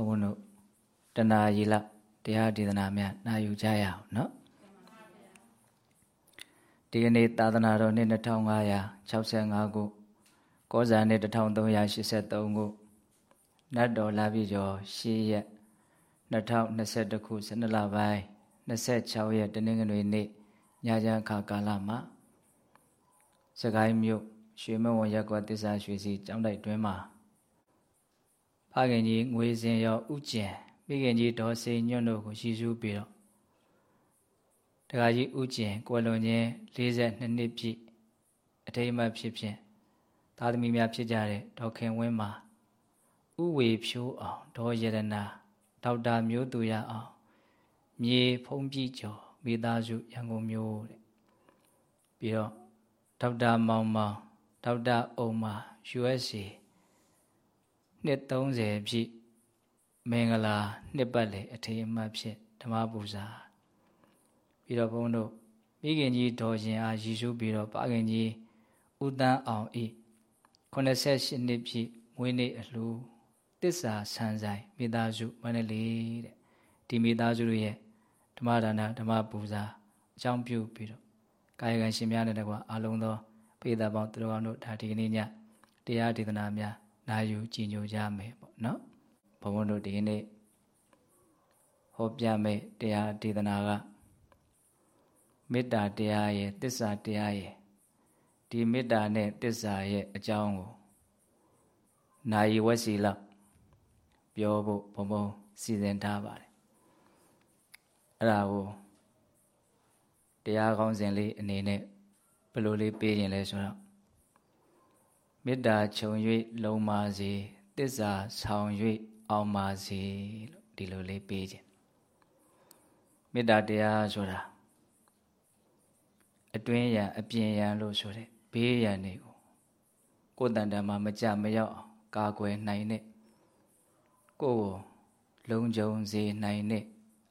ုန်းဘုန်းတို့တဏှာရီလတရားဒေသနာများနာယူကြရအောင်နော်ဒီကနေ့သာသနာတော်နှစ်2565ခုကောဇာနှစ်1383ခုနတ်တော်လာပြီကျော်10ရက်2021ခု12လပိုင်း26ရက်တနင်္ဂနွေနေ့ညချမ်းခါကာလမှာစကိုင်းမြို့ရွှေမဝံရက်ကွာတစ္ဆာရွှေစီကျောင်းတိုက်တွင်မှာ ဖခင်ကြီးငွေစင်ရောဥကျင်မိခင်ကြီးဒေါ်စိန်ညွန့်တို့ကိုရှီရှုပြီးတော့တခါကြီးဥကျင်ကွယ်လွန်ခြင်း42နှစ်ပြည့်အထိမ်းအမှတ်ဖြစ်ဖြင့်သားသမီးများဖြစ်ကြတဲ့ဒေါ်ခင်ဝင်းမှာဥဝေဖြိုးအောင်ဒေါ်ရတနာဒေါက်တာမျိုးသူရအောင်မြေဖုံးပြကျော်မိသားစုရန်ကုန်မြို့တဲ့ပြီးတော့ဒေါက်တာမောင်မောင်ဒေါက်တာအုံမာ USA နှစ်30ပြည့်မင်္ဂလာနှစ်ပတ်လည်အထေအမှတ်ဖြင့်ဓမ္မပူဇာပြီးတော့ဘုန်းတို့မိခင်ကြီးဒေါ်ရင်အားရည်စူးပြီးတော့ပါခင်ကြီးဦးတန်းအောင်ဤ88နှစ်ပြည့်မွေးနေ့အလှူတစ္ဆာဆန်းဆိုင်မိသားစုမန္တလေးတဲ့ဒီမိသားစုရဲ့ဓမ္မဒါနဓမ္မပူဇာအကြောင်းပြုပြီးတော့ကာယကံရှင်များနဲ့တကွာအလုံးသောပေသာပေါင်းသူတော်ကောင်းတို့ဒါဒီကနေ့ညတရားဒေသနာများ နာယူကြည်ညိုကြမယ်ပေါ့နော်ဘုန်းဘုန်းတို့ဒီကနေ့ဟောပြမယ့်တရားဒေသနာကမေတ္တာတရားရဲ့တစ္ဆာတရားရဲ့ဒီမေတ္တာနဲ့တစ္ဆာရဲ့အကြောင်းကိုနာယီဝစီလောက်ပြောဖို့ဘုံဘုံစီစဉ်ထားပါတယ်အဲ့ဒါကိုတရားကောင်းစဉ်လေးအနေနဲ့ဘယ်လိုလေးပေးရင်လဲဆိုတော့ မေတ္တာခြုံ၍လုံပါစေတစ္ဆာဆောင်၍အောင်ပါစေလို့ဒီလိုလေးပေးခြင်းမေတ္တာတရားဆိုတာအတွင်းရန်အပြင်ရန်လို့ဆိုတဲ့ဘေးရန်တွေကိုကိုယ်တန်တမှာမကြမရောက်အောင်ကာကွယ်နိုင်တဲ့ကိုယ်ကိုလုံခြုံစေနိုင်တဲ့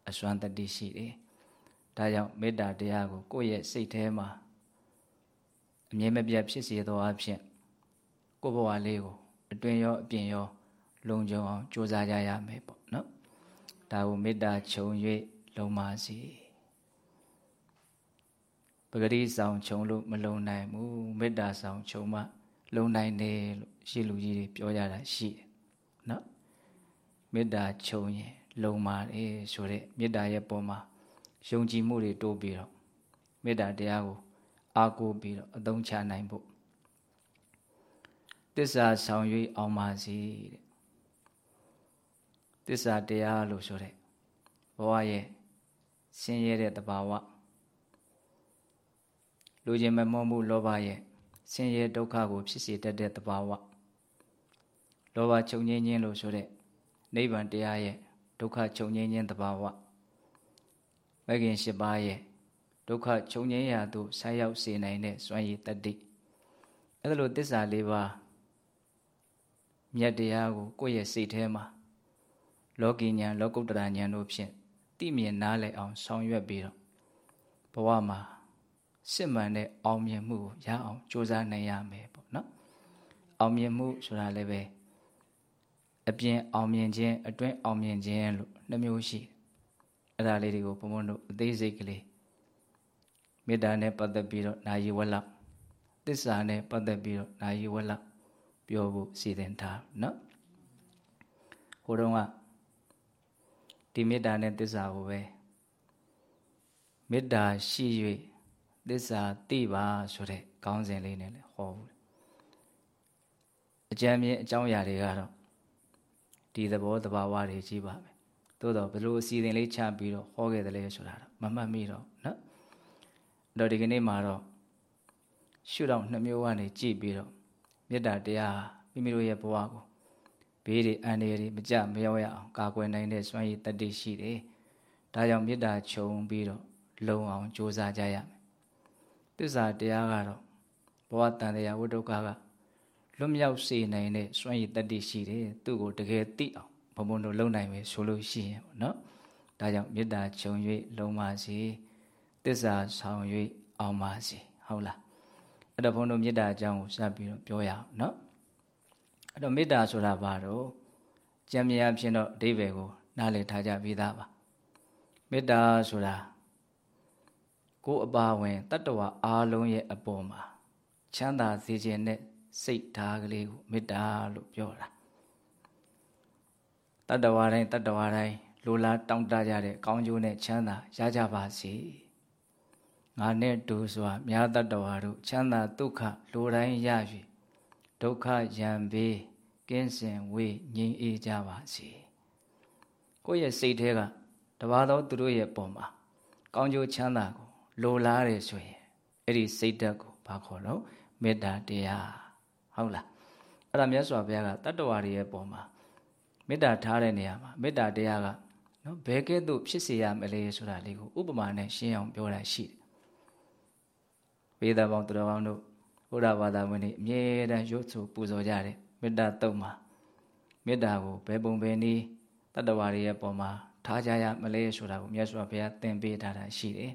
အစွမ်းတတိရှိတယ်။ဒါကြောင့်မေတ္တာတရားကိုကိုယ့်ရဲ့စိတ်ထဲမှာအမြဲမပြတ်ဖြစ်စေသောအဖြစ် ကိုယ့်ဘဝလေးကိုအတွင်ရောအပြင်ရောလုံခြုံအောင်ကြိုးစားကြရမယ်ပေါ့နော်။ဒါကိုမေတ္တာခြုံ၍လုံပါစေ။ပဂတိဆောင်ခြုံလို့မလုံနိုင်ဘူးမေတ္တာဆောင်ခြုံမှလုံနိုင်တယ်လို့ရှိလူကြီးတွေပြောကြတာရှိတယ်နော်မေတ္တာခြုံရင်လုံပါတယ်ဆိုတဲ့မေတ္တာရဲ့ပုံမှာယုံကြည်မှုတွေတိုးပြီးတော့မေတ္တာတရားကိုအားကိုးပြီးတော့အသုံးချနိုင်ဖို့ တစ္ဆာဆောင်၍အောင်ပါစေတဲ့တစ္ဆာတရားလို့ဆိုတဲ့ဘဝရဲ့ဆင်းရဲတဲ့တဘာဝလူချင်းမမောမှုလောဘရဲ့ဆင်းရဲဒုက္ခကိုဖြစ်စေတတ်တဲ့တဘာဝလောဘချုပ်ငြိမ်းခြင်းလို့ဆိုတဲ့နိဗ္ဗာန်တရားရဲ့ဒုက္ခချုပ်ငြိမ်းခြင်းတဘာဝမဂ်ခင်၈ပါးရဲ့ဒုက္ခချုပ်ငြိမ်းရာသို့ဆက်ရောက်စေနိုင်တဲ့စွမ်းရည်တတ္တိအဲ့ဒါလိုတစ္ဆာလေးပါး မြတ်တရားကိုကိုယ့်ရဲ့စိတ်ထဲမှာလောကီဉာဏ်လောကုတ္တရာဉာဏ်တို့ဖြင့်သိမြင်နားလည်အောင်ဆောင်ရွက်ပြီးတော့ဘဝမှာစစ်မှန်တဲ့အောင်မြင်မှုကိုရအောင်ကြိုးစားနိုင်ရမယ်ပေါ့နော်အောင်မြင်မှုဆိုတာလည်းပဲအပြင်အောင်မြင်ခြင်းအတွင်းအောင်မြင်ခြင်းလို့နှမျိုးရှိအဲ့ဒါလေးတွေကိုဘုံဘုံတို့အသေးစိတ်ကလေးမေတ္တာနဲ့ပတ်သက်ပြီးတော့နာယီဝလသစ္စာနဲ့ပတ်သက်ပြီးတော့နာယီဝလ ပြောဖို့စီစဉ်ထားနော်ဟိုတုန်းကဒီမေတ္တာနဲ့သစ္စာကိုပဲမေတ္တာရှိ၍သစ္စာသိပါဆိုတဲ့ခေါင်းစဉ်လေးနဲ့လည်းဟောဘူးအကြံမြင်အကြောင်းအရာတွေကတော့ဒီသဘောတဘာဝတွေကြီးပါပဲသို့တော့ဘယ်လိုအစီအစဉ်လေးချပြီးတော့ဟောခဲ့တယ်လဲဆိုတာတော့မမှတ်မိတော့နော်အဲ့တော့ဒီကနေ့မှာတော့ရှုတော့နှမျိုးကနေကြည့်ပြီးတော့ မေတ္တာတရားမိမိတို့ရဲ့ဘဝကိုဘေးတွေအန္တရာယ်တွေမကြမရောက်ရအောင်ကာကွယ်နိုင်တဲ့စွမ်းရည်တတ္တိရှိတယ်ဒါကြောင့်မေတ္တာခြုံပြီးတော့လုံအောင်ကြိုးစားကြရမယ်သစ္စာတရားကတော့ဘဝတန်တရားဝိဒုက္ခကလွတ်မြောက်စေနိုင်တဲ့စွမ်းရည်တတ္တိရှိတယ်သူ့ကိုတကယ်သိအောင်ဘုံဘုံတို့လုံနိုင်မယ်ဆိုလို့ရှိရင်ပေါ့နော်ဒါကြောင့်မေတ္တာခြုံ၍လုံပါစေသစ္စာဆောင်၍အောင်ပါစေဟုတ်လား အဲ့တော့ဘုံတို့မေတ္တာအကြောင်းကိုစပြီးတော့ပြောရအောင်နော်အဲ့တော့မေတ္တာဆိုတာဘာတော့ကြံမြင်အဖြစ်တော့အဓိပ္ပာယ်ကိုနားလည်ထားကြပြီးသားပါမေတ္တာဆိုတာကိုယ်အပါဝင်တတ္တဝါအားလုံးရဲ့အပေါ်မှာချမ်းသာစေခြင်းနဲ့စိတ်ဓာတ်ကလေးကိုမေတ္တာလို့ပြောတာတတ္တဝါတိုင်းတတ္တဝါတိုင်းလိုလားတောင်းတကြတဲ့ကောင်းကျိုးနဲ့ချမ်းသာရကြပါစေ ငါနဲ့တူစွာမြာတတ္တဝါတို့ချမ်းသာဒုက္ခလိုတိုင်းရ၍ဒုက္ခရံဘေးကင်းစင်ဝေးငြိမ်းအေးကြပါစေကိုယ့်ရဲ့စိတ်ထဲကတပါးသောသူတို့ရဲ့ပုံမှာကောင်းကျိုးချမ်းသာကိုလိုလားတယ်ဆိုရင်အဲ့ဒီစိတ်ဓာတ်ကိုဘာခေါ်တော့မေတ္တာတရားဟုတ်လားအဲ့ဒါမြတ်စွာဘုရားကတတ္တဝါတွေရဲ့ပုံမှာမေတ္တာထားတဲ့နေရာမှာမေတ္တာတရားကနော်ဘယ်ကဲ့သို့ဖြစ်စေရမလဲဆိုတာလေးကိုဥပမာနဲ့ရှင်းအောင်ပြောတာရှိတယ် ဝေဒပေါင်းသူတော်ကောင်းတို့ဘုရားဘာသာဝင်တွေအမြဲတမ်းရုပ်ဆိုပူဇော်ကြတယ်မေတ္တာတုံးမှာမေတ္တာကိုဘယ်ပုံဘယ်နည်းတတ္တဝါတွေရဲ့ပုံမှာထားကြရမလဲဆိုတာကိုမြတ်စွာဘုရားသင်ပေးထားတာရှိတယ်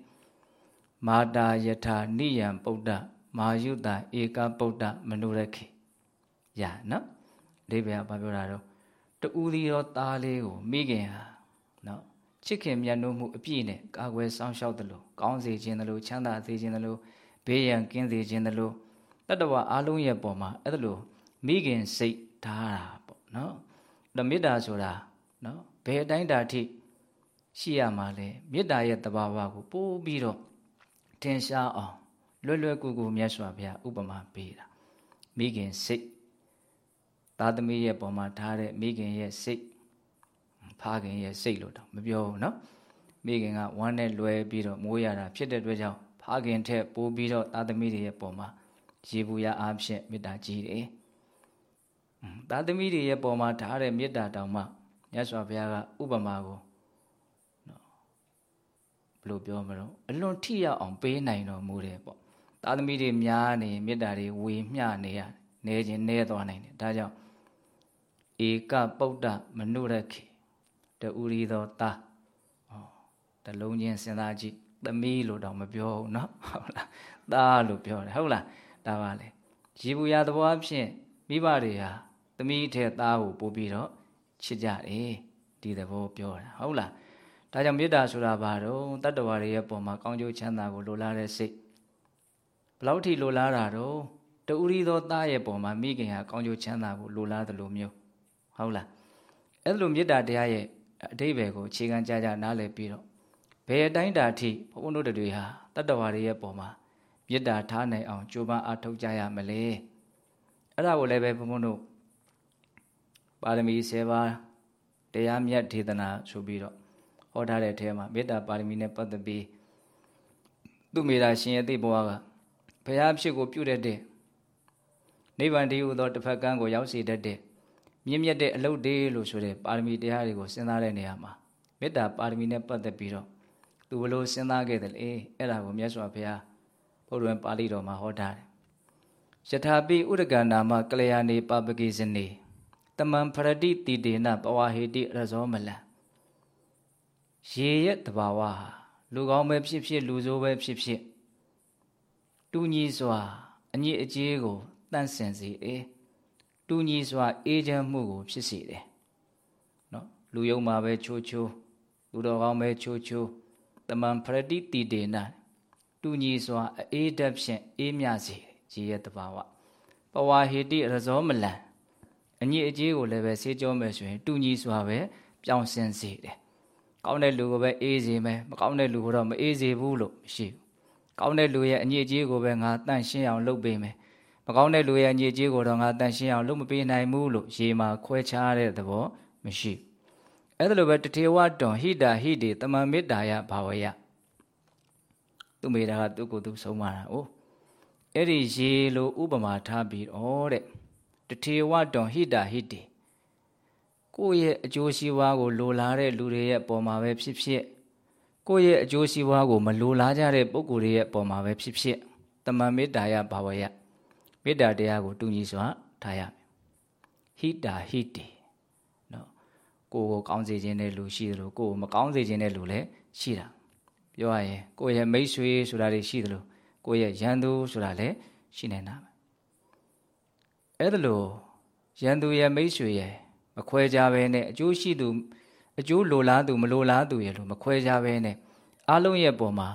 မာတာယထာနိယံပုဒ္ဒမာယုတာဧကပုဒ္ဒမနုရခေရနော်အဓိပ္ပာယ်ကဘာပြောတာတော့တူဒီရောသားလေးကိုမိခင်ဟာနော်ချစ်ခင်မြတ်နိုးမှုအပြည့်နဲ့ကာကွယ်စောင့်ရှောက်တယ်လို့ကောင်းစေခြင်းတယ်လို့ချမ်းသာစေခြင်းတယ်လို့ ဘေးရန်ကင်းစေခြင်းတယ်လို့တတ္တဝါအလုံးရဲ့ပုံမှာအဲ့ဒါလို့မိခင်စိတ်ထားတာပေါ့နော်ဒါမေတ္တာဆိုတာနော်ဘယ်အတိုင်းတာထိရှိရမှာလဲမေတ္တာရဲ့တဘာဝကိုပို့ပြီးတော့ထင်ရှားအောင်လွယ်လွယ်ကူကူမြတ်စွာဘုရားဥပမာပေးတာမိခင်စိတ်သားသမီးရဲ့ပုံမှာထားတဲ့မိခင်ရဲ့စိတ်ဖခင်ရဲ့စိတ်လို့တော့မပြောဘူးเนาะမိခင်ကဝမ်းနဲ့လွယ်ပြီးတော့မိုးရတာဖြစ်တဲ့အတွက်ကြောင့် ဖခင်ထက်ပိုပြီးတော့သားသမီးတွေရဲ့ပုံမှာရေဘူးရအားဖြင့်မေတ္တာကြီးတယ်သားသမီးတွေရဲ့ပုံမှာထားတဲ့မေတ္တာတောင်မှမြတ်စွာဘုရားကဥပမာကိုနော်ဘယ်လိုပြောမလို့အလွန်ထိရောက်အောင်ပေးနိုင်တော်မူတယ်ပေါ့သားသမီးတွေများနေမေတ္တာတွေဝေမျှနေရနေခြင်းနေသွားနိုင်တယ်ဒါကြောင့်ဧကပုဒ္ဒမနုရခေတူရီသောသားဩတလုံးချင်းစဉ်းစားကြည့် သမီးလို့တော့မပြောဘူးเนาะဟုတ်လားသားလို့ပြောတယ်ဟုတ်လားဒါပါလေရေဘူးရသဘောအဖြစ်မိဘတွေဟာသမီးထဲသားကိုပို့ပြီးတော့ချစ်ကြတယ်ဒီသဘောပြောတာဟုတ်လားဒါကြောင့်မေတ္တာဆိုတာဘာတော့တတ္တဝါတွေရဲ့ပုံမှာကောင်းကျိုးချမ်းသာကိုလိုလားတဲ့စိတ်ဘလောက်ထိလိုလားတာတော့တူရီသောသားရဲ့ပုံမှာမိခင်ဟာကောင်းကျိုးချမ်းသာကိုလိုလားတယ်လို့မျိုးဟုတ်လားအဲ့လိုမေတ္တာတရားရဲ့အတိဘယ်ကိုအခြေခံကြကြနားလည်ပြီးတော့ ဘယ်အတိုင်းတာထိဘုန်းတို့တွေဟာတတ္တဝါတွေရဲ့ပုံမှာမေတ္တာထားနိုင်အောင်ကြိုးပမ်းအားထုတ်ကြရမလဲအဲ့ဒါကိုလည်းပဲဘုန်းတို့ပါရမီ7ပါးတရားမြတ်ဒေသနာဆိုပြီးတော့ဟောထားတဲ့အထဲမှာမေတ္တာပါရမီနဲ့ပတ်သက်ပြီးသူမေတ္တာရှင်ရဲ့သိဘဝကဘုရားဖြစ်ကိုပြုတတ်တဲ့နိဗ္ဗာန်တည်းဟူသောတစ်ဖက်ကန်းကိုရောက်စေတတ်တဲ့မြင့်မြတ်တဲ့အလုပ်တွေလို့ဆိုတဲ့ပါရမီတရားတွေကိုစဉ်းစားတဲ့နေရာမှာမေတ္တာပါရမီနဲ့ပတ်သက်ပြီးတော့ သူဘလို့စဉ်းစားခဲ့တယ်လေအဲ့ဒါကိုမြတ်စွာဘုရားဘုရားပါဠိတော်မှာဟောထားတယ်ယထာပိဥဒကနာမကလျာဏေပပကိစနေတမံဖရတိတိတေနပဝဟေတိရဇောမလံရေရဲ့တဘာဝဟာလူကောင်းပဲဖြစ်ဖြစ်လူဆိုးပဲဖြစ်ဖြစ်တူညီစွာအညစ်အကြေးကိုတန့်စင်စေတယ်တူညီစွာအေးချမ်းမှုကိုဖြစ်စေတယ်နော်လူယုံမှာပဲချိုးချိုးလူတော်ကောင်းပဲချိုးချိုး တမန်ဖရတိတိတေနတူညီစွာအေးတတ်ဖြင့်အေးမြစေရေရဲ့တဘာဝပဝါဟေတိရဇောမလံအညစ်အကြေးကိုလည်းပဲဆေးကြောမယ်ဆိုရင် တူညီစွာပဲပြောင်းစင်စေတယ်ကောင်းတဲ့လူကိုပဲအေးစေမယ်မကောင်းတဲ့လူကိုတော့မအေးစေဘူးလို့မရှိဘူးကောင်းတဲ့လူရဲ့အညစ်အကြေးကိုပဲငါတန့်ရှင်းအောင်လုပ်ပေးမယ်မကောင်းတဲ့လူရဲ့အညစ်အကြေးကိုတော့ငါတန်ရှင်းအောင်လုပ်မပေးနိုင်ဘူးလို့ရေမှာခွဲခြားတဲ့သဘောမရှိ အဲ့ဒါလိုပဲတထေဝတွန်ဟိတာဟိတေတမန်မေတ္တာယဘာဝယသူမေတာကသူ့ကိုယ်သူဆုံးမတာ哦အဲ့ဒီရေလိုဥပမာထားပြီးတော့တဲ့တထေဝတွန်ဟိတာဟိတေကိုယ့်ရဲ့အကျိုးရှိပွားကိုလိုလားတဲ့လူတွေရဲ့ပုံမှာပဲဖြစ်ဖြစ်ကိုယ့်ရဲ့အကျိုးရှိပွားကိုမလိုလားကြတဲ့ပုဂ္ဂိုလ်တွေရဲ့ပုံမှာပဲဖြစ်ဖြစ်တမန်မေတ္တာယဘာဝယမေတ္တာတရားကိုတူညီစွာထားရမယ်ဟိတာဟိတေနော် ကိုယ်ကိုကောင်းစေခြင်းတဲ့လူရှိတယ်လို့ကိုယ်ကိုမကောင်းစေခြင်းတဲ့လူလည်းရှိတာပြောရရင်ကိုယ့်ရဲ့မိတ်ဆွေဆိုတာတွေရှိတယ်လို့ကိုယ့်ရဲ့ရန်သူဆိုတာလည်းရှိနေတာပဲအဲ့ဒါလို့ရန်သူရဲ့မိတ်ဆွေရဲ့မခွဲကြဘဲနဲ့အကျိုးရှိသူအကျိုးလိုလားသူမလိုလားသူရဲ့လို့မခွဲကြဘဲနဲ့အလုံးရဲ့ပုံမှာ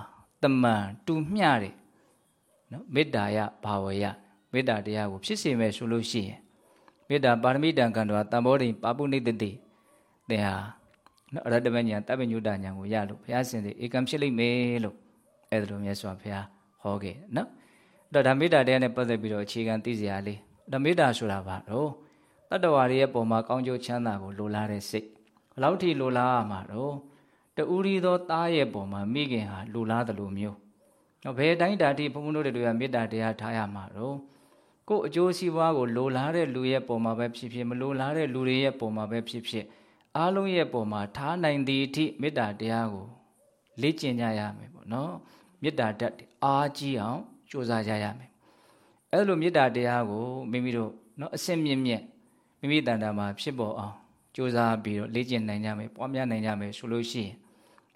တမန်တူမျှတယ်နော်မေတ္တာယဘာဝယမေတ္တာတရားကိုဖြစ်စေမယ်ဆိုလို့ရှိရင်မေတ္တာပါရမီတံကံတော်တံဘောဓိပါပုနိတတိ သင်ဟာနော်အရတ္တမညာတပ္ပညုတညာကိုရလို့ဘုရားရှင်တွေဧကံဖြစ်လိမ့်မယ်လို့အဲ့ဒါလိုမြတ်စွာဘုရားဟောခဲ့နော်အဲ့တော့ဒါမေတ္တာတရားနဲ့ပတ်သက်ပြီးတော့အခြေခံသိစရာလေးဒါမေတ္တာဆိုတာဘာတော့တတ္တဝါတွေရဲ့ပုံမှာကောင်းကျိုးချမ်းသာကိုလိုလားတဲ့စိတ်ဘယ်လောက်ထိလိုလားရမှာတော့တူရီသောသားရဲ့ပုံမှာမိခင်ဟာလိုလားတယ်လို့မျိုးတော့ဘယ်တိုင်းတာတိဘုန်းဘုန်းတို့တွေကမေတ္တာတရားထားရမှာတော့ကိုယ်အကျိုးစီးပွားကိုလိုလားတဲ့လူရဲ့ပုံမှာပဲဖြစ်ဖြစ်မလိုလားတဲ့လူတွေရဲ့ပုံမှာပဲဖြစ်ဖြစ် အားလုံးရဲ့ပုံမှာထားနိုင်သည့်အထိမေတ္တာတရားကိုလေ့ကျင့်ကြရမယ်ပေါ့နော်မေတ္တာဓာတ်အားကြီးအောင်ကြိုးစားကြရမယ်အဲ့လိုမေတ္တာတရားကိုမိမိတို့နော်အစင်မြင့်မြင့်မိမိတန်တာမှာဖြစ်ပေါ်အောင်ကြိုးစားပြီးတော့လေ့ကျင့်နိုင်ကြမယ်ပွားများနိုင်ကြမယ်ဆိုလို့ရှိရင်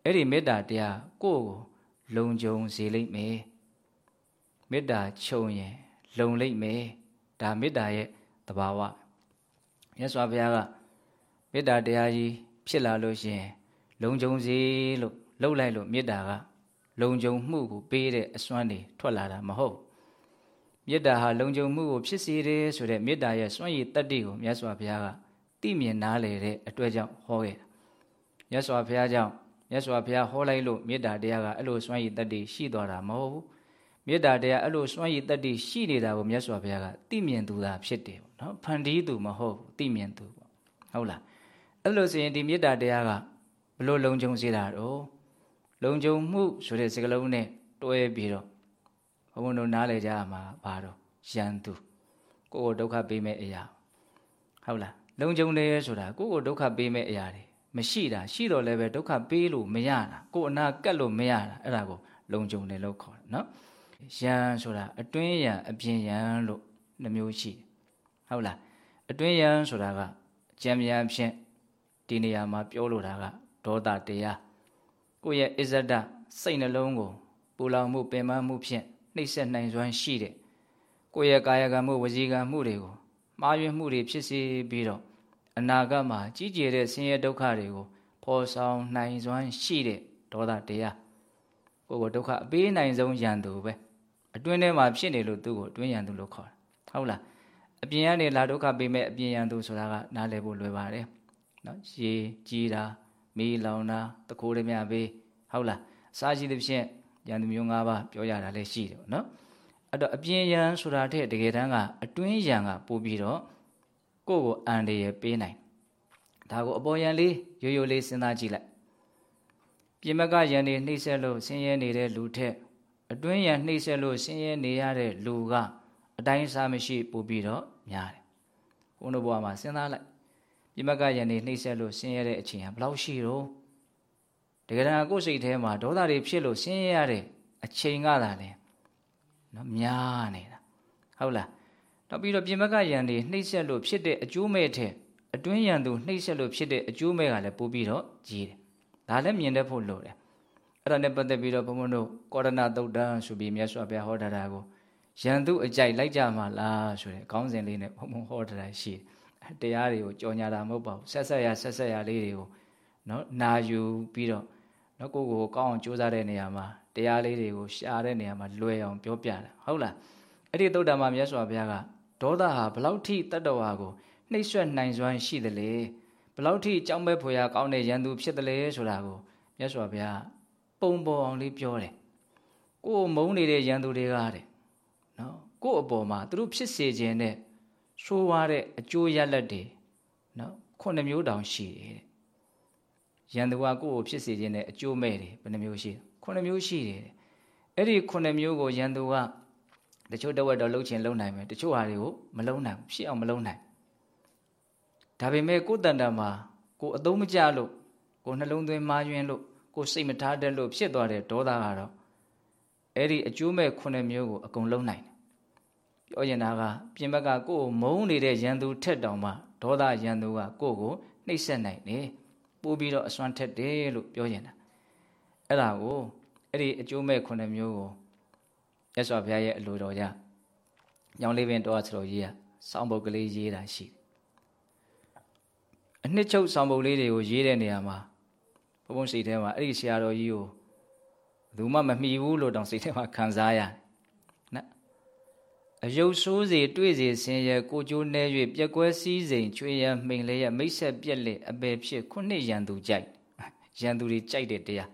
အဲ့ဒီမေတ္တာတရားကိုယ့်ကိုလုံခြုံစေလိမ့်မယ်မေတ္တာခြုံရင်လုံလိမ့်မယ်ဒါမေတ္တာရဲ့သဘာဝမြတ်စွာဘုရားက မေတ္တာတရားကြီးဖြစ်လာလို့ရှိရင်လုံခြုံစေလို့လှုပ်လိုက်လို့မေတ္တာကလုံခြုံမှုကိုပေးတဲ့အစွမ်းတွေထွက်လာတာမဟုတ်မေတ္တာဟာလုံခြုံမှုကိုဖြစ်စေတယ်ဆိုတဲ့မေတ္တာရဲ့စွမ်းရည်တတ္တိကိုမြတ်စွာဘုရားကသိမြင်နားလည်တဲ့အတွက်ကြောင့်ဟောခဲ့တာမြတ်စွာဘုရားကြောင့်မြတ်စွာဘုရားဟောလိုက်လို့မေတ္တာတရားကအဲ့လိုစွမ်းရည်တတ္တိရှိသွားတာမဟုတ်ဘူးမေတ္တာတရားအဲ့လိုစွမ်းရည်တတ္တိရှိနေတာကိုမြတ်စွာဘုရားကသိမြင်သူသာဖြစ်တယ်ပေါ့နော်ဖန်တီးသူမဟုတ်ဘူးသိမြင်သူပေါ့ဟုတ်လား အဲ့လိုဆိုရင်ဒီမေတ္တာတရားကဘလို့လုံခြုံစေတာတော့လုံခြုံမှုဆိုတဲ့စကားလုံးနဲ့တွဲပြီးတော့ဘုံဘုံတို့နားလည်ကြရမှာဘာတော့ရန်သူကိုယ့်ကိုဒုက္ခပေးမဲ့အရာဟုတ်လားလုံခြုံတယ်ဆိုတာကိုယ့်ကိုဒုက္ခပေးမဲ့အရာတွေမရှိတာရှိတော့လည်းပဲဒုက္ခပေးလို့မရတာကိုယ်အနာကတ်လို့မရတာအဲ့ဒါကိုလုံခြုံတယ်လို့ခေါ်တယ်နော်ရန်ဆိုတာအတွင်းရန်အပြင်ရန်လို့နှမျိုးရှိတယ်ဟုတ်လားအတွင်းရန်ဆိုတာကကြံမြန်ဖြင့် ဒီနေရာမှာပြောလိုတာကဒေါသတရားကိုယ့်ရဲ့အစ္ဆဒစိတ်နှလုံးကိုပူလောင်မှုပင်ပန်းမှုဖြင့်နှိပ်စက်နိုင်စွမ်းရှိတဲ့ကိုယ့်ရဲ့ကာယကံမှုဝစီကံမှုတွေကိုမှားယွင်းမှုတွေဖြစ်စေပြီးတော့အနာဂတ်မှာကြီးကျယ်တဲ့ဆင်းရဲဒုက္ခတွေကိုဖော်ဆောင်နိုင်စွမ်းရှိတဲ့ဒေါသတရားကိုယ်ကိုဒုက္ခအပေးနိုင်ဆုံးယံသူပဲအတွင်းထဲမှာဖြစ်နေလို့သူ့ကိုအတွင်းယံသူလို့ခေါ်တာဟုတ်လားအပြင်ကနေလာဒုက္ခပေးမဲ့အပြင်ယံသူဆိုတာကနားလည်ဖို့လွယ်ပါတယ် နော်ရေကြီးတာမီးလောင်တာတကိုးရမြပေးဟုတ်လားအစာရှိသဖြင့်ယံသူမျိုး၅ပါးပြောရတာလည်းရှိတယ်နော်အဲ့တော့အပြင်ယံဆိုတာထက်တကယ်တမ်းကအတွင်းယံကပို့ပြီးတော့ကိုယ့်ကိုအန်တရပေးနိုင်ဒါကိုအပေါ်ယံလေးရိုးရိုးလေးစဉ်းစားကြည့်လိုက်ပြင်မကယံနေနှိမ့်ဆက်လို့ဆင်းရဲနေတဲ့လူထက်အတွင်းယံနှိမ့်ဆက်လို့ဆင်းရဲနေရတဲ့လူကအတိုင်းစားမရှိပို့ပြီးတော့များတယ်ဘုန်းတော်ဘုရားမှာစဉ်းစားလိုက် ပြင်မကယံနေနှိမ့်ဆက်လို့ဆင်းရဲတဲ့အချိန်ကဘယ်လောက်ရှိတော့တကယ်တမ်းကိုယ်စိတ်ထဲမှာဒေါသတွေဖြစ်လို့ဆင်းရဲရတဲ့အချိန်ကသာလေနော်များနေတာဟုတ်လားနောက်ပြီးတော့ပြင်မကယံတွေနှိမ့်ဆက်လို့ဖြစ်တဲ့အကျိုးမဲ့ထက်အတွင်းယံသူနှိမ့်ဆက်လို့ဖြစ်တဲ့အကျိုးမဲ့ကလည်းပို့ပြီးတော့ကြီးတယ်ဒါလည်းမြင်တတ်ဖို့လိုတယ်အဲ့ဒါနဲ့ပတ်သက်ပြီးတော့ဘုန်းဘုန်းတို့ကောရဏသုတ်တံဆိုပြီးမြတ်စွာဘုရားဟောထားတာကိုယံသူအကြိုက်လိုက်ကြမှာလားဆိုတဲ့ခေါင်းစဉ်လေးနဲ့ဘုံဘုံဟောထားတာရှိတယ် တရားတွေကိုကြော်ညာတာမဟုတ်ပါဘူးဆက်ဆက်ရဆက်ဆက်ရလေးတွေကိုနော်နာယူပြီးတော့နော်ကိုကိုကောင်းအောင်ကြိုးစားတဲ့နေရာမှာတရားလေးတွေကိုရှာတဲ့နေရာမှာလွယ်အောင်ပြောပြတာဟုတ်လားအဲ့ဒီသုတ်တံမှာမြတ်စွာဘုရားကဒေါသဟာဘလောက်ထိတတ္တဝါကိုနှိပ်ဆွက်နိုင်စွမ်းရှိသလဲဘလောက်ထိကြောင်းပဲဖွယ်ရကောင်းတဲ့ရန်သူဖြစ်တယ်လဲဆိုတာကိုမြတ်စွာဘုရားပုံပေါ်အောင်လေးပြောတယ်ကိုယ်မုန်းနေတဲ့ရန်သူတွေကတဲ့နော်ကိုယ့်အပေါ်မှာသူတို့ဖြစ်စေခြင်းနဲ့ ဆိုးွားတဲ့အကျိုးရလဒ်တွေနော်ခုနှစ်မျိုးတောင်ရှိတယ်တဲ့ရန်သူကကိုယ့်ကိုဖြစ်စေခြင်းနဲ့အကျိုးမဲ့တယ်ဘယ်နှမျိုးရှိခုနှစ်မျိုးရှိတယ်အဲ့ဒီခုနှစ်မျိုးကိုရန်သူကတချို့တဝက်တော့လှုပ်ချင်လှုပ်နိုင်မယ်တချို့ဟာတွေကိုမလှုပ်နိုင်ဘူးဖြစ်အောင်မလှုပ်နိုင်ဒါပေမဲ့ကိုယ်တန်တမှာကိုအသုံးမကျလို့ကိုနှလုံးသွင်းမာယွင်းလို့ကိုစိတ်မထားတတ်လို့ဖြစ်သွားတဲ့ဒေါသကတော့အဲ့ဒီအကျိုးမဲ့ခုနှစ်မျိုးကိုအကုန်လုံးနိုင်တယ် ပြောရင်ဒါကပြင်ဘက်ကကိုယ်မုန်းနေတဲ့ရန်သူထက်တောင်မှဒေါသရန်သူကကိုယ့်ကိုနှိပ်စက်နိုင်တယ်ပို့ပြီးတော့အစွမ်းထက်တယ်လို့ပြောရင်တာအဲ့ဒါကိုအဲ့ဒီအကျိုးမဲ့ခုနှစ်မျိုးကိုရသော်ဘုရားရဲ့အလိုတော်ကြညောင်လေးပင်တော်ဆရာကြီးကစောင်းပုတ်ကလေးရေးတာရှိတယ်အနှစ်ချုပ်ဆောင်ပုဒ်လေးတွေကိုရေးတဲ့နေရာမှာဘုံဘုံစိတ်ထဲမှာအဲ့ဒီဆရာတော်ကြီးကိုဘယ်သူမှမမှီဘူးလို့တောင်စိတ်ထဲမှာခံစားရတယ်နော် အယုတ်ဆိုးစေတွေ့စေဆင်းရဲကိုကျိုးနေ၍ပြက်ကွဲစည်းစိမ်ချွေရမိန်လေးရမိတ်ဆက်ပြက်လက်အပေဖြစ်ခုနှစ်ရန်သူကြိုက်ရန်သူတွေကြိုက်တဲ့တရား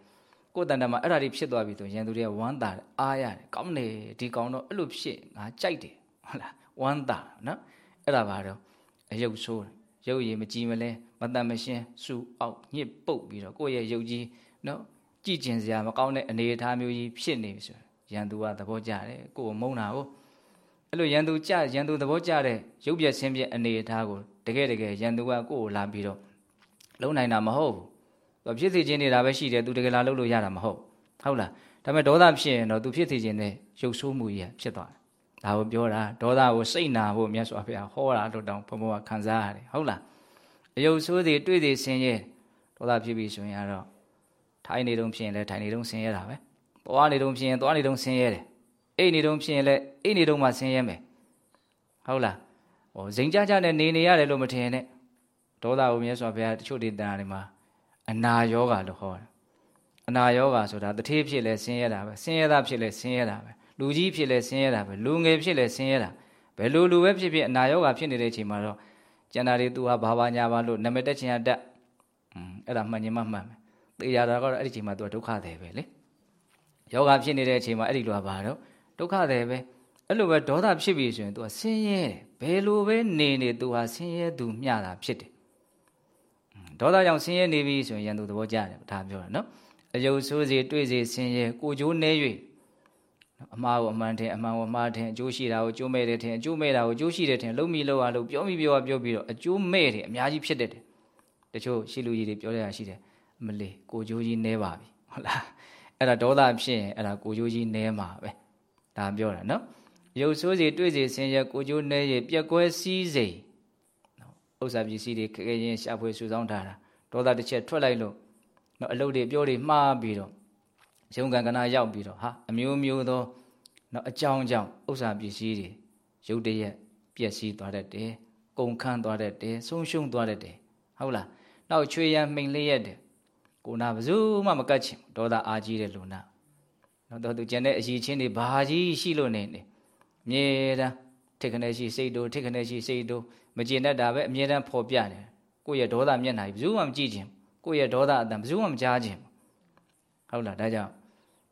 ကိုယ်တန်တမှာအဲ့ဒါတွေဖြစ်သွားပြီဆိုရန်သူတွေကဝမ်းသာတယ်အားရတယ်ကောင်းတယ်ဒီကောင်တော့အဲ့လိုဖြစ်ငါကြိုက်တယ်ဟုတ်လားဝမ်းသာနော်အဲ့ဒါပါတော့အယုတ်ဆိုးရုပ်ရည်မကြည်မလဲမတတ်မရှင်းစူအောက်ညစ်ပုတ်ပြီးတော့ကိုယ့်ရဲ့ရုပ်ကြီးနော်ကြည်ကျင်စရာမကောင်းတဲ့အနေအထားမျိုးကြီးဖြစ်နေပြီဆိုရန်သူကသဘောကျတယ်ကိုယ်ကိုမုန်းတာကို အဲ့လိုရန်သူကြရန်သူသဘောကျတဲ့ရုပ်ပြက်ဆင်းပြက်အနေအထားကိုတကယ်တကယ်ရန်သူကကိုယ့်ကိုလာပြီးတော့လုံနိုင်တာမဟုတ်ဘူးသူဖြစ်စီခြင်းနေတာပဲရှိတယ်သူတကယ်လာလုပ်လို့ရတာမဟုတ်ဟုတ်လားဒါပေမဲ့ဒေါသဖြစ်ရင်တော့သူဖြစ်စီခြင်းနဲ့ရုပ်ဆိုးမှုကြီးဖြစ်သွားတယ်ဒါကိုပြောတာဒေါသကိုစိတ်နာဖို့မြတ်စွာဘုရားဟောတာလို့တောင်ဘုံဘုံကခံစားရတယ်ဟုတ်လားအယုတ်ဆိုးစီတွေ့စီဆင်းရဲဒေါသဖြစ်ပြီဆိုရင်ကတော့ထိုင်နေတုံးဖြစ်ရင်လည်းထိုင်နေတုံးဆင်းရဲတာပဲသွားနေတုံးဖြစ်ရင်သွားနေတုံးဆင်းရဲတယ် အိတ်နေတုံးဖြစ်ရင်လည်းအိတ်နေတုံးမှဆင်းရဲမယ်ဟုတ်လားဟောဇိမ်ကြကြနဲ့နေနေရတယ်လို့မထင်နဲ့ဒေါသကိုမြတ်စွာဘုရားတချို့ဒေသနာတွေမှာအနာယောဂလို့ဟောတယ်အနာယောဂဆိုတာတထေးဖြစ်လဲဆင်းရဲတာပဲဆင်းရဲတာဖြစ်လဲဆင်းရဲတာပဲလူကြီးဖြစ်လဲဆင်းရဲတာပဲလူငယ်ဖြစ်လဲဆင်းရဲတာဘယ်လိုလူပဲဖြစ်ဖြစ်အနာယောဂဖြစ်နေတဲ့အချိန်မှာတော့ကျန်တာတွေသူဟာဘာဘာညာဘာလို့နမတက်ချင်ရတက်อืมအဲ့ဒါမှန်ရင်မှမှန်မယ်သေရတာကတော့အဲ့ဒီအချိန်မှာသူကဒုက္ခတယ်ပဲလေယောဂဖြစ်နေတဲ့အချိန်မှာအဲ့ဒီလိုကဘာတော့ ဒုက္ခတယ်ပဲအဲ့လိုပဲဒေါသဖြစ်ပြီဆိုရင်သူကဆင်းရဲတယ်ဘယ်လိုပဲနေနေသူဟာဆင်းရဲသူမျှတာဖြစ်တယ်ဒေါသကြောင့်ဆင်းရဲနေပြီဆိုရင်ရန်သူသဘောကျတယ်ဒါပြောတာနော်အယုတ်ဆိုးစီတွေ့စီဆင်းရဲကိုကြိုးနေ၍အမှားကိုအမှန်ထင်အမှန်ကိုအမှားထင်အကျိုးရှိတာကိုအကျိုးမဲ့တယ်ထင်အကျိုးမဲ့တာကိုအကျိုးရှိတယ်ထင်လုံးမိလို့အားလို့ပြောမိပြောပြောပြီးတော့အကျိုးမဲ့တယ်အများကြီးဖြစ်တတ်တယ်တချို့ရှိလူကြီးတွေပြောရတာရှိတယ်အမလေးကိုကြိုးကြီးနဲပါပြီဟုတ်လားအဲ့ဒါဒေါသဖြစ်ရင်အဲ့ဒါကိုကြိုးကြီးနဲမှာပဲ ဒါပြောတာနော်ရုပ်ဆိုးစီတွေ့စီဆင်းရဲကိုကြိုးနဲရပြက်ကွဲစည်းစိမ်ဥစ္စာပစ္စည်းတွေခက်ခဲရင်ရှာဖွေစုဆောင်းထားတာဒေါသတစ်ချက်ထွက်လိုက်လို့နော်အလုပ်တွေပြောတွေမှားပြီးတော့ရုံကံကနာရောက်ပြီးတော့ဟာအမျိုးမျိုးသောနော်အကြောင်းကြောင့်ဥစ္စာပစ္စည်းတွေရုပ်တရက်ပျက်စီးသွားတတ်တယ်ကုန်ခန်းသွားတတ်တယ်ဆုံးရှုံးသွားတတ်တယ်ဟုတ်လားနောက်ချွေရန်မိန်လျက်တယ်ကိုနာဘယ်သူမှမကတ်ချင်ဒေါသအားကြီးတဲ့လူနာ နော်တော့သူကျန်တဲ့အရေးချင်းတွေဘာကြီးရှိလို့နေနေအမြဲတမ်းထိတ်ခနဲ့ရှိစိတ်တို့ထိတ်ခနဲ့ရှိစိတ်တို့မကျင်တတ်တာပဲအမြဲတမ်းဖော်ပြတယ်ကိုယ့်ရဲ့ဒေါသမျက်နှာကြီးဘယ်သူမှမကြည့်ချင်ကိုယ့်ရဲ့ဒေါသအတန်ဘယ်သူမှမကြားချင်ဟုတ်လားဒါကြောင့်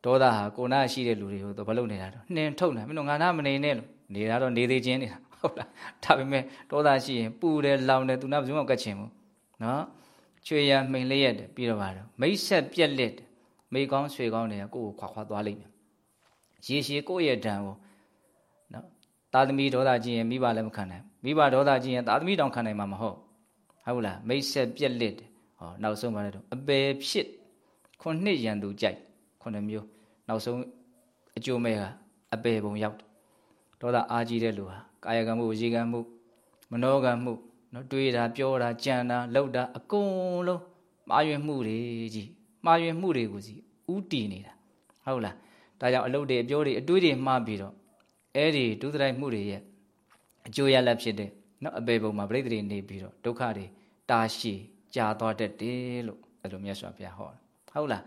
ဒေါသဟာကိုနာရှိတဲ့လူတွေကိုသူဘလို့နေတာတော့နှင်ထုတ်နေမင်းတို့ငါနာမနေနဲ့လို့နေတာတော့နေသေးချင်းနေတာဟုတ်လားဒါပေမဲ့ဒေါသရှိရင်ပူတယ်လောင်တယ်သူနာဘယ်သူမှကတ်ချင်ဘူးနော်ချွေရမိန်လျက်တယ်ပြီးတော့ပါတော့မိတ်ဆက်ပြက်လက်တယ် မိကောင်းဆွေကောင်းတွေကကိုယ့်ကိုခွာခွာသွားလိမ့်မယ်ရေရှည်ကိုယ့်ရဲ့ဓာန်ကိုနော်သားသမီးဒေါသကြီးရင်မိဘလည်းမခံနိုင်မိဘဒေါသကြီးရင်သားသမီးတောင်ခံနိုင်မှာမဟုတ်ဟုတ်လားမိတ်ဆက်ပြက်လက်တယ်ဟောနောက်ဆုံးပါတော့အပယ်ဖြစ်ခုနှစ်ရန်သူကြိုက်ခုနှစ်မျိုးနောက်ဆုံးအကျိုးမဲ့ကအပယ်ပုံရောက်ဒေါသအားကြီးတဲ့လူဟာကာယကံမှုရေကံမှုမနောကံမှုနော်တွေးတာပြောတာကြံတာလှုပ်တာအကုန်လုံးမှားယွင်းမှုတွေကြီး မှားယွင်းမှုတွေကိုစီဥတီနေတာဟုတ်လားဒါကြောင့်အလုပ်တွေအပြောတွေအတွေးတွေမှားပြီးတော့အဲ့ဒီဒုသရိုက်မှုတွေရဲ့အကျိုးရလတ်ဖြစ်တဲ့နော်အပေပုံမှာပြိတ္တိနေပြီးတော့ဒုက္ခတွေတာရှည်ကြာသွားတတ်တယ်လို့အဲ့လိုမြတ်စွာဘုရားဟောတယ်ဟုတ်လား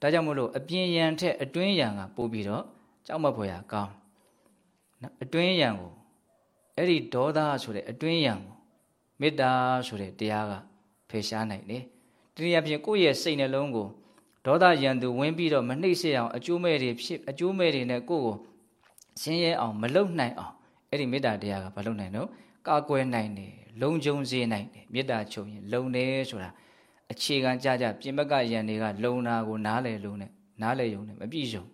ဒါကြောင့်မို့လို့အပြင်ယံထက်အတွင်းယံကပို့ပြီးတော့ကြောက်မက်ဖွယ်ရာကောင်းနော်အတွင်းယံကိုအဲ့ဒီဒေါသဆိုတဲ့အတွင်းယံကိုမေတ္တာဆိုတဲ့တရားကဖယ်ရှားနိုင်တယ် တနည်းအားဖြင့်ကိုယ့်ရဲ့စိတ်နှလုံးကိုဒေါသယံသူဝင်ပြီးတော့မနှိမ့်ဆက်အောင်အကျိုးမဲ့တွေဖြစ်အကျိုးမဲ့တွေနဲ့ကိုယ့်ကိုဆင်းရဲအောင်မလုံနိုင်အောင်အဲ့ဒီမေတ္တာတရားကမလုံနိုင်တော့ကာကွယ်နိုင်တယ်လုံခြုံစေနိုင်တယ်မေတ္တာချုပ်ရင်လုံတယ်ဆိုတာအခြေခံကြကြပြင်ဘက်ကယံတွေကလုံနာကိုနားလေလုံနဲ့နားလေယုံနဲ့မပြည့်စုံ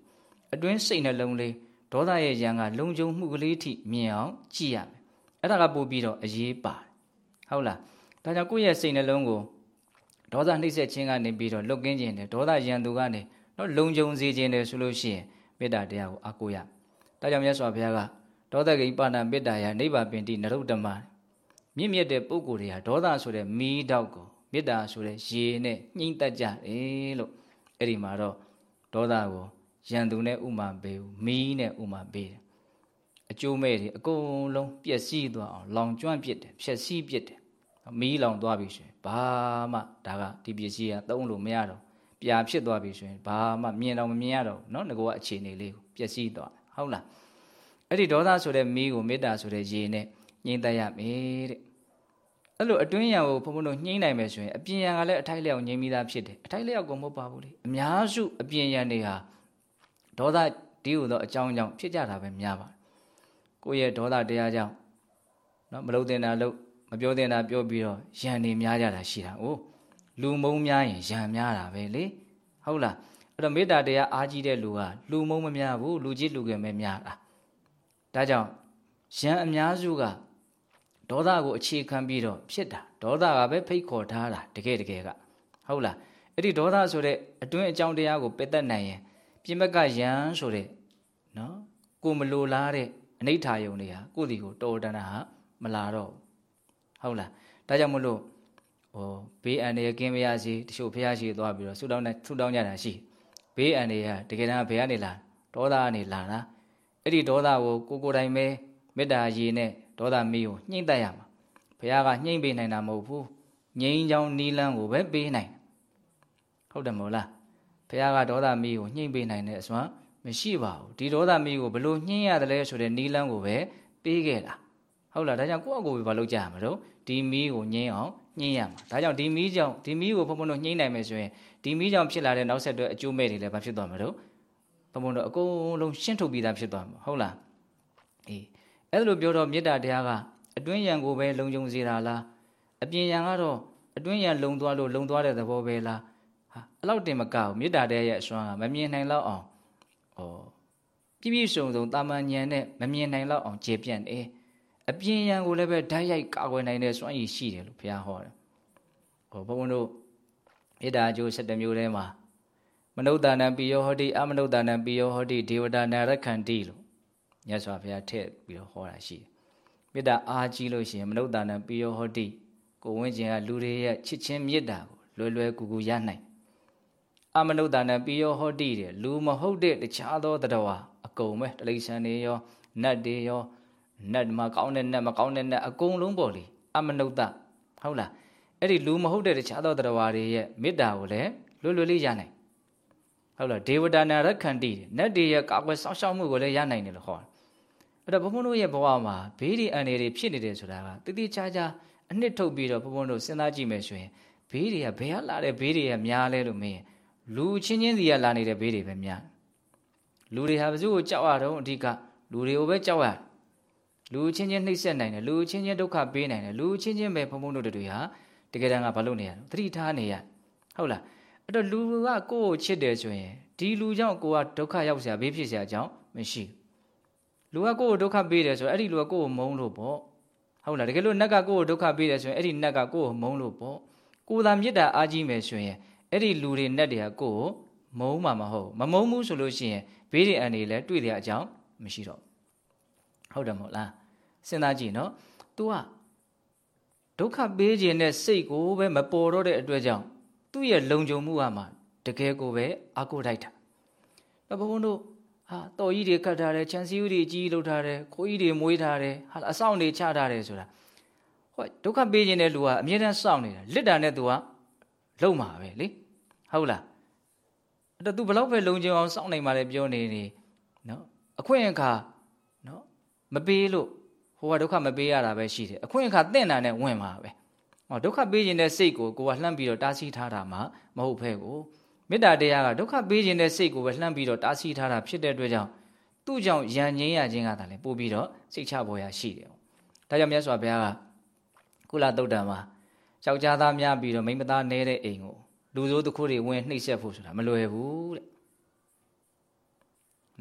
အတွင်းစိတ်နှလုံးလေးဒေါသရဲ့ယံကလုံခြုံမှုကလေးထိမြင်အောင်ကြည့်ရမယ်အဲ့ဒါကပို့ပြီးတော့အရေးပါတယ်ဟုတ်လားဒါကြောင့်ကိုယ့်ရဲ့စိတ်နှလုံးကို ဒေါသနှိမ့်ဆက်ခြင်းကနေပြီးတော့လွတ်ကင်းခြင်းနဲ့ဒေါသယံသူကနေတော့လုံခြုံစေခြင်းနဲ့ဆိုလို့ရှိရင်မေတ္တာတရားကိုအကူရဒါကြောင့်မြတ်စွာဘုရားကဒေါသဂိပါဏမေတ္တာယနိဗ္ဗာပင်တိနရုတ္တမမြင့်မြတ်တဲ့ပုဂ္ဂိုလ်တွေဟာဒေါသဆိုတဲ့မီးတောက်ကိုမေတ္တာဆိုတဲ့ရေနဲ့ညှိမ့်တတ်ကြတယ်လို့အဲ့ဒီမှာတော့ဒေါသကိုရန်သူနဲ့ဥမာပေးဘူးမီးနဲ့ဥမာပေးတယ်အကျိုးမဲ့တွေအကုန်လုံးပျက်စီးသွားအောင်လောင်ကျွမ်းပစ်တယ်ဖြက်စီးပစ်တယ်မီးလောင်သွားပြီဆိုရင် ဘာမှဒါကဒီပစ္စည်းကသုံးလို့မရတော့ပြာဖြစ်သွားပြီဆိုရင်ဘာမှမြင်တော့မမြင်ရတော့เนาะငကောအခြေအနေလေးကိုပျက်စီးသွားဟုတ်လားအဲ့ဒီဒေါသဆိုတဲ့မီးကိုမေတ္တာဆိုတဲ့ရေနဲ့ညှိမ့်တတ်ရမယ်တဲ့အဲ့လိုအတွင်းရံကိုဘုံဘုံတို့ညှိမ့်နိုင်မယ်ဆိုရင်အပြင်ရံကလည်းအထိုက်လျောက်ညှိမိသားဖြစ်တယ်အထိုက်လျောက်ကိုမဟုတ်ပါဘူးလေအများစုအပြင်ရံတွေဟာဒေါသဒီဟုသောအကြောင်းကြောင့်ဖြစ်ကြတာပဲများပါကိုယ့်ရဲ့ဒေါသတရားကြောင့်နော်မလုံးတင်တာလို့ မပြောတင်တာပြောပြီးတော့ရံနေများကြတာရှိတာ။အိုးလူမုံများရင်ရံများတာပဲလေ။ဟုတ်လား။အဲ့တော့မေတ္တာတရားအားကြီးတဲ့လူကလူမုံမများဘူးလူကြီးလူငယ်ပဲများတာ။ဒါကြောင့်ရံအများစုကဒေါသကိုအခြေခံပြီးတော့ဖြစ်တာဒေါသကပဲဖိတ်ခေါ်ထားတာတကယ်တကယ်ကဟုတ်လားအဲ့ဒီဒေါသဆိုတဲ့အတွင်းအကြောင်းတရားကိုပယ်တတ်နိုင်ရင်ပြင်ဘက်ကယံဆိုတဲ့နော်ကိုမလိုလားတဲ့အနိဋ္ဌာယုံတွေဟာကိုယ့်ဒီကိုတော်တန်တာဟာမလာတော့ ဟုတ်လားဒါကြောင့်မလို့ဟောဘေးအန္တရာယ်ကင်းမရစေတချို့ဖះရှိသွားပြီးတော့ဆူတောင်းဆူတောင်းကြတာရှိဘေးအန္တရာယ်ကတကယ်တမ်းဘယ်ကနေလာဒေါသကနေလာတာအဲ့ဒီဒေါသကိုကိုကိုယ်တိုင်ပဲမေတ္တာရည်နဲ့ဒေါသမီးကိုညှိမ့်တတ်ရမှာဘုရားကညှိမ့်ပေးနိုင်တာမဟုတ်ဘူးငြိမ်းချောင်းနီးလန်းကိုပဲပေးနိုင်ဟုတ်တယ်မဟုတ်လားဘုရားကဒေါသမီးကိုညှိမ့်ပေးနိုင်တဲ့အစွမ်းမရှိပါဘူးဒီဒေါသမီးကိုဘလို့ညှင်းရတယ်လဲဆိုတဲ့နီးလန်းကိုပဲပေးခဲ့တာ ဟုတ်လားဒါကြောင့်ကိုယ့်အကိုပဲမလုပ်ကြရမှာတော့ဒီမီးကိုညှင်းအောင်ညှင်းရမှာဒါကြောင့်ဒီမီးကြောင့်ဒီမီးကိုဘုံဘုံတို့ညှင်းနိုင်မယ်ဆိုရင်ဒီမီးကြောင့်ဖြစ်လာတဲ့နောက်ဆက်တွဲအကျိုးမဲ့တွေလည်းဘာဖြစ်သွားမှာတော့ဘုံဘုံတို့အကုန်လုံးရှင်းထုတ်ပြီးသားဖြစ်သွားမှာဟုတ်လားအေးအဲ့လိုပြောတော့မေတ္တာတရားကအတွင်းယံကိုပဲလုံခြုံစေတာလားအပြင်ယံကတော့အတွင်းယံလုံသွားလို့လုံသွားတဲ့သဘောပဲလားဟာအဲ့လောက်တင်မကဘူးမေတ္တာတရားရဲ့အစွမ်းကမမြင်နိုင်တော့အောင်ဩပြည့်ပြည့်စုံစုံတာမန်ဉာဏ်နဲ့မမြင်နိုင်တော့အောင်ကျေပြန့်တယ် အပြင်ယံကိုလည်းပဲဓာတ်ရိုက်ကာကွယ်နိုင်တဲ့စွမ်းရည်ရှိတယ်လို့ဘုရားဟောတယ်ဟောဘုန်းဘုန်းတို့မေတ္တာအကျိုး7မျိုးထဲမှာမနုဿာနံပိယောဟောတိအမနုဿာနံပိယောဟောတိဒေဝတာနာရခန္တိလို့မြတ်စွာဘုရားထည့်ပြီးတော့ဟောတာရှိတယ်မေတ္တာအားကြီးလို့ရှိရင်မနုဿာနံပိယောဟောတိကိုဝင်းကျင်ကလူတွေရဲ့ချစ်ချင်းမေတ္တာကိုလွယ်လွယ်ကူကူရနိုင်အမနုဿာနံပိယောဟောတိတဲ့လူမဟုတ်တဲ့တခြားသောတတော်ဟာအကုန်ပဲတလိษံတွေရောနတ်တွေရော နတ်မှာကောင်းတဲ့နတ်မကောင်းတဲ့နတ်အကုန်လုံးပေါ့လေအမနုဿဟုတ်လားအဲ့ဒီလူမဟုတ်တဲ့တခြားသောတတော်တွေရဲ့မေတ္တာကိုလည်းလွယ်လွယ်လေးရနိုင်ဟုတ်လားဒေဝတာနာရခန္တိနတ်တွေရဲ့ကာကွယ်စောင့်ရှောက်မှုကိုလည်းရနိုင်တယ်လို့ခေါ်တယ်အဲ့တော့ဘုံဘုံတို့ရဲ့ဘဝမှာဘေးဒီအန္တရာယ်တွေဖြစ်နေတယ်ဆိုတာကတိတိကျကျအနှစ်ထုတ်ပြီးတော့ဘုံဘုံတို့စဉ်းစားကြည့်မယ်ဆိုရင်ဘေးတွေကဘယ်ကလာတဲ့ဘေးတွေကများလဲလို့မင်းလူချင်းချင်းစီကလာနေတဲ့ဘေးတွေပဲများလူတွေဟာဘယ်သူ့ကိုကြောက်ရတော့အဓိကလူတွေကိုပဲကြောက်ရ လူချင်းချင်းနှိပ်စက်နိုင်တယ်လူချင်းချင်းဒုက္ခပေးနိုင်တယ်လူချင်းချင်းပဲဖုံဖုံတို့တွေဟာတကယ်တမ်းကဘာလို့နေရလဲသတိထားနေရဟုတ်လားအဲ့တော့လူကကိုယ့်ကိုချစ်တယ်ဆိုရင်ဒီလူကြောင့်ကိုကဒုက္ခရောက်စရာဘေးဖြစ်စရာအကြောင်းမရှိလူကကိုယ့်ကိုဒုက္ခပေးတယ်ဆိုရင်အဲ့ဒီလူကကိုယ့်ကိုမုန်းလို့ပေါ့ဟုတ်လားတကယ်လို့နတ်ကကိုယ့်ကိုဒုက္ခပေးတယ်ဆိုရင်အဲ့ဒီနတ်ကကိုယ့်ကိုမုန်းလို့ပေါ့ကိုသာမြစ်တာအားကြီးမယ်ဆိုရင်အဲ့ဒီလူတွေနဲ့တည်းကကိုယ်ကိုမုန်းမှာမဟုတ်မမုန်းဘူးဆိုလို့ရှိရင်ဘေးတွေအန်တွေလည်းတွေ့တဲ့အကြောင်းမရှိတော့ဟုတ်တယ်မဟုတ်လား စဉ်းစားကြည့်နော် तू ကဒုက္ခပေးခြင်းနဲ့စိတ်ကိုပဲမပေါ်တော့တဲ့အတွက်ကြောင့်သူ့ရဲ့လုံခြုံမှုကမှတကယ်ကိုပဲအာကိုထိုက်တာဘုန်းဘုန်းတို့ဟာတော်ကြီးတွေခတ်ထားတယ်ခြံစည်းဥတွေကြီးလုပ်ထားတယ်ခိုးကြီးတွေမွေးထားတယ်ဟာအဆောင်တွေချထားတယ်ဆိုတာဟောဒုက္ခပေးခြင်းတဲ့လူကအမြဲတမ်းစောင့်နေတာလစ်တာနဲ့သူကလုံမှာပဲလေဟုတ်လားအဲ့တော့ तू ဘလောက်ပဲလုံခြုံအောင်စောင့်နိုင်မှလည်းပြောနေနေနော်အခွင့်အခါနော်မပေးလို့ ဟိုကဒုက္ခမပေးရတာပဲရှိတယ်အခွင့်အခါတင့်တာနဲ့ဝင်မှာပဲဟောဒုက္ခပေးခြင်းတဲ့စိတ်ကိုကိုကလှမ်းပြီးတော့တားဆီးထားတာမှမဟုတ်ဖဲကိုမေတ္တာတရားကဒုက္ခပေးခြင်းတဲ့စိတ်ကိုပဲလှမ်းပြီးတော့တားဆီးထားတာဖြစ်တဲ့အတွက်ကြောင့်သူ့ကြောင့်ယဉ်ငင်းရခြင်းကသာလေပို့ပြီးတော့စိတ်ချပေါ်ရရှိတယ်။ဒါကြောင့်မြတ်စွာဘုရားကကုလတုတ်တံမှာယောက်ျားသားများပြီးတော့မိန်းမသားနေတဲ့အိမ်ကိုလူစိုးတစ်ခုတွေဝင်နှိပ်စက်ဖို့ဆိုတာမလွယ်ဘူးတဲ့။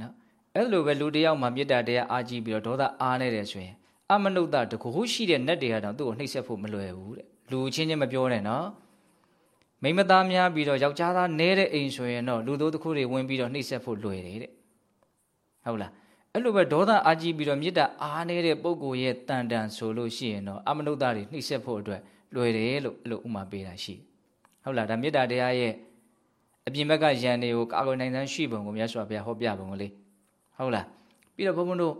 နော်အဲ့လိုပဲလူတယောက်မှာမေတ္တာတရားအားကြီးပြီးတော့ဒေါသအားနေတယ်ဆိုရင် အမနုဿတကူရှိတဲ့နတ်တွေကတော့သူ့ကိုနှိပ်စက်ဖို့မလွယ်ဘူးတဲ့။လူချင်းချင်းမပြောနဲ့နော်။မိမသားများပြီးတော့ယောက်ျားသားနဲတဲ့အိမ်ဆိုရင်တော့လူတို့တစ်ခုတွေဝင်ပြီးတော့နှိပ်စက်ဖို့လွယ်တယ်တဲ့ဟုတ်လားအဲ့လိုပဲဒေါသအာကြီးပြီးတော့မေတ္တာအားနေတဲ့ပုဂ္ဂိုလ်ရဲ့တန်တန်ဆိုလို့ရှိရင်တော့အမနုဿတွေနှိပ်စက်ဖို့အတွက်လွယ်တယ်လို့အဲ့လိုဥမာပေးတာရှိဟုတ်လားဒါမေတ္တာတရားရဲ့အပြင်ဘက်ကယံတွေကိုကာကွယ်နိုင်တဲ့ရှိပုံကိုမြတ်စွာဘုရားဟောပြပုံကိုလေဟုတ်လားပြီးတော့ဘုန်းဘုန်းတို့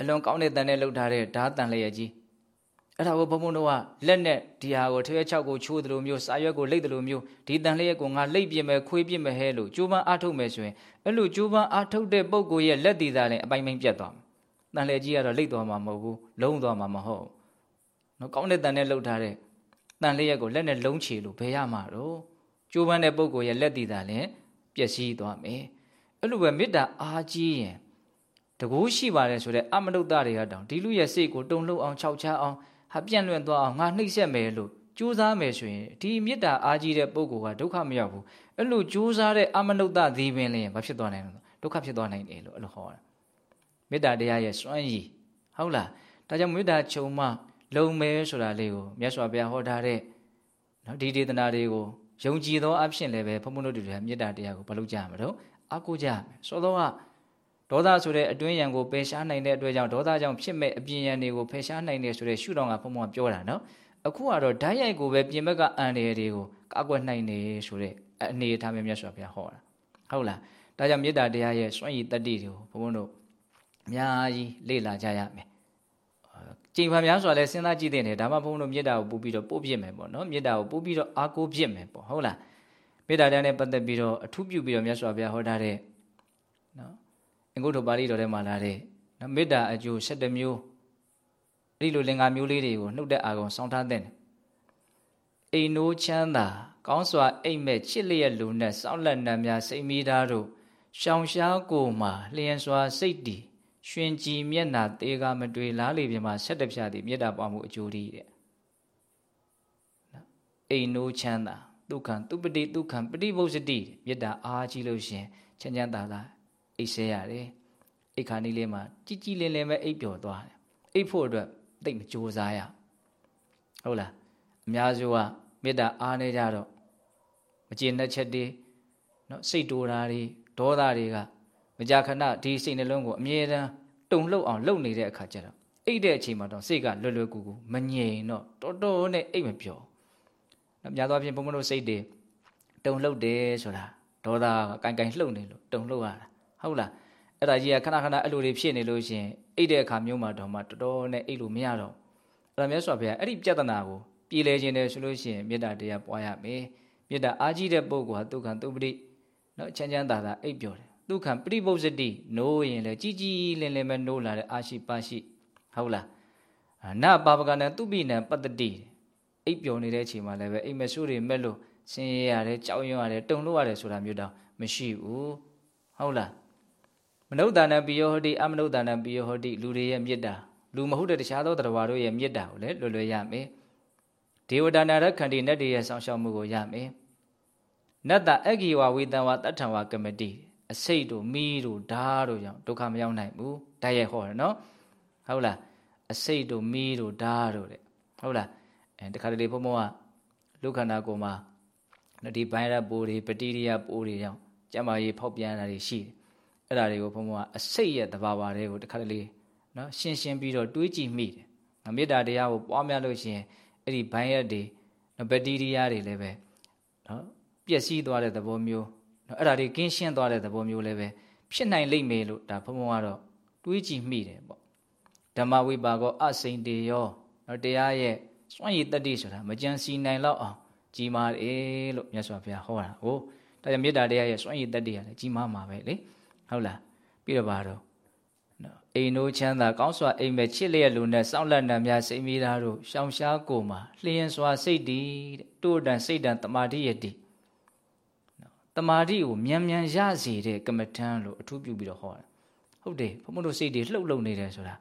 အလွန်ကောင်းတဲ့တန်နဲ့လှုပ်ထားတဲ့ဓာတန်လျက်ကြီးအဲ့ဒါကိုဘုံဘုံတို့ကလက်နဲ့ဒီဟာကိုထွေးချောက်ကိုချိုးတယ်လို့မျိုးစာရွက်ကိုလိတ်တယ်လို့မျိုးဒီတန်လျက်ကိုငါလိတ်ပြစ်မယ်ခွေးပြစ်မယ်ဟဲလို့ကြိုးပန်းအားထုတ်မယ်ဆိုရင်အဲ့လိုကြိုးပန်းအားထုတ်တဲ့ပုံကိုရဲ့လက်တည်သားလည်းအပိုင်းပိုင်းပြတ်သွားမှာတန်လျက်ကြီးကတော့လိတ်သွားမှာမဟုတ်ဘူးလုံးသွားမှာမဟုတ်နော်ကောင်းတဲ့တန်နဲ့လှုပ်ထားတဲ့တန်လျက်ကိုလက်နဲ့လုံးချေလို့ဘယ်ရမှာတော့ကြိုးပန်းတဲ့ပုံကိုရဲ့လက်တည်သားလည်းပျက်စီးသွားမယ်အဲ့လိုပဲမေတ္တာအားကြီးရင် တကူရှိပါတယ်ဆိုတဲ့အမနုဿတွေကတောင်ဒီလူရဲ့စိတ်ကိုတုံလှုပ်အောင်ခြောက်ချအောင်ဟာပြန့်လွင့်သွားအောင်ငါနှိပ်စက်မယ်လို့ကြိုးစားမယ်ဆိုရင်ဒီမေတ္တာအားကြီးတဲ့ပုဂ္ဂိုလ်ကဒုက္ခမရောက်ဘူးအဲ့လိုကြိုးစားတဲ့အမနုဿသည်ပင်လည်းဘာဖြစ်သွားနိုင်လဲဒုက္ခဖြစ်သွားနိုင်တယ်လို့အဲ့လိုဟောတာမေတ္တာတရားရဲ့စွမ်းရည်ဟုတ်လားဒါကြောင့်မေတ္တာခြုံမှလုံမဲဆိုတာလေးကိုမြတ်စွာဘုရားဟောထားတဲ့နော်ဒီဒေသနာတွေကိုယုံကြည်သောအဖြစ်လည်းပဲဘုံဘုံတို့တွေမေတ္တာတရားကိုဘယ်လိုကြားမှာတော့အကူကြမယ်ဆိုတော့က ဒေါသဆိုတဲ့အတွင်းယံကိုပယ်ရှားနိုင်တဲ့အတွက်ကြောင့်ဒေါသကြောင့်ဖြစ်မဲ့အပြင်ယံတွေကိုဖယ်ရှားနိုင်တယ်ဆိုတဲ့ရှုထောင့်ကဘုံဘုံကပြောတာနော်အခုကတော့ဓာတ်ရိုက်ကိုပဲပြင်ဘက်ကအန်တယ်တွေကိုကာကွယ်နိုင်တယ်ဆိုတဲ့အနေအထားမျိုးမြတ်စွာဘုရားဟောတာဟုတ်လားဒါကြောင့်မေတ္တာတရားရဲ့စွန့်ရည်တတ္တိတွေကိုဘုံဘုံတို့အများကြီးလေ့လာကြရမယ်ကြိမ်ဖန်များစွာလဲစဉ်းစားကြည့်တဲ့နေဒါမှဘုံတို့မေတ္တာကိုပို့ပြီးတော့ပို့ပြစ်မယ်ပေါ့နော်မေတ္တာကိုပို့ပြီးတော့အားကိုးပြစ်မယ်ပေါ့ဟုတ်လားမေတ္တာတရားနဲ့ပတ်သက်ပြီးတော့အထူးပြုပြီးတော့မြတ်စွာဘုရားဟောထားတဲ့နော်အ င်္ဂုတ္တပါဠိတော်ထဲမှာလာတဲ့နော်မေတ္တာအကျိုး7မျိုးအဲ့ဒီလိုလင်္ကာမျိုးလေးတွေကိုနှုတ်တဲ့အာကုံစောင်းထားတဲ့အိမ်နိုးချမ်းသာ ကောင်းစွာအိမ်မဲ့ချစ်လျက်လူနဲ့စောင့်လက်နံများစိတ်မိသားတို့ရှောင်ရှားကိုမှာလျင်စွာစိတ်တည်ရွှင်ကြည်မျက်နာတေကမတွေ့လားလေပြမှာဆက်တပြသည်မေတ္တာပွားမှုအကျိုးတည်းတဲ့နော်အိမ်နိုးချမ်းသာဒုက္ခံသူပတိဒုက္ခံပฏิဘုဇ္ဇတိမေတ္တာအားကြီးလို့ရှင်ချမ်းချမ်းသာသာ အိတ်ဆဲရတယ်အိတ်ခါနီးလေးမှာကြည်ကြည်လင်လင်ပဲအိတ်ပျော်သွားတယ်အိတ်ဖို့အတွက်တိတ်မကြိုးစားရဟုတ်လားအများစုကမေတ္တာအားနေကြတော့မကျေနပ်ချက်တွေနော်စိတ်တိုးတာတွေဒေါသတွေကမကြာခဏဒီစိတ်နှလုံးကိုအမြဲတမ်းတုန်လှုပ်အောင်လုပ်နေတဲ့အခါကျတော့အိတ်တဲ့အချိန်မှာတော့စိတ်ကလွယ်လွယ်ကူကူမငြိမ်တော့တော်တော်နဲ့အိတ်မပျော်နော်များသောအားဖြင့်ဘုံဘုံတို့စိတ်တွေတုန်လှုပ်တယ်ဆိုတာဒေါသကကန်ကန်လှုပ်နေလို့တုန်လှုပ်ရတာ ဟုတ်လားအဲ့ဒါကြီးကခဏခဏအဲ့လိုတွေဖြစ်နေလို့ရှင်အိတ်တဲ့အခါမျိုးမှာတော့မှတော်တော်နဲ့အိတ်လို့မရတော့အဲ့ဒါမြတ်စွာဘုရားအဲ့ဒီပြဿနာကိုပြည်လဲခြင်းတယ်ဆိုလို့ရှိရင်မေတ္တာတရားပွားရမယ်မေတ္တာအားကြီးတဲ့ပုဂ္ဂိုလ်ဟာဒုက္ခသုပတိနော်ချမ်းချမ်းသာသာအိပ်ပျော်တယ်ဒုက္ခပရိပုဇ္ဇတိနိုးရင်လည်းကြီးကြီးလင်းလင်းပဲနိုးလာတဲ့အာရှိပါရှိဟုတ်လားနပါပကနံသူပိနံပတ္တတိအိပ်ပျော်နေတဲ့အချိန်မှာလည်းပဲအိမ်မဆိုးတွေမဲ့လို့ဆင်းရဲရတယ်ကြောက်ရွံ့ရတယ်တုန်လို့ရတယ်ဆိုတာမျိုးတော့မရှိဘူးဟုတ်လား မနုဿာနံပိယောဟတိအမနုဿာနံပိယောဟတိလူတွေရဲ့မေတ္တာလူမဟုတ်တဲ့တခြားသောတရားတို့ရဲ့မေတ္တာကိုလည်းလွယ်လွယ်ရမယ်ဒေဝတာနာရခန္တီနတ်တွေရဲ့ဆောင်ရှောက်မှုကိုရမယ်နတ္တအဂီဝဝေတံဝတတ္ထံဝကမတိအစိတ်တို့မီးတို့ဓာတ်တို့ကြောင့်ဒုက္ခမရောက်နိုင်ဘူးဓာတ်ရဲ့ဟောတယ်နော်ဟုတ်လားအစိတ်တို့မီးတို့ဓာတ်တို့တဲ့ဟုတ်လားအဲတခါတလေဘုံဘုံကလူခန္ဓာကိုယ်မှာဒီဘိုင်းရပိုးတွေပတိရိယပိုးတွေကြောင့်ကျမကြီးဖောက်ပြန်တာတွေရှိတယ် အဲ့ဒါတွေကိုဘုံဘုံကအစိတ်ရဲ့တဘာဝတွေကိုတခါတလေနော်ရှင်းရှင်းပြီးတော့တွေးကြည့်မိတယ်မေတ္တာတရားကိုပွားများလို့ရှိရင်အဲ့ဒီဘိုင်းရက်တွေဘက်တီးရီးယားတွေလည်းပဲနော်ပျက်စီးသွားတဲ့သဘောမျိုးနော်အဲ့ဒါတွေကင်းရှင်းသွားတဲ့သဘောမျိုးလည်းပဲဖြစ်နိုင်လိမ့်မယ်လို့ဒါဘုံဘုံကတော့တွေးကြည့်မိတယ်ပေါ့ဓမ္မဝိပါကောအစိန်တေယောနော်တရားရဲ့စွန့်ရည်တတ္တိဆိုတာမကြံစီနိုင်တော့အောင်ကြီးမားတယ်လို့မြတ်စွာဘုရားဟောတာဟိုဒါကြောင့်မေတ္တာတရားရဲ့စွန့်ရည်တတ္တိကလည်းကြီးမားမှာပဲလေ ဟုတ်လားပြီးတော့ပါတော့အိမ်နိုးချမ်းသာကောင်းစွာအိမ်မဲ့ချစ်လျက်လူနဲ့စောင့်လက်နံများစိတ်မိသားတို့ရှောင်ရှားကိုမှာလျှင်စွာစိတ်တည်တဲ့တိုးတန်စိတ်တန်တမာတိယတိတမာတိကိုမြန်မြန်ရစေတဲ့ကမ္မထံလို့အထူးပြုပြီးတော့ဟောတယ်ဟုတ်တယ်ဘုမတို့စိတ်တွေလှုပ်လှုပ်နေတယ်ဆိုတာ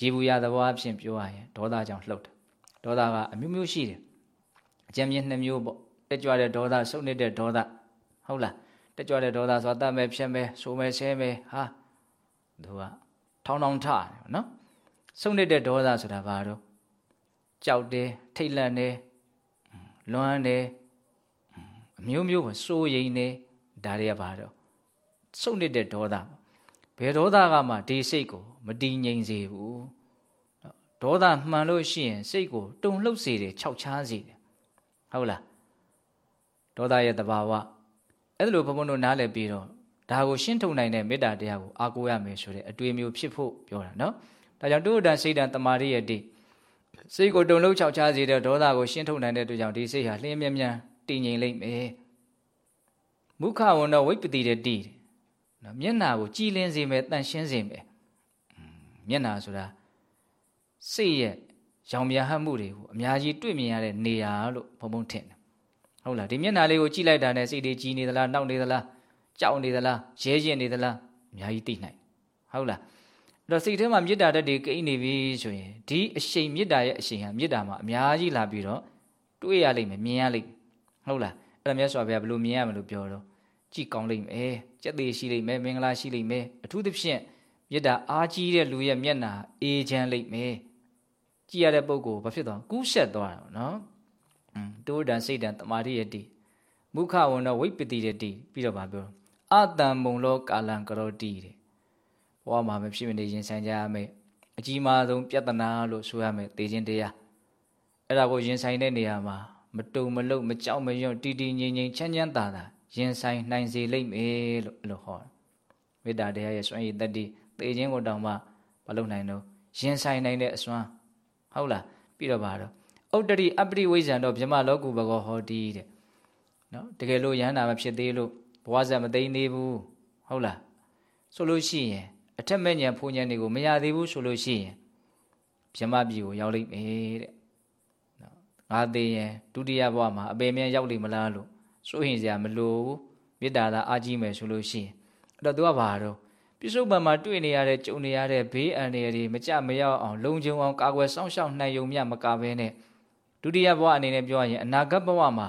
ရေဘူးရသဘောအဖြစ်ပြောရရင်ဒေါသကြောင့်လှုပ်တယ်ဒေါသကအမျိုးမျိုးရှိတယ်အကြံမြင်နှစ်မျိုးပေါ့တက်ကြွတဲ့ဒေါသစုပ်နေတဲ့ဒေါသဟုတ်လား တက်ကြွတဲ့ဒေါသဆိုတာတတ်မဲ့ဖြတ်မဲ့ဆိုမဲ့ဆဲမဲ့ဟာသူကထောင်းထောင်းထတယ်နော်စုံနေတဲ့ဒေါသဆိုတာဘာတော့ကြောက်တယ်ထိတ်လန့်တယ်လွမ်းတယ်အမျိုးမျိုးပဲစိုးရိမ်နေဒါတွေကဘာတော့စုံနေတဲ့ဒေါသဘယ်ဒေါသကမှဒီစိတ်ကိုမတည်ငြိမ်စေဘူးဒေါသမှန်လို့ရှိရင်စိတ်ကိုတုန်လှုပ်စေတယ်ခြောက်ခြားစေတယ်ဟုတ်လားဒေါသရဲ့တဘာဝ အဲ့လိုဘုံဘုံတို့နားလည်ပြီးတော့ဒါကိုရှင်းထုတ်နိုင်တဲ့မေတ္တာတရားကိုအားကိုးရမယ်ဆိုတဲ့အတွေ့အမျိုးဖြစ်ဖို့ပြောတာနော်ဒါကြောင့်တုဒ္ဒစိတ်တံတမာရိယတိစိတ်ကိုတုန်လှုပ်ခြောက်ခြားစေတဲ့ဒေါသကိုရှင်းထုတ်နိုင်တဲ့အတွက်ကြောင့်ဒီစိတ်ဟာလျှင်းမြမြန်းတည်ငြိမ်လိမ့်မယ်မုခဝန္တော့ဝိပတိတဲ့တည်တယ်နော်မျက်နာကိုကြည်လင်းစေမယ်တန်ရှင်းစေမယ်မျက်နာဆိုတာစိတ်ရဲ့ရောင်ပြန်ဟပ်မှုတွေကိုအများကြီးတွေ့မြင်ရတဲ့နေရာလို့ဘုံဘုံထင်တယ် ဟုတ်လားဒီမျက်နာလေးကိုကြည့်လိုက်တာနဲ့စိတ်တွေကြည်နေသလားနှောက်နေသလားကြောက်နေသလားရဲရင်နေသလားအများကြီးသိနိုင်ဟုတ်လားအဲ့တော့စိတ်ထဲမှာမေတ္တာတက်တွေကိန်းနေပြီဆိုရင်ဒီအရှိန်မေတ္တာရဲ့အရှိန်ဟာမေတ္တာမှာအများကြီးလာပြီးတော့တွေ့ရလိမ့်မယ်မြင်ရလိမ့်မယ်ဟုတ်လားအဲ့ဒါမြတ်စွာဘုရားဘယ်လိုမြင်ရမလို့ပြောတော့ကြည်ကောင်းလိမ့်မယ်ကြက်သေးရှိလိမ့်မယ်မင်္ဂလာရှိလိမ့်မယ်အထူးသဖြင့်မေတ္တာအားကြီးတဲ့လူရဲ့မျက်နှာအေးချမ်းလိမ့်မယ်ကြည်ရတဲ့ပုဂ္ဂိုလ်ဘာဖြစ်သွားကူးဆက်သွားတာနော် တိုးတန်စိတ်တန်တမာတိယတိမုခဝန္နောဝိပတိရတိပြီးတော့ဗာပြောအတံမုံလောကာလံကရောတိတဲ့ဘဝမှာမဖြစ်မနေရင်ဆိုင်ကြရမယ်အကြီးမားဆုံးပြဿနာလို့ဆိုရမယ်သိခြင်းတရားအဲ့ဒါကိုရင်ဆိုင်တဲ့နေရာမှာမတုံမလုတ်မကြောက်မရွံ့တည်တည်ငြိမ်ငြိမ်ချမ်းချမ်းသာသာရင်ဆိုင်နိုင်စေလိမ့်မယ်လို့အဲ့လိုဟောမေတ္တာတရားရဲ့စွမ်းရည်တတ္တိသိခြင်းကိုတောင်မှမလုပ်နိုင်တော့ရင်ဆိုင်နိုင်တဲ့အစွမ်းဟုတ်လားပြီးတော့ပါတော့ ဥတ္တရိအပရိဝိဇ္ဇံတော့ဗြဟ္မလောကုဘဂောဟောတိတဲ့နော်တကယ်လို့ယန္တာမဖြစ်သေးလို့ဘဝဇက်မသိသေးဘူးဟုတ်လားဆိုလို့ရှိရင်အထက်မဲ့ညာဖူညာတွေကိုမရသေးဘူးဆိုလို့ရှိရင်ဗြဟ္မပြည်ကိုရောက်လိမ့်မယ်တဲ့နော်ငါသေးရင်ဒုတိယဘဝမှာအပေမြန်ရောက်လိမ့်မလားလို့စိုးရင်စရာမလိုဘူးမေတ္တာသာအားကြီးမယ်ဆိုလို့ရှိရင်အဲ့တော့သူကဘာတော့ပြစ္ဆုတ်ပံမှာတွေ့နေရတဲ့ကြုံနေရတဲ့ဘေးအန္တရာယ်တွေမကြမရောက်အောင်လုံခြုံအောင်ကာကွယ်စောင့်ရှောက်နိုင်ုံမြမကဘဲနဲ့ ဒုတိယဘဝအနေနဲ့ပြောရရင်အနာဂတ်ဘဝမှာ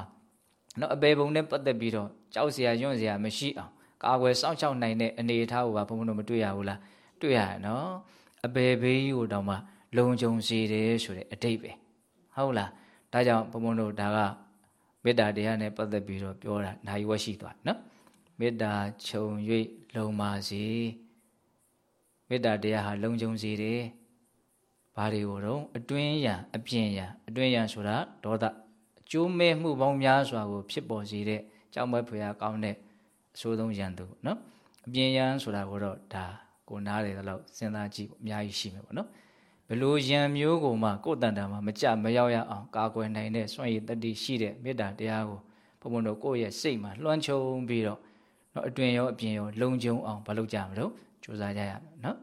နော်အပေပုံနဲ့ပတ်သက်ပြီးတော့ကြောက်စရာညွန့်စရာမရှိအောင်ကာကွယ်စောင့်ရှောက်နိုင်တဲ့အနေအထားကိုပါဘုံဘုံတို့မတွေ့ရဘူးလားတွေ့ရရနော်အပေဘေးကြီးကိုတောင်မှလုံခြုံစေတယ်ဆိုတဲ့အတိတ်ပဲဟုတ်လားဒါကြောင့်ဘုံဘုံတို့ဒါကမေတ္တာတရားနဲ့ပတ်သက်ပြီးတော့ပြောတာနိုင်ဝက်ရှိသွားနော်မေတ္တာခြုံ၍လုံပါစေမေတ္တာတရားဟာလုံခြုံစေတယ် ဘာတွေကိုတော့အတွင်းရန်အပြင်ရန်အတွင်းရန်ဆိုတာဒေါသအကျိုးမဲ့မှုပေါင်းများစွာကိုဖြစ်ပေါ်စေတဲ့ကြောက်မွဲဖွယ်ရာကောင်းတဲ့အဆိုးဆုံးရန်သူနော်အပြင်ရန်ဆိုတာကိုတော့ဒါကိုနားတယ်တော့စဉ်းစားကြည့်အများကြီးရှိမယ်ပေါ့နော်ဘလို့ရံမျိုးကိုမှကိုယ်တန်တန်မှာမကြမရောက်ရအောင်ကာကွယ်နိုင်တဲ့စွန့်ရည်တတိရှိတဲ့မေတ္တာတရားကိုဘုံဘုံတို့ကိုယ့်ရဲ့စိတ်မှာလွှမ်းခြုံပြီးတော့နော်အတွင်ရောအပြင်ရောလုံခြုံအောင်မလုပ်ကြမလို့ကြိုးစားကြရမယ်နော်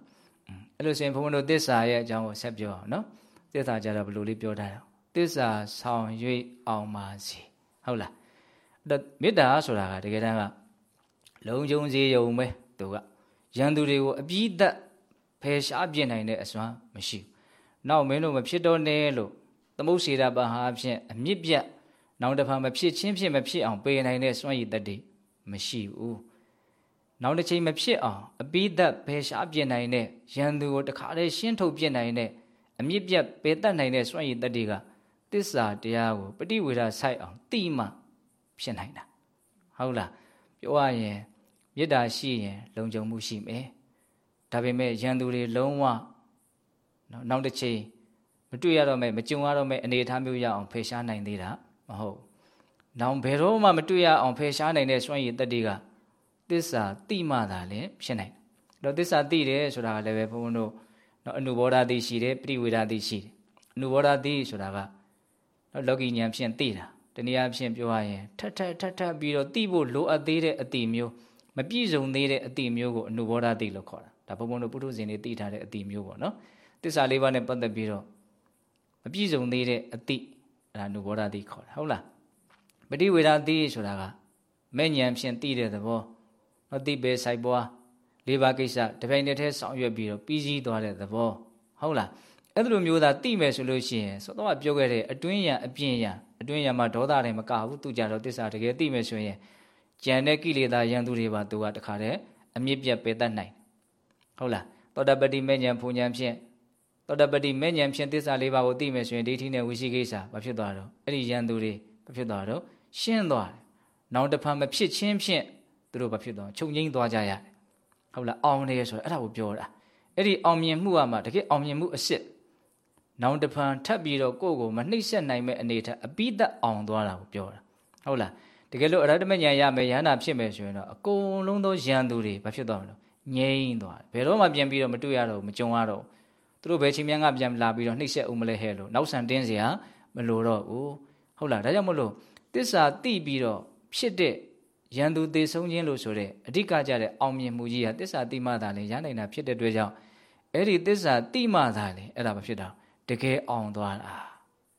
အဲ့လိုဆိုရင်ဘုံဘုံတို့သစ္စာရဲ့အကြောင်းကိုဆက်ပြောအောင်နော်သစ္စာကြတော့ဘလို့လေးပြောထားတယ်သစ္စာဆောင်၍အောင်ပါစီဟုတ်လားအဲ့မေတ္တာဆိုတာကတကယ်တမ်းကလုံခြုံစေရုံပဲသူကရန်သူတွေကိုအပြည့်သက်ဖယ်ရှားပြစ်နိုင်တဲ့အစွမ်းမရှိဘူးနောက်မင်းတို့မဖြစ်တော့နဲ့လို့သမုတ်စေတာပဟာဖြင့်အမြင့်ပြတ်နောက်တစ်ဖန်မဖြစ်ချင်းဖြစ်မဖြစ်အောင်ပေးနိုင်တဲ့စွမ်းရည်တတ်တွေမရှိဘူး နောက်တစ်ချိန်မဖြစ်အောင်အပိသက်ဘယ်ရှားပြစ်နိုင်တဲ့ရန်သူကိုတခါတည်းရှင်းထုတ်ပြစ်နိုင်တဲ့အမြင့်ပြတ်ပယ်တတ်နိုင်တဲ့စွမ်းရည်တတ်တွေကတစ္ဆာတရားကိုပฏิဝေဒဆိုင်အောင်တိမှဖြစ်နိုင်တာဟုတ်လားပြောရရင်မေတ္တာရှိရင် လုံခြုံမှုရှိမယ်ဒါပေမဲ့ရန်သူတွေလုံးဝနော်နောက်တစ်ချိန်မတွေ့ရတော့မဲ့မကြုံရတော့မဲ့အနေအထားမျိုးရအောင်ဖယ်ရှားနိုင်သေးတာမဟုတ်။နောင်ဘယ်တော့မှမတွေ့ရအောင်ဖယ်ရှားနိုင်တဲ့စွန့်ရည်တတ္တိက သစ္စာတိမှသာလည်းဖြစ်နိုင်တယ်။တော့သစ္စာတိတယ်ဆိုတာကလည်းပဲဘုန်းဘုန်းတို့နော်အနုဘောဓတိရှိတယ်ပြိဝေဒတိရှိတယ်။အနုဘောဓတိဆိုတာကနော်လောကီဉာဏ်ဖြင့်သိတာ။တနည်းအားဖြင့်ပြောရရင်ထက်ထက်ထက်ထက်ပြီးတော့သိဖို့လိုအပ်သေးတဲ့အတိမျိုးမပြည့်စုံသေးတဲ့အတိမျိုးကိုအနုဘောဓတိလို့ခေါ်တာ။ဒါဘုန်းဘုန်းတို့ပုထုဇဉ်တွေသိထားတဲ့အတိမျိုးပေါ့နော်။တစ္ဆာလေးပါးနဲ့ပတ်သက်ပြီးတော့မပြည့်စုံသေးတဲ့အတိအဲ့ဒါနုဘောဓတိခေါ်တာဟုတ်လားပฏิဝေဒတိဆိုတာကမဲ့ဉဏ်ဖြင့်သိတဲ့သဘော မသိပဲစိုက်ပွားလေးပါးကိစ္စတပြိုင်တည်းထဲဆောင်ရွက်ပြီးတော့ပြီးစည်းသွားတဲ့သဘောဟုတ်လားအဲ့လိုမျိုးသာသိမယ်ဆိုလို့ရှိရင်သောတော့ပြောခဲ့တဲ့အတွင်းရံအပြင်ရံအတွင်းရံမှာဒေါသတွေမကဘူးသူကြတော့တစ္ဆာတကယ်သိမယ်ဆိုရင်ကြံတဲ့ကိလေသာရန်သူတွေပါသူကတခါတည်းအမြင့်ပြတ်ပယ်တတ်နိုင်ဟုတ်လားသောတပတိမဲ့ဉဏ်ဖူဉဏ်ဖြင့်သောတပတိမဲ့ဉဏ်ဖြင့်သစ္စာလေးပါးကိုသိမယ်ဆိုရင်ဒိဋ္ဌိနဲ့ဝိရှိကိစ္စဘာဖြစ်သွားတော့အဲ့ဒီယန္တုတွေဘာဖြစ်သွားတော့ရှင်းသွားတယ်။နောက်တစ်ဖန်မဖြစ်ချင်းဖြင့် သူတို့ဘာဖြစ်သွားချုပ်ငိမ့်သွားကြရတယ်ဟုတ်လားအောင်တယ်ဆိုတော့အဲ့ဒါကိုပြောတာအဲ့ဒီအောင်မြင်မှုကမှတကယ်အောင်မြင်မှုအစ်စ်နောင်တဖန်ထပ်ပြီးတော့ကိုယ့်ကိုမနှိမ့်ဆက်နိုင်မဲ့အနေထားအပိသက်အောင်သွားတာကိုပြောတာဟုတ်လားတကယ်လို့အရဟတမဉာဏ်ရမယ်ယန္တာဖြစ်မယ်ဆိုရင်တော့အကုန်လုံးသောယန္တူတွေဘာဖြစ်သွားမလဲငြိမ့်သွားဘယ်တော့မှပြန်ပြီးတော့မတွေ့ရတော့မကြုံရတော့သူတို့ဘယ်ချိန်မြန်ကပြန်လာပြီးတော့နှိမ့်ဆက်ဦးမလဲဟဲ့လို့နောက်ဆန်တင်းစရာမလိုတော့ဘူးဟုတ်လားဒါကြောင့်မလို့တစ္ဆာတိပြီးတော့ဖြစ်တဲ့ ရန်သူသေဆုံးခြင်းလို့ဆိုတဲ့အဓိကကြတဲ့အောင်မြင်မှုကြီးဟာတစ္ဆာတိမှသာလေရနိုင်တာဖြစ်တဲ့အတွက်ကြောင့်အဲ့ဒီတစ္ဆာတိမှသာလေအဲ့ဒါမဖြစ်တာတကယ်အောင်သွားတာ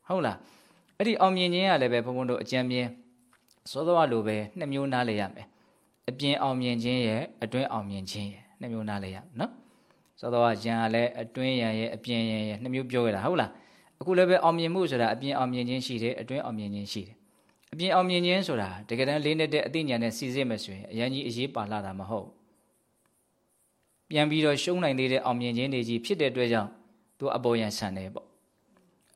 ဟုတ်လားအဲ့ဒီအောင်မြင်ခြင်းကလည်းပဲဘုံဘုံတို့အကျဉ်းပြင်းစောသောလိုပဲနှစ်မျိုးနားလေရမယ်အပြင်အောင်မြင်ခြင်းရဲ့အတွင်းအောင်မြင်ခြင်းရဲ့နှစ်မျိုးနားလေရနော်စောသောကရန်ကလည်းအတွင်းရန်ရဲ့အပြင်ရန်ရဲ့နှစ်မျိုးပြောရတာဟုတ်လားအခုလည်းပဲအောင်မြင်မှုဆိုတာအပြင်အောင်မြင်ခြင်းရှိတယ်အတွင်းအောင်မြင်ခြင်းရှိတယ် အပြင်အောင်မြင်ခြင်းဆိုတာတကယ်တမ်းလေးနဲ့တဲ့အသိဉာဏ်နဲ့စီစစ်မယ်ဆိုရင်အရင်ကြီးအရေးပါလာတာမဟုတ်ပြန်ပြီးတော့ရှုံးနိုင်သေးတဲ့အောင်မြင်ခြင်းတွေကြီးဖြစ်တဲ့အတွက်ကြောင့်သူအပေါ်ရန်ဆန်တယ်ပေါ့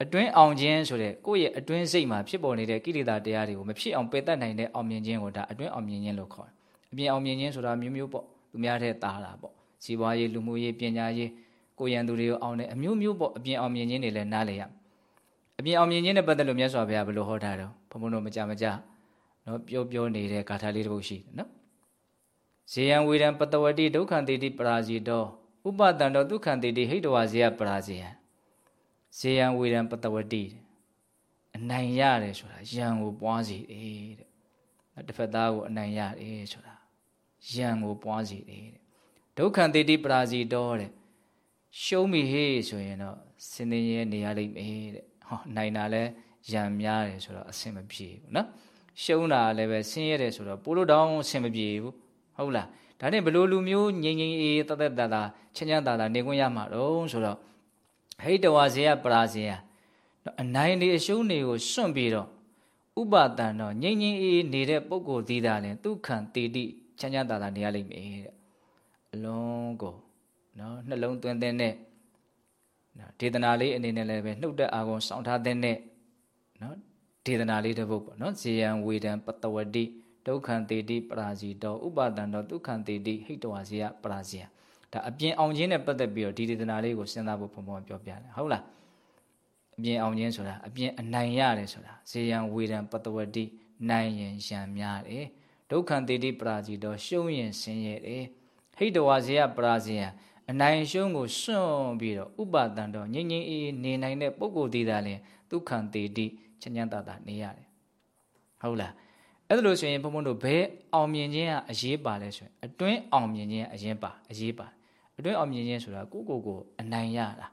အတွင်းအောင်ခြင်းဆိုတဲ့ကိုယ့်ရဲ့အတွင်းစိတ်မှာဖြစ်ပေါ်နေတဲ့ကိလေသာတရားတွေကိုမဖြစ်အောင်ပယ်တတ်နိုင်တဲ့အောင်မြင်ခြင်းကိုဒါအတွင်းအောင်မြင်ခြင်းလို့ခေါ်တယ်အပြင်အောင်မြင်ခြင်းဆိုတာမျိုးမျိုးပေါ့သူများတဲ့တားတာပေါ့စီးပွားရေးလူမှုရေးပညာရေးကိုရန်သူတွေကိုအောင်တဲ့အမျိုးမျိုးပေါ့အပြင်အောင်မြင်ခြင်းတွေလည်းနားလည်ရ အပြင်အောင်မြင်ခြင်းနဲ့ပတ်သက်လို့မြတ်စွာဘုရားဘယ်လိုဟောထားတော့ဘုံဘုံတို့မကြမကြနော်ပြောပြောနေတဲ့ဂါထာလေးတစ်ပုဒ်ရှိတယ်နော်ဇေယံဝေရံပတဝတိဒုက္ခံတိတိပရာဇီတောဥပတံတောဒုက္ခံတိတိဟိတဝါဇေယပရာဇေယံဇေယံဝေရံပတဝတိအနိုင်ရတယ်ဆိုတာယံကိုပွားစီတယ်တဲ့တစ်ဖက်သားကိုအနိုင်ရတယ်ဆိုတာယံကိုပွားစီတယ်တဲ့ဒုက္ခံတိတိပရာဇီတောတဲ့ရှုံးပြီဟေးဆိုရင်တော့စင်တင်ရဲ့နေရလိမ့်မယ်တဲ့ ဟောနိုင်တာလဲရံများတယ်ဆိုတော့အဆင်မပြေဘူးနော်ရှုံးတာလည်းပဲဆင်းရဲတယ်ဆိုတော့ပိုလို့တောင်းအဆင်မပြေဘူးဟုတ်လားဒါနဲ့ဘလို့လူမျိုးငြိမ်ငြိမ်အေးတသက်တာတာချမ်းချမ်းသာသာနေခွင့်ရမှာတော့ဆိုတော့ဟိတဝါဇေယပရာဇေယအနိုင်နေအရှုံးတွေကိုစွန့်ပြီးတော့ဥပတန်တော့ငြိမ်ငြိမ်အေးနေတဲ့ပုဂ္ဂိုလ်ဒီတာလည်းဒုက္ခံတေတိချမ်းချမ်းသာသာနေရလိမ့်မယ်တဲ့အလုံးကိုနော်နှလုံးသွင်းတဲ့ နဲ့နော်ဒေသနာလေးအနေနဲ့လည်းပဲနှုတ်တဲ့အာကုံစောင့်ထားတဲ့နဲ့နော်ဒေသနာလေးတစ်ပုဒ်ပေါ့နော်ဇေယံဝေဒံပတဝတိဒုက္ခံတေတိပရာဇီတောဥပါဒံတောဒုက္ခံတေတိဟိတဝါဇေယပရာဇေယဒါအပြင်အောင်ခြင်းနဲ့ပတ်သက်ပြီးတော့ဒီဒေသနာလေးကိုစဉ်းစားဖို့ဘုံဘုံပြောပြတယ်ဟုတ်လားအပြင်အောင်ခြင်းဆိုတာအပြင်အနိုင်ရတယ်ဆိုတာဇေယံဝေဒံပတဝတိနိုင်ရင်ရံများတယ်ဒုက္ခံတေတိပရာဇီတောရှုံးရင်ဆင်းရဲတယ်ဟိတဝါဇေယပရာဇေယ အနိုင်ရှုံးကိုစွန့်ပြီးတော့ဥပါတန်တော့ငြိမ့်ငြိမ့်အေးနေနိုင်တဲ့ပုဂ္ဂိုလ်တည်တာလင်ဒုက္ခံတေတိချမ်းချမ်းသာသာနေရတယ်ဟုတ်လားအဲ့ဒါလို့ဆိုရင်ဘုံဘုံတို့ဘယ်အောင်မြင်ခြင်းကအရေးပါလဲဆိုရင်အတွင်းအောင်မြင်ခြင်းအရင်ပါအရေးပါအတွင်းအောင်မြင်ခြင်းဆိုတာကိုကိုကိုအနိုင်ရတာ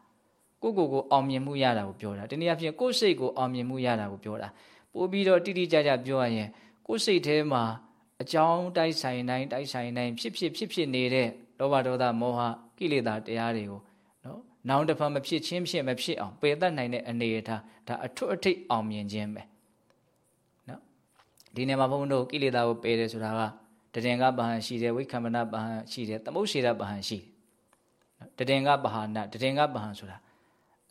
ကိုကိုကိုအောင်မြင်မှုရတာကိုပြောတာတနည်းအားဖြင့်ကိုယ်စိတ်ကိုအောင်မြင်မှုရတာကိုပြောတာပို့ပြီးတော့တိတိကျကျပြောရရင်ကိုယ်စိတ်ထဲမှာအကြောင်းတိုက်ဆိုင်တိုင်းတိုက်ဆိုင်တိုင်းဖြစ်ဖြစ်ဖြစ်ဖြစ်နေတဲ့လောဘဒေါသမောဟ ကိလေသာတရားတွေကိုနော်နောင်တစ်ဖန်မဖြစ်ချင်းဖြစ်မဖြစ်အောင်ပယ်တတ်နိုင်တဲ့အနေအထားဒါအထွတ်အထိပ်အောင်မြင်ခြင်းပဲနော်ဒီနေမှာဘုန်းတို့ကိလေသာကိုပယ်တယ်ဆိုတာကတည်င်္ဂပဟံရှိတယ်ဝိက္ခမနပဟံရှိတယ်သမုတ်ရှိရပဟံရှိတယ်တည်င်္ဂပဟာနတည်င်္ဂပဟံဆိုတာ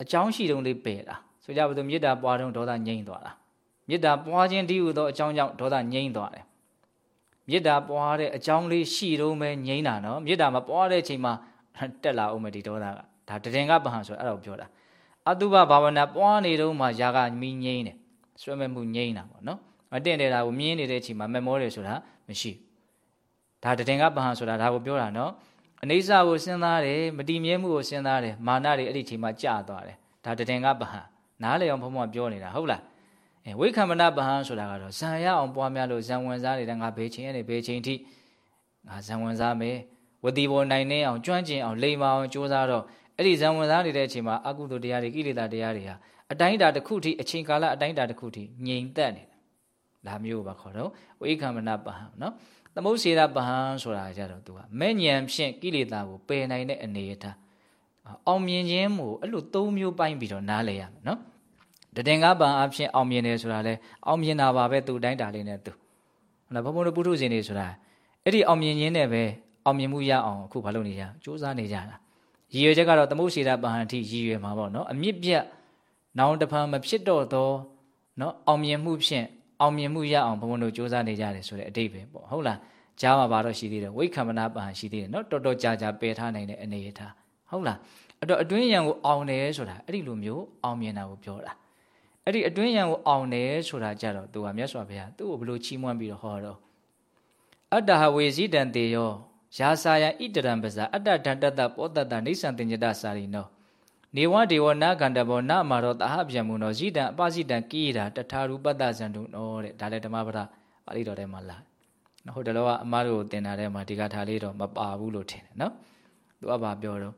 အကြောင်းရှိတုံးလေးပယ်တာဆိုကြပါစို့မေတ္တာပွားတုံးဒေါသငြိမ့်သွားတာမေတ္တာပွားခြင်းဒီဟုသောအကြောင်းကြောင့်ဒေါသငြိမ့်သွားတယ်မေတ္တာပွားတဲ့အကြောင်းလေးရှိတော့မဲငြိမ့်တာနော်မေတ္တာမပွားတဲ့အချိန်မှာ တက်လာအောင်မယ်ဒီဒေါသကဒါတရင်ကပဟံဆိုအဲ့ဒါကိုပြောတာအတုပဘာဝနာပွားနေတော့မှຢာကမီးငိမ့်တယ်ဆွဲမဲ့မှုငိမ့်တာပေါ့နော်မတင့်တယ်တာကိုမြင်းနေတဲ့အချိန်မှာမမောတယ်ဆိုတာမရှိဒါတရင်ကပဟံဆိုတာဒါကိုပြောတာနော်အနေစာကိုစဉ်းစားတယ်မတည်မြဲမှုကိုစဉ်းစားတယ်မာနတွေအဲ့ဒီအချိန်မှာကြာသွားတယ်ဒါတရင်ကပဟံနားလေအောင်ဘုံဘုံပြောနေတာဟုတ်လားအဲဝိခံမနာပဟံဆိုတာကတော့ဇံရအောင်ပွားများလို့ဇံဝင်စားနေတဲ့ငါဘေးချင်းနဲ့ဘေးချင်းထိငါဇံဝင်စားမယ် ဝတိဘောနိုင်နေအောင်ကျွမ်းကျင်အောင်လိမ္မာအောင်ကြိုးစားတော့အဲ့ဒီဇံဝင်စားနေတဲ့အချိန်မှာအကုသိုလ်တရားတွေကိလေသာတရားတွေဟာအတိုင်းတာတစ်ခုထိအချိန်ကာလအတိုင်းတာတစ်ခုထိငြိမ်သက်နေတယ်။ဒါမျိုးပါခေါ်တော့ဝိခံမနာပဟံနော်။သမုတ်စေရပဟံဆိုတာကြတော့သူကမဲ့ညံဖြင့်ကိလေသာကိုပယ်နိုင်တဲ့အနေအထားအောင်မြင်ခြင်းမို့အဲ့လို၃မျိုးပိုင်းပြီးတော့နားလဲရမယ်နော်။တတင်ကားပံအဖြစ်အောင်မြင်တယ်ဆိုတာလဲအောင်မြင်တာပါပဲသူတိုင်းတာလေးနဲ့သူ။ဟုတ်လားဘုံဘုံတို့ပုထုဇဉ်တွေဆိုတာအဲ့ဒီအောင်မြင်ခြင်းနဲ့ပဲ အောင်မြင်မှုရအောင်အခုဘာလုပ်နေကြစူးစမ်းနေကြတာရည်ရွယ်ချက်ကတော့သမုတ်ရှိတာပဟန်ထိရည်ရွယ်မှာပေါ့နော်အမြင့်ပြတ်နောင်တဖန်မဖြစ်တော့တော့နော်အောင်မြင်မှုဖြင့်အောင်မြင်မှုရအောင်ဘုံဘုံတို့စူးစမ်းနေကြတယ်ဆိုတဲ့အတိတ်ပဲပေါ့ဟုတ်လားကြားမှာပါတော့ရှိသေးတယ်ဝိက္ခမနာပဟန်ရှိသေးတယ်နော်တော်တော်ကြာကြာပယ်ထားနိုင်တဲ့အနေအထားဟုတ်လားအဲ့တော့အတွင်းယံကိုအောင်တယ်ဆိုတာအဲ့ဒီလိုမျိုးအောင်မြင်တာကိုပြောတာအဲ့ဒီအတွင်းယံကိုအောင်တယ်ဆိုတာကြတော့သူကမြတ်စွာဘုရားသူ့ကိုဘလို့ချီးမွမ်းပြီးတော့ဟောတော့အတ္တဟဝေဇိတံတေယော ယာစာယဣတရံပဇာအတ္တဒန္တတပောတတနေသံတင်ညတစာရိနောနေဝဒေဝနာကန္တဘောနာမာရောတဟဗျံမုနောဇိတံအပစိတံကိရာတထာရူပတ္တဇန္တုနောတဲ့ဒါလည်းဓမ္မပဒပါဠိတော်ထဲမှာလာနော်ဟိုတလောကအမားတို့ကိုတင်တာထဲမှာဒီကထာလေးတော့မပါဘူးလို့ထင်တယ်နော်သူကဘာပြောတော့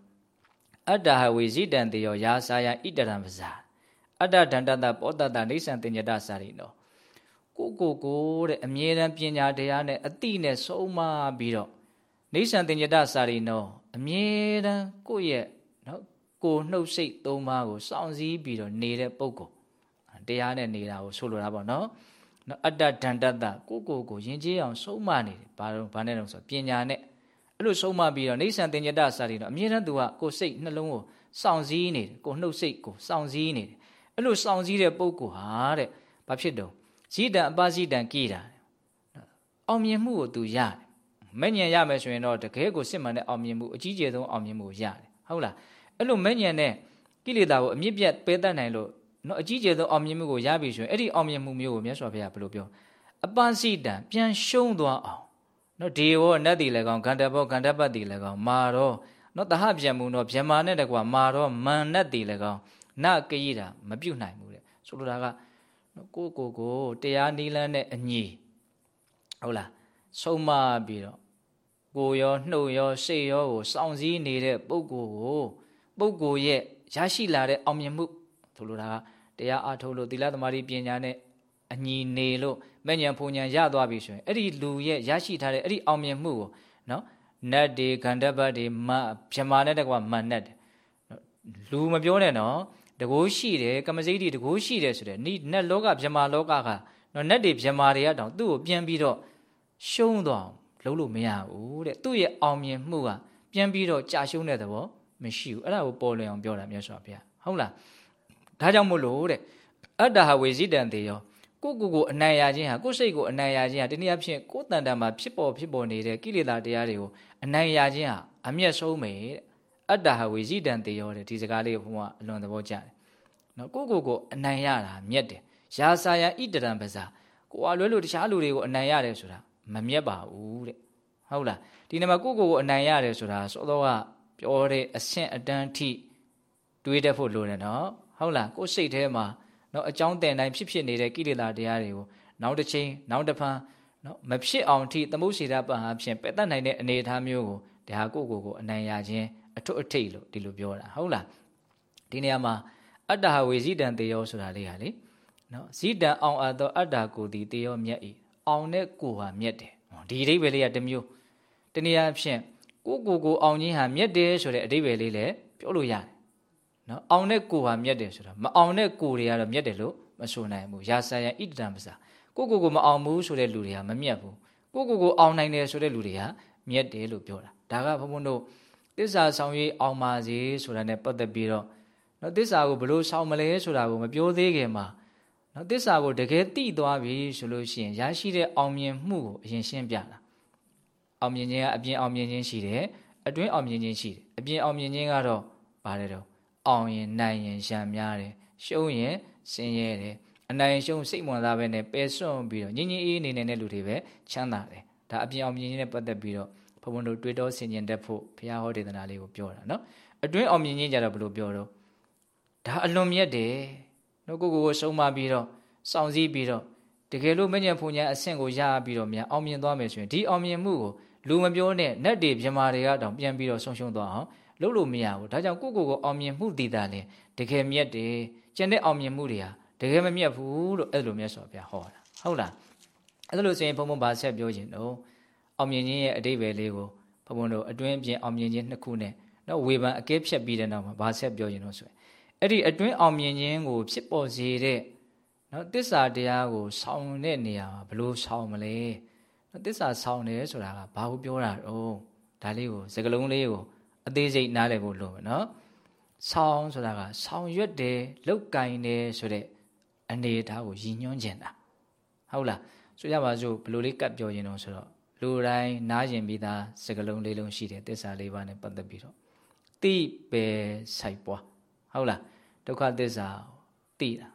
အတ္တဟဝေဇိတံတေယောယာစာယဣတရံပဇာအတ္တဒန္တတပောတတနေဆံတင်ညတစာရိနောကိုကိုကိုတဲ့အမြဲတမ်းပညာတရားနဲ့အတိနဲ့ဆုံးမပြီးတော့ နေဆံတင်ညတစာရိနောအမြဲတမ်းကိုယ့်ရဲ့နော်ကိုနှုတ်စိတ်သုံးပါးကိုစောင့်စည်းပြီးတော့နေတဲ့ပုဂ္ဂိုလ်တရားနဲ့နေတာကိုဆိုလိုတာပေါ့နော်နော်အတ္တဒန္တတကိုကိုကိုယဉ်ကျေးအောင်ဆုံးမနေတယ်ဘာလို့ဘာနဲ့လို့ဆိုပညာနဲ့အဲ့လိုဆုံးမပြီးတော့နေဆံတင်ညတစာရိနောအမြဲတမ်းသူကကိုစိတ်နှလုံးကိုစောင့်စည်းနေတယ်ကိုနှုတ်စိတ်ကိုစောင့်စည်းနေတယ်အဲ့လိုစောင့်စည်းတဲ့ပုဂ္ဂိုလ်ဟာတဲ့ဘာဖြစ်တော့ဇိတံအပဇိတံကိတာအောင်မြင်မှုကိုသူရတယ် မဲ့ညံရမယ်ဆိုရင်တော့တကယ်ကိုစစ်မှန်တဲ့အောင်မြင်မှုအကြီးကျယ်ဆုံးအောင်မြင်မှုရတယ်ဟုတ်လားအဲ့လိုမဲ့ညံတဲ့ကိလေသာကိုအမြင့်ပြတ်ပယ်တတ်နိုင်လို့နော်အကြီးကျယ်ဆုံးအောင်မြင်မှုကိုရပြီဆိုရင်အဲ့ဒီအောင်မြင်မှုမျိုးကိုမြတ်စွာဘုရားဘယ်လိုပြောအပဇိတံပြန်ရှုံးသွားအောင်နော်ဒီဘောနတ်တီလည်းကောင်းဂန္ဓဘောဂန္ဓပတ်တီလည်းကောင်းမာတော့နော်တဟပြန်မှုတော့ဗျမာနဲ့တကွာမာတော့မန်နတ်တီလည်းကောင်းနကရိတာမပြုတ်နိုင်ဘူးတဲ့ဆိုလိုတာကကိုကိုကိုတရားနီးလန်းနဲ့အညီဟုတ်လားဆုံးမပြီးတော့ ကိုရောနှုတ်ရောစိတ်ရောကိုစောင့်စည်းနေတဲ့ပုဂ္ဂိုလ်ကိုပုဂ္ဂိုလ်ရဲ့ရရှိလာတဲ့အောင်မြင်မှုဆိုလိုတာကတရားအားထုတ်လို့သီလသမာဓိပညာနဲ့အညီနေလို့မဲ့ညာဖုန်ညာရသွားပြီဆိုရင်အဲ့ဒီလူရဲ့ရရှိထားတဲ့အဲ့ဒီအောင်မြင်မှုကိုနော်နတ်တွေဂန္ဓဘတ်တွေမဗြမာနဲ့တကွာမန်နတ်တယ်လူမပြောနဲ့နော်တကိုးရှိတယ်ကမစိတ်တွေတကိုးရှိတယ်ဆိုတဲ့နိနတ်လောကဗြမာလောကကနော်နတ်တွေဗြမာတွေကတောင်သူ့ကိုပြန်ပြီးတော့ရှုံးသွား လုံးလို့မရဘူးတဲ့သူ့ရဲ့အောင်မြင်မှုကပြန်ပြီးတော့ကြာရှုံးတဲ့သဘောမရှိဘူးအဲ့ဒါကိုပေါ်လွင်အောင်ပြောတာမြတ်စွာဘုရားဟုတ်လားဒါကြောင့်မို့လို့တဲ့အတ္တဟဝေဇိတံတေယောကိုကိုကိုအနိုင်ရခြင်းဟာကိုစိတ်ကိုအနိုင်ရခြင်းဟာတနည်းအားဖြင့်ကိုတန်တန်မှာဖြစ်ပေါ်ဖြစ်ပေါ်နေတဲ့ကိလေသာတရားတွေကိုအနိုင်ရခြင်းဟာအမျက်ဆုံးပဲတဲ့အတ္တဟဝေဇိတံတေယောတဲ့ဒီစကားလေးကိုဘုရားအလွန်သဘောကျတယ်နော်ကိုကိုကိုအနိုင်ရတာမြက်တယ်ရာစာယဣတရံပဇာကိုအလွဲလို့တခြားလူတွေကိုအနိုင်ရတယ်ဆိုတာ မမြက်ပါဘူးတဲ့ဟုတ်လားဒီနေ့မှာကိုကိုကိုအနိုင်ရတယ်ဆိုတာစောတော့ကပြောတဲ့အဆင့်အတန်းထိတွေးတတ်ဖို့လိုတယ်နော်ဟုတ်လားကိုစိတ်ထဲမှာနော်အကြောင်းတန်တိုင်းဖြစ်ဖြစ်နေတဲ့ကိလေသာတရားတွေကိုနောက်တစ်ချိန်နောက်တစ်ဖန်နော်မဖြစ်အောင်ထိသမုတ်စေတာပံအဖြစ်ပယ်တတ်နိုင်တဲ့အနေအထားမျိုးကိုဒါကိုကိုကိုအနိုင်ရခြင်းအထွတ်အထိပ်လို့ဒီလိုပြောတာဟုတ်လားဒီနေရာမှာအတ္တဟဝေဇိတံတေယောဆိုတာလေးဟာလေနော်ဇိတံအောင်အပ်သောအတ္တကိုဒီတေယောမြတ်ဤ အောင်တဲ့ကိုဟာမြတ်တယ်ဒီအဓိပ္ပာယ်လေးကတစ်မျိုးတနည်းအားဖြင့်ကိုကိုကိုအောင်ခြင်းဟာမြတ်တယ်ဆိုတဲ့အဓိပ္ပာယ်လေးလည်းပြောလို့ရတယ်နော်အောင်တဲ့ကိုဟာမြတ်တယ်ဆိုတာမအောင်တဲ့ကိုတွေကတော့မြတ်တယ်လို့မဆိုနိုင်ဘူးရာဆာယဣတတံပစာကိုကိုကိုမအောင်ဘူးဆိုတဲ့လူတွေကမမြတ်ဘူးကိုကိုကိုအောင်နိုင်တယ်ဆိုတဲ့လူတွေကမြတ်တယ်လို့ပြောတာဒါကဘုံဘုံတို့သစ္စာဆောင်ရေးအောင်ပါစေဆိုတာနဲ့ပတ်သက်ပြီးတော့နော်သစ္စာကိုဘလို့ဆောင်မလဲဆိုတာကိုမပြောသေးခင်မှာ နော်သစ္စာကိုတကယ်သိသွားပြီဆိုလို့ရှိရင်ရရှိတဲ့အောင်မြင်မှုကိုအရင်ရှင်းပြတာအောင်မြင်ခြင်းကအပြင်အောင်မြင်ခြင်းရှိတယ်အတွင်းအောင်မြင်ခြင်းရှိတယ်အပြင်အောင်မြင်ခြင်းကတော့ပါတယ်တော့အောင်ရင်နိုင်ရင်ရံများတယ်ရှုံးရင်ဆင်းရဲတယ်အနိုင်ရှုံးစိတ်ဝင်စားပဲနဲ့ပယ်စွန့်ပြီးတော့ညင်ညင်အေးနေနေတဲ့လူတွေပဲချမ်းသာတယ်ဒါအပြင်အောင်မြင်ခြင်းနဲ့ပတ်သက်ပြီးတော့ဘုံဘုံတို့တွေးတောဆင်ခြင်တတ်ဖို့ဘုရားဟောဒေသနာလေးကိုပြောတာနော်အတွင်းအောင်မြင်ခြင်းကြတော့ဘယ်လိုပြောတော့ဒါအလွန်မြတ်တယ် နော်ကိုကိုကိုဆုံးမပြီးတော့စောင့်စည်းပြီးတော့တကယ်လို့မညံဖုန်ညာအဆင့်ကိုရပြီးတော့မြန်အောင်မြင်သွားမယ်ဆိုရင်ဒီအောင်မြင်မှုကိုလူမပြောနဲ့နတ်တွေမြမာတွေကတောင်ပြန်ပြီးတော့ဆုံးရှုံးသွားအောင်လုပ်လို့မရဘူးဒါကြောင့်ကိုကိုကိုအောင်မြင်မှုတည်တာလေတကယ်မြတ်တယ်ကျန်တဲ့အောင်မြင်မှုတွေဟာတကယ်မမြတ်ဘူးလို့အဲ့လိုမြတ်စွာဘုရားဟောတာဟုတ်လားအဲ့လိုဆိုရင်ဘုံဘုံဘာဆက်ပြောခြင်းတော့အောင်မြင်ခြင်းရဲ့အတိတ်ပဲလေးကိုဘုံဘုံတို့အတွင်းပြင်အောင်မြင်ခြင်းနှစ်ခုနဲ့နော်ဝေဖန်အကဲဖြတ်ပြီးတဲ့နောက်မှာဘာဆက်ပြောခြင်းတော့ဆိုရင် အဲ့ဒီအတွင်းအောင်မြင်ခြင်းကို ဖြစ်ပေါ်စေတဲ့နော်တစ္ဆာတရားကိုဆောင်းတဲ့နေရာမှာဘလို့ဆောင်းမလဲနော်တစ္ဆာဆောင်းတယ်ဆိုတာကဘာကိုပြောတာတော့ဒါလေးကိုစကလုံးလေးကိုအသေးစိတ်နားလည်ဖို့လိုမယ်နော်ဆောင်းဆိုတာကဆောင်းရွက်တယ်လောက်ကင်တယ်ဆိုတဲ့အနေအထားကိုရည်ညွှန်းခြင်းတာဟုတ်လားဆိုကြပါစို့ဘလို့လေးကတ်ပြောရင်တော့ဆိုတော့လူတိုင်းနားရင်ပြီးသားစကလုံးလေးလုံးရှိတယ်တစ္ဆာလေးပါးနဲ့ပတ်သက်ပြီးတော့တိပဲဆိုင်ပွားဟုတ်လား ဒုက္ခသစ္စာသိတာ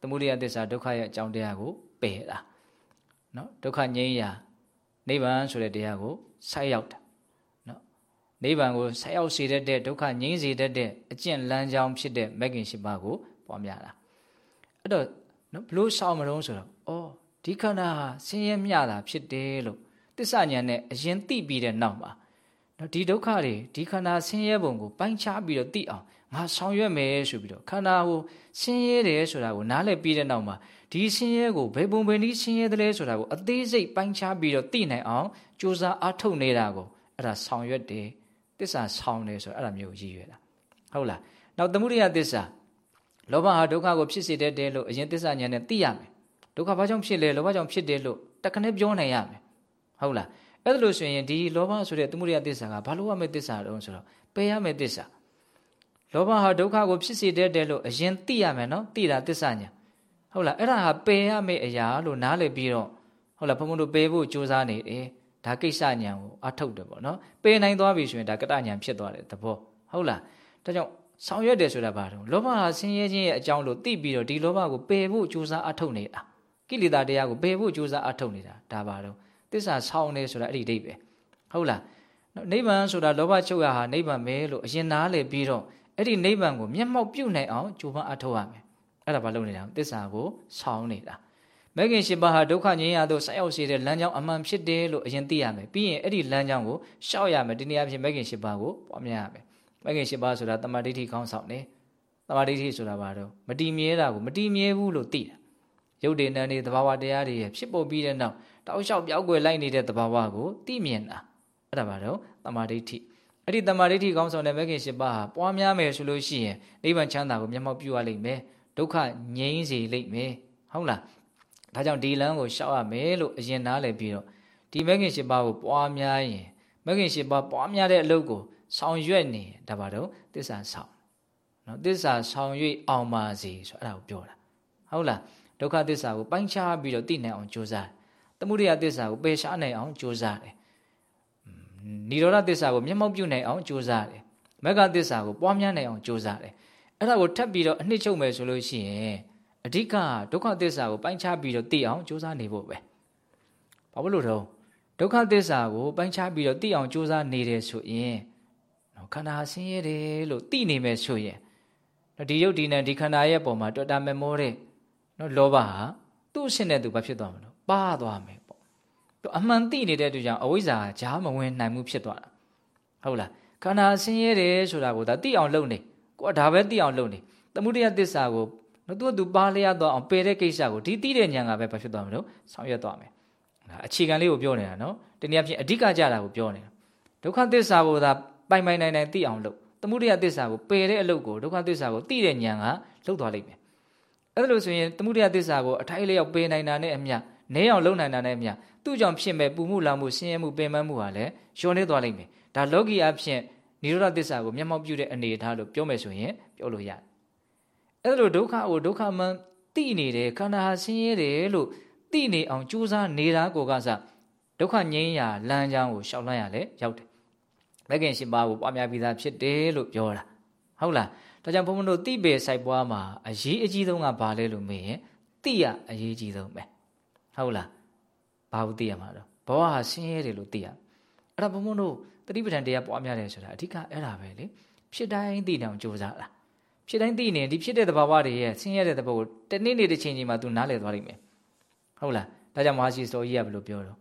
သမုဒယသစ္စာဒုက္ခရဲ့အကြောင်းတရားကိုပယ်တာနော်ဒုက္ခငြိမ်းရာနိဗ္ဗာန်ဆိုတဲ့တရားကိုဆိုက်ရောက်တာနော်နိဗ္ဗာန်ကိုဆက်ရောက်စေတတ်တဲ့ဒုက္ခငြိမ်းစေတတ်တဲ့အကျင့်လမ်းကြောင်းဖြစ်တဲ့မဂ်ကင်၈ပါးကိုပွားများတာအဲ့တော့နော်ဘလို့ရှောင်မလို့ဆိုတော့အော်ဒီခန္ဓာဟာဆင်းရဲမြတာဖြစ်တယ်လို့တစ္ဆာဉာဏ်နဲ့အရင်သိပြီးတဲ့နောက်မှာ နော်ဒီဒုက္ခတွေဒီခန္ဓာဆင်းရဲပုံကိုပိုင်းခြားပြီးတော့သိအောင်ငါဆောင်ရွက်မယ်ဆိုပြီးတော့ခန္ဓာကိုဆင်းရဲတယ်ဆိုတာကိုနားလည်ပြီးတဲ့နောက်မှာဒီဆင်းရဲကိုဘယ်ပုံဘယ်နည်းဆင်းရဲတယ်လဲဆိုတာကိုအသေးစိတ်ပိုင်းခြားပြီးတော့သိနိုင်အောင်ကြိုးစားအားထုတ်နေတာကိုအဲ့ဒါဆောင်ရွက်တယ်တစ္ဆာဆောင်တယ်ဆိုအဲ့ဒါမျိုးရည်ရွယ်တာဟုတ်လားနောက်သမုဒိယတစ္ဆာလောဘဟာဒုက္ခကိုဖြစ်စေတတ်တယ်လို့အရင်တစ္ဆာဉာဏ်နဲ့သိရမယ်ဒုက္ခဘာကြောင့်ဖြစ်လဲလောဘကြောင့်ဖြစ်တယ်လို့တခနဲ့ပြောနိုင်ရမယ်ဟုတ်လား အဲ့ဒါလို့ဆိုရင်ဒီလောဘဆိုတဲ့သမုဒိယတစ္ဆာကဘာလို့ရမယ့်တစ္ဆာတုံးဆိုတော့ပယ်ရမယ့်တစ္ဆာလောဘဟာဒုက္ခကိုဖြစ်စေတတ်တယ်လို့အရင်သိရမယ်နော်သိတာတစ္ဆာဉာဏ်ဟုတ်လားအဲ့ဒါဟာပယ်ရမယ့်အရာလို့နားလည်ပြီးတော့ဟုတ်လားဘုံဘုံတို့ပယ်ဖို့ကြိုးစားနေတယ်ဒါကိစ္စဉာဏ်ကိုအထုတ်တယ်ပေါ့နော်ပယ်နိုင်သွားပြီဆိုရင်ဒါကတဉာဏ်ဖြစ်သွားတယ်သဘောဟုတ်လားဒါကြောင့်ဆောင်ရွက်တယ်ဆိုတာဘာလို့လောဘဟာဆင်းရဲခြင်းရဲ့အကြောင်းလို့သိပြီးတော့ဒီလောဘကိုပယ်ဖို့ကြိုးစားအထုတ်နေတာကိလေသာတရားကိုပယ်ဖို့ကြိုးစားအထုတ်နေတာဒါပါတော့ သစ္စာဆောင်နေဆိုတာအဲ့ဒီဒိတ်ပဲဟုတ်လားနိဗ္ဗာန်ဆိုတာလောဘချုပ်ရဟာနိဗ္ဗာန်ပဲလို့အရင်နားလည်ပြီးတော့အဲ့ဒီနိဗ္ဗာန်ကိုမျက်မှောက်ပြုတ်နိုင်အောင်ကြိုးပမ်းအထောက်ရမယ်အဲ့ဒါဘာလုပ်နေတာသစ္စာကိုဆောင်းနေတာမဂ္ဂင်၈ပါးဟာဒုက္ခငြိမ်းရသို့ဆက်ရောက်စေတဲ့လမ်းကြောင်းအမှန်ဖြစ်တယ်လို့အရင်သိရမယ်ပြီးရင်အဲ့ဒီလမ်းကြောင်းကိုရှောက်ရမယ်ဒီနေရာဖြစ်မဂ္ဂင်၈ပါးကိုပွားများရမယ်မဂ္ဂင်၈ပါးဆိုတာတမာဒိဋ္ဌိခေါင်းဆောင်တယ်တမာဒိဋ္ဌိဆိုတာဘာတော့မတီမြဲတာကိုမတီမြဲဘူးလို့သိတာရုပ်တည်နေသဘာဝတရားတွေရဲ့ဖြစ်ပေါ်ပြီးတဲ့နောက် တောက်လျှောက်ပြောက်ွယ်လိုက်နေတဲ့သဘာဝကိုသိမြင်တာအဲ့ဒါဘာတော့တမာဒိဋ္ဌိအဲ့ဒီတမာဒိဋ္ဌိကောင်းဆောင်တဲ့မဂ်ခင်၈ပါးဟာပွားများမယ်ဆိုလို့ရှိရင်နိဗ္ဗာန်ချမ်းသာကိုမျက်မှောက်ပြုရလိမ့်မယ်ဒုက္ခငြိမ်းစေလိမ့်မယ်ဟုတ်လားဒါကြောင့်ဒီလမ်းကိုရှောက်ရမယ်လို့အရင်နားလည်ပြီးတော့ဒီမဂ်ခင်၈ပါးကိုပွားများရင်မဂ်ခင်၈ပါးပွားများတဲ့အလုပ်ကိုဆောင်ရွက်နေဒါပါတော့သစ္စာဆောင်နော်သစ္စာဆောင်ရွက်အောင်ပါစေဆိုအဲ့ဒါကိုပြောတာဟုတ်လားဒုက္ခသစ္စာကိုပိုင်းခြားပြီးတော့သိနိုင်အောင်ကြိုးစားတယ် သမုဒိယသစ္စာကိုပယ်ရှားနိုင်အောင်ကြိုးစားတယ်နိရောဓသစ္စာကိုမျက်မှောက်ပြုနိုင်အောင်ကြိုးစားတယ်မဂ္ဂသစ္စာကိုပွားများနိုင်အောင်ကြိုးစားတယ်အဲ့ဒါကိုထပ်ပြီးတော့အနှစ်ချုပ်မယ်ဆိုလို့ရှိရင်အဓိကဒုက္ခသစ္စာကိုပိုင်းခြားပြီးတော့သိအောင်ကြိုးစားနေဖို့ပဲဘာလို့လို့တော့ဒုက္ခသစ္စာကိုပိုင်းခြားပြီးတော့သိအောင်ကြိုးစားနေတယ်ဆိုရင်နော်ခန္ဓာဆင်းရဲတယ်လို့သိနေမယ်ဆိုရင်ဒီယုတ်ဒီနဲ့ဒီခန္ဓာရဲ့ပုံမှာတော်တာမမောတဲ့နော်လောဘဟာသူ့အရှင်းတဲ့သူဘာဖြစ်သွားမလို့ ပါသွားမယ်ပေါ့သူအမှန်သိနေတဲ့သူကြောင့်အဝိဇ္ဇာဂျားမဝင်နိုင်မှုဖြစ်သွားတာဟုတ်လားခန္ဓာဆင်းရဲတယ်ဆိုတာကိုဒါသိအောင်လုပ်နေကိုကဒါပဲသိအောင်လုပ်နေသမုဒယသစ္စာကိုနော်သူကသူပါလျက်တော့အောင်ပယ်တဲ့ကိစ္စကိုဒီသိတဲ့ဉာဏ်ကပဲဘာဖြစ်သွားမလို့ဆောင်ရွက်သွားမယ်ဒါအခြေခံလေးကိုပြောနေတာနော်တနည်းအားဖြင့်အဓိကကြတာကိုပြောနေတာဒုက္ခသစ္စာကိုသာပိုင်ပိုင်နိုင်နိုင်သိအောင်လုပ်သမုဒယသစ္စာကိုပယ်တဲ့အလုပ်ကိုဒုက္ခသစ္စာကိုသိတဲ့ဉာဏ်ကလှုပ်သွားလိမ့်မယ်အဲ့လိုဆိုရင်သမုဒယသစ္စာကိုအထိုက်လျောက်ပယ်နိုင်တာနဲ့အမျှ နဲအောင်လုံနိုင်တာနဲ့အမျှသူ့ကြောင့်ဖြစ်မဲ့ပူမှုလောင်မှုဆင်းရဲမှုပင်ပန်းမှုဟာလည်းလျော်နေသွားလိမ့်မယ်ဒါလောကီအဖြစ်နိရောဓသစ္စာကိုမျက်မှောက်ပြုတဲ့အနေအထားလို့ပြောမယ်ဆိုရင်ပြောလို့ရတယ်အဲ့လိုဒုက္ခကိုဒုက္ခမှန်သိနေတယ်ခန္ဓာဟာဆင်းရဲတယ်လို့သိနေအောင်ကြိုးစားနေတာကိုကစားဒုက္ခငြိမ်းရာလမ်းကြောင်းကိုရှောက်လန်းရလဲရောက်တယ်မဂ်ခင်ရှင်ပါကိုပွားများပြီးသားဖြစ်တယ်လို့ပြောတာဟုတ်လားဒါကြောင့်ဘုန်းဘုန်းတို့တိပေစိုက်ပွားမှာအရေးအကြီးဆုံးကဘာလဲလို့မေးရင်တိရအရေးကြီးဆုံးပဲ ဟုတ်လားဘာလို့သိရမှာတော့ဘဝဟာဆင်းရဲတယ်လို့သိရအဲ့ဒါဘုံဘုံတို့တတိပဋ္ဌာန်တရားပွားများတယ်ဆိုတာအဓိကအဲ့ဒါပဲလေဖြစ်တိုင်းသိတယ်အောင်ကြိုးစားတာဖြစ်တိုင်းသိနေဒီဖြစ်တဲ့သဘာဝတွေရဲ့ဆင်းရဲတဲ့သဘောကိုတနေ့နေ့တစ်ချိန်ချိန်မှာ तू နားလည်သွားလိမ့်မယ်ဟုတ်လားဒါကြောင့်မဟာရှိစောကြီးကဘယ်လိုပြောတော့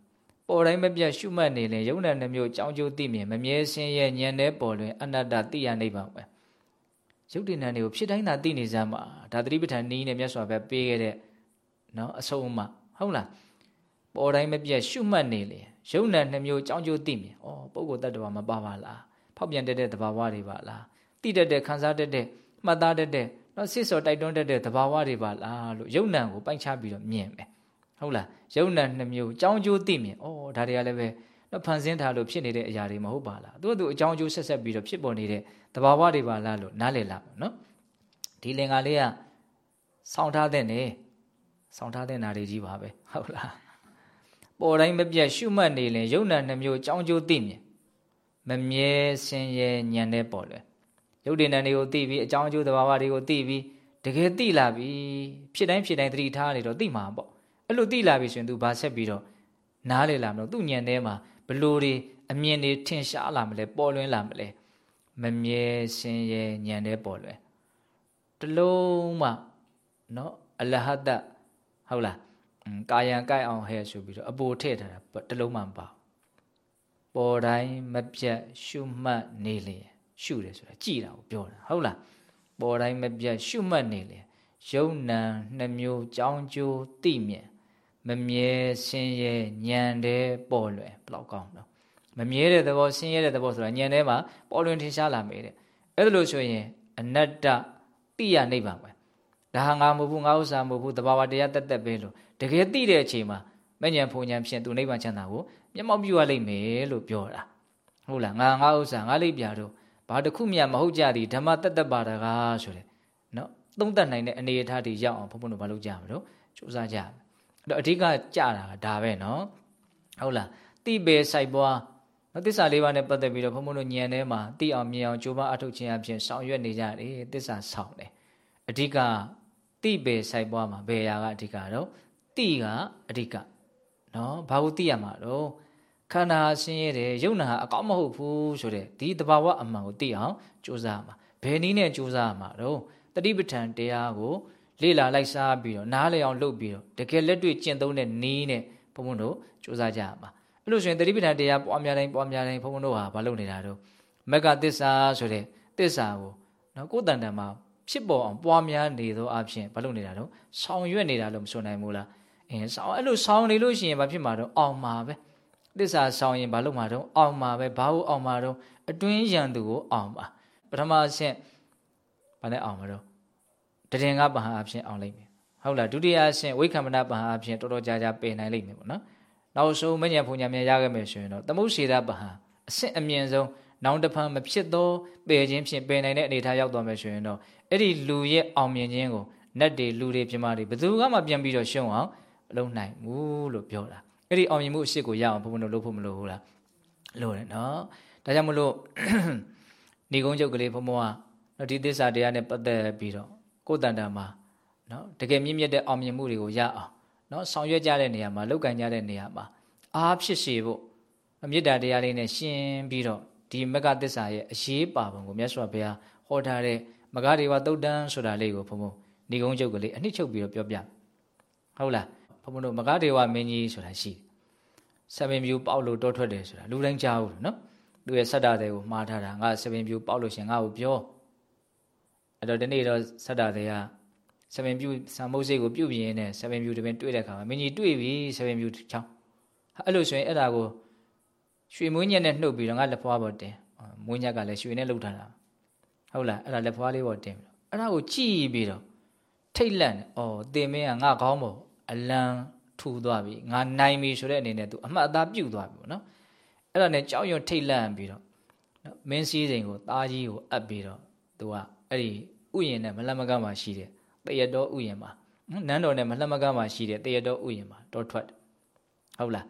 ပေါ်တိုင်းမပြတ်ရှုမှတ်နေရင်ယုံနဲ့နှမျိုးကြောင်းကျိုးသိမြင်မမြဲဆင်းရဲဉာဏ်နဲ့ပေါ်လွင်အနတ္တသိရနိဗ္ဗာန်ပဲရုပ်တည်နာတွေကိုဖြစ်တိုင်းသာသိနေစမ်းပါဒါသတိပဋ္ဌာန်နီးနဲ့မြတ်စွာဘုရားပေးခဲ့တဲ့နော်အဆုံးအမ ဟုတ်လားပေါ်တိုင်းမပြတ်ရှုမှတ်နေလေရုပ်နဲ့နှမျိုးကြောင်းကျိုးသိမြင်ဩပုဂ္ဂိုလ်တ attva မပါပါလားဖောက်ပြန်တတ်တဲ့သဘာဝတွေပါလားသိတတ်တဲ့ခံစားတတ်တဲ့မှတ်သားတတ်တဲ့နော်စစ်စော်တိုက်တွန်းတတ်တဲ့သဘာဝတွေပါလားလို့ရုပ်နံကိုပိုက်ချပြီးတော့မြင်မယ်ဟုတ်လားရုပ်နံနှမျိုးကြောင်းကျိုးသိမြင်ဩဒါတွေကလည်းပဲနော်ဖန်ဆင်းထားလို့ဖြစ်နေတဲ့အရာတွေမဟုတ်ပါလားသူကသူအကြောင်းကျိုးဆက်ဆက်ပြီးတော့ဖြစ်ပေါ်နေတဲ့သဘာဝတွေပါလားလို့နားလည်လာပါနော်ဒီလင်္ကာလေးကဆောင်းထားတဲ့နေ ဆောင်းထားတဲ့နာတွေကြီးပါပဲဟုတ်လားပေါ်တိုင်းမပြတ်ရှုမှတ်နေရင်ယုံနာနှမျိုးကြောင်းကျိုးသိမြင်မမြဲဆင်းရဲညံတဲ့ပေါ်လေယုတ်တင်တဲ့တွေကိုသိပြီးအကြောင်းအကျိုးသဘာဝတွေကိုသိပြီးတကယ်သိလာပြီဖြစ်တိုင်းဖြစ်တိုင်းသတိထားနေတော့သိမှာပေါ့အဲ့လိုသိလာပြီဆိုရင် तू ဘာဆက်ပြီးတော့နားလေလာမလို့သူ့ညံထဲမှာဘလို့တွေအမြင်တွေထင်ရှားလာမလဲပေါ်လွင်လာမလဲမမြဲစင်ရဲ့ညံတဲ့ပေါ်လွင်တလုံးမှနော်အလဟတ ဟုတ်လားကာယံကြိုက်အောင်ဟဲ့ဆိုပြီးတော့အပိုထည့်ထားတာတလုံးမှမပါပေါ်တိုင်းမပြတ်ရှုမှတ်နေလေရှုတယ်ဆိုတာကြည်တာကိုပြောတာဟုတ်လားပေါ်တိုင်းမပြတ်ရှုမှတ်နေလေယုံနံနှမျိုးကြောင်းကျိုးတိမြင်မမြဲဆင်းရဲညံတဲ့ပေါ်လွယ်ဘလောက်ကောင်းတော့မမြဲတဲ့သဘောဆင်းရဲတဲ့သဘောဆိုတာညံထဲမှာပေါ်လွင်ထင်ရှားလာမေးတဲ့အဲ့ဒါလို့ဆိုရင်အနတ္တတိယနိဗ္ဗာန်ပဲ ဒါဟာငါမဟုတ်ဘူးငါဥစ္စာမဟုတ်ဘူးတဘာဝတရားတက်တက်ပဲလို့တကယ်သိတဲ့အချိန်မှာမဉ္ဇဉ်ဖုန်ဉ္ဇဉ်ဖြင့်သူနိဗ္ဗာန်ချမ်းသာကိုမျက်မှောက်ပြုရလိမ့်မယ်လို့ပြောတာဟုတ်လားငါငါဥစ္စာငါလိပ်ပြတို့ဘာတစ်ခုမှမဟုတ်ကြသည်ဓမ္မတက်တက်ပါတကားဆိုတဲ့နော်သုံးသက်နိုင်တဲ့အနေအထားတွေရောက်အောင်ဘုန်းဘုန်းတို့မလုပ်ကြမလို့စူးစမ်းကြမယ်အဲ့တော့အဓိကကြတာကဒါပဲနော်ဟုတ်လားတိပေစိုက်ပွားနော်သစ္စာလေးပါးနဲ့ပတ်သက်ပြီးတော့ဘုန်းဘုန်းတို့ဉာဏ်ထဲမှာသိအောင်မြင်အောင်ကြိုးပမ်းအထောက်ခြင်းအပြင်ဆောင်ရွက်နေကြတယ်သစ္စာဆောင်တယ်အဓိက တိပေစိုက်ပွားမှာဘယ်ရာကအဓိကတော့တိကအဓိကနော်ဘာလို့သိရမှာတော့ခန္ဓာဆင်းရဲတယ်ယုံနာဟာအကောင်းမဟုတ်ဘူးဆိုတဲ့ဒီတဘာဝအမှန်ကိုသိအောင်ကြိုးစားမှာဘယ်နည်းနဲ့ကြိုးစားမှာတော့တတိပဋ္ဌာန်တရားကိုလေ့လာလိုက်စားပြီးတော့နားလည်အောင်လုပ်ပြီးတော့တကယ်လက်တွေ့ကျင့်သုံးတဲ့နည်းနဲ့ဘုံဘုံတို့စူးစမ်းကြရမှာအဲ့လိုဆိုရင်တတိပဋ္ဌာန်တရားပွားများတိုင်းပွားများတိုင်းဘုံဘုံတို့ဟာမလုပ်နေတာတော့မက္ကသစ္စာဆိုတဲ့သစ္စာကိုနော်ကိုယ်တန်တန်မှာ ဖြစ်ပေါ်အောင်ပွားများနေသောအဖြစ်မလုပ်နေတာတော့ဆောင်ရွက်နေတာလို့မဆိုနိုင်ဘူးလားအင်းဆောင်အဲ့လိုဆောင်နေလို့ရှိရင်ဘာဖြစ်မှာတော့အောင်မှာပဲသစ္စာဆောင်ရင်ဘာလုပ်မှာတော့အောင်မှာပဲဘာလို့အောင်မှာတော့အတွင်းရန်သူကိုအောင်ပါပထမအဆင့်ဘာနဲ့အောင်မှာတော့တရင်ကပဟံအဖြစ်အောင်လိမ့်မယ်ဟုတ်လားဒုတိယအဆင့်ဝိက္ခမဏပဟံအဖြစ်တော်တော်ကြာကြာပယ်နိုင်လိမ့်မယ်ပေါ့နော်နောက်ဆုံးမညံဖုန်ညာမြန်ရခဲ့မယ်ဆိုရင်တော့သမုရှိရပဟံအဆင့်အမြင့်ဆုံး နောင်တဖန်မဖြစ်သောပယ်ခြင်းဖြင့်ပယ်နိုင်တဲ့အနေအထားရောက်သွားမယ်ဆိုရင်တော့အဲ့ဒီလူရဲ့အောင်မြင်ခြင်းကိုနတ်တွေလူတွေပြမတွေဘယ်သူကမှပြန်ပြီးတော့ရှုံးအောင်မလုပ်နိုင်ဘူးလို့ပြောတာအဲ့ဒီအောင်မြင်မှုအရှိကိုရအောင်ဘုံဘုံတို့လုပ်ဖို့မလိုဘူးလားလို့တယ်နော်ဒါကြောင့်မလို့ဏီကုန်းချုပ်ကလေးဘုံဘုံကဒီသစ္စာတရားနဲ့ပတ်သက်ပြီးတော့ကိုယ်တန်တန်မှာနော်တကယ်မြင့်မြတ်တဲ့အောင်မြင်မှုတွေကိုရအောင်နော်ဆောင်ရွက်ကြတဲ့နေရာမှာလောက်ကန်ကြတဲ့နေရာမှာအားဖြစ်စေဖို့မေတ္တာတရားလေးနဲ့ရှင်းပြီးတော့ ဒီမကသစ္စာရဲ့အရေးပါပုံကိုမြတ်စွာဘုရားဟောထားတဲ့မဂဒေဝသုတ်တန်ဆိုတာလေးကိုဘုံဘုံဏီကုန်းချုပ်ကလေးအနှစ်ချုပ်ပြီးတော့ပြောပြဟုတ်လားဘုံဘုံတို့မဂဒေဝမင်းကြီးဆိုတာရှိဆဗင်ပြူပေါက်လို့တောထွက်တယ်ဆိုတာလူတိုင်းကြားဘူးနော်သူရဲ့ဆတ္တတဲ့ကိုမှားထားတာငါဆဗင်ပြူပေါက်လို့ရှင်ငါ့ကိုပြောအဲ့တော့ဒီနေ့တော့ဆတ္တတဲ့ကဆဗင်ပြူဆံမုတ်စိတ်ကိုပြုတ်ပြင်းနေဆဗင်ပြူတပင်တွေ့တဲ့အခါမှာမင်းကြီးတွေ့ပြီဆဗင်ပြူချောင်းအဲ့လိုဆိုရင်အဲ့ဒါကို ရွှေမွေးညက်နဲ့နှုတ်ပြီးတော့ငါလက်ဖွားပေါ်တင်မွေးညက်ကလည်းရွှေနဲ့လှုပ်ထားတာဟုတ်လားအဲ့ဒါလက်ဖွားလေးပေါ်တင်ပြီးတော့အဲ့ဒါကိုကြည့်ပြီးတော့ထိတ်လန့်တယ်ဩတင်မင်းကငါခေါင်းပေါ်အလံထူသွားပြီငါနိုင်ပြီဆိုတဲ့အနေနဲ့သူအမှတ်အသားပြုတ်သွားပြီပေါ့နော်အဲ့ဒါနဲ့ကြောက်ရွံ့ထိတ်လန့်ပြီးတော့မင်းစည်းစိန်ကိုသားကြီးကိုအပ်ပြီးတော့သူကအဲ့ဒီဥယျာဉ်နဲ့မလမကမှရှိတဲ့တရတော်ဥယျာဉ်မှာနန်းတော်နဲ့မလှမကမှရှိတဲ့တရတော်ဥယျာဉ်မှာတောထွက်ဟုတ်လား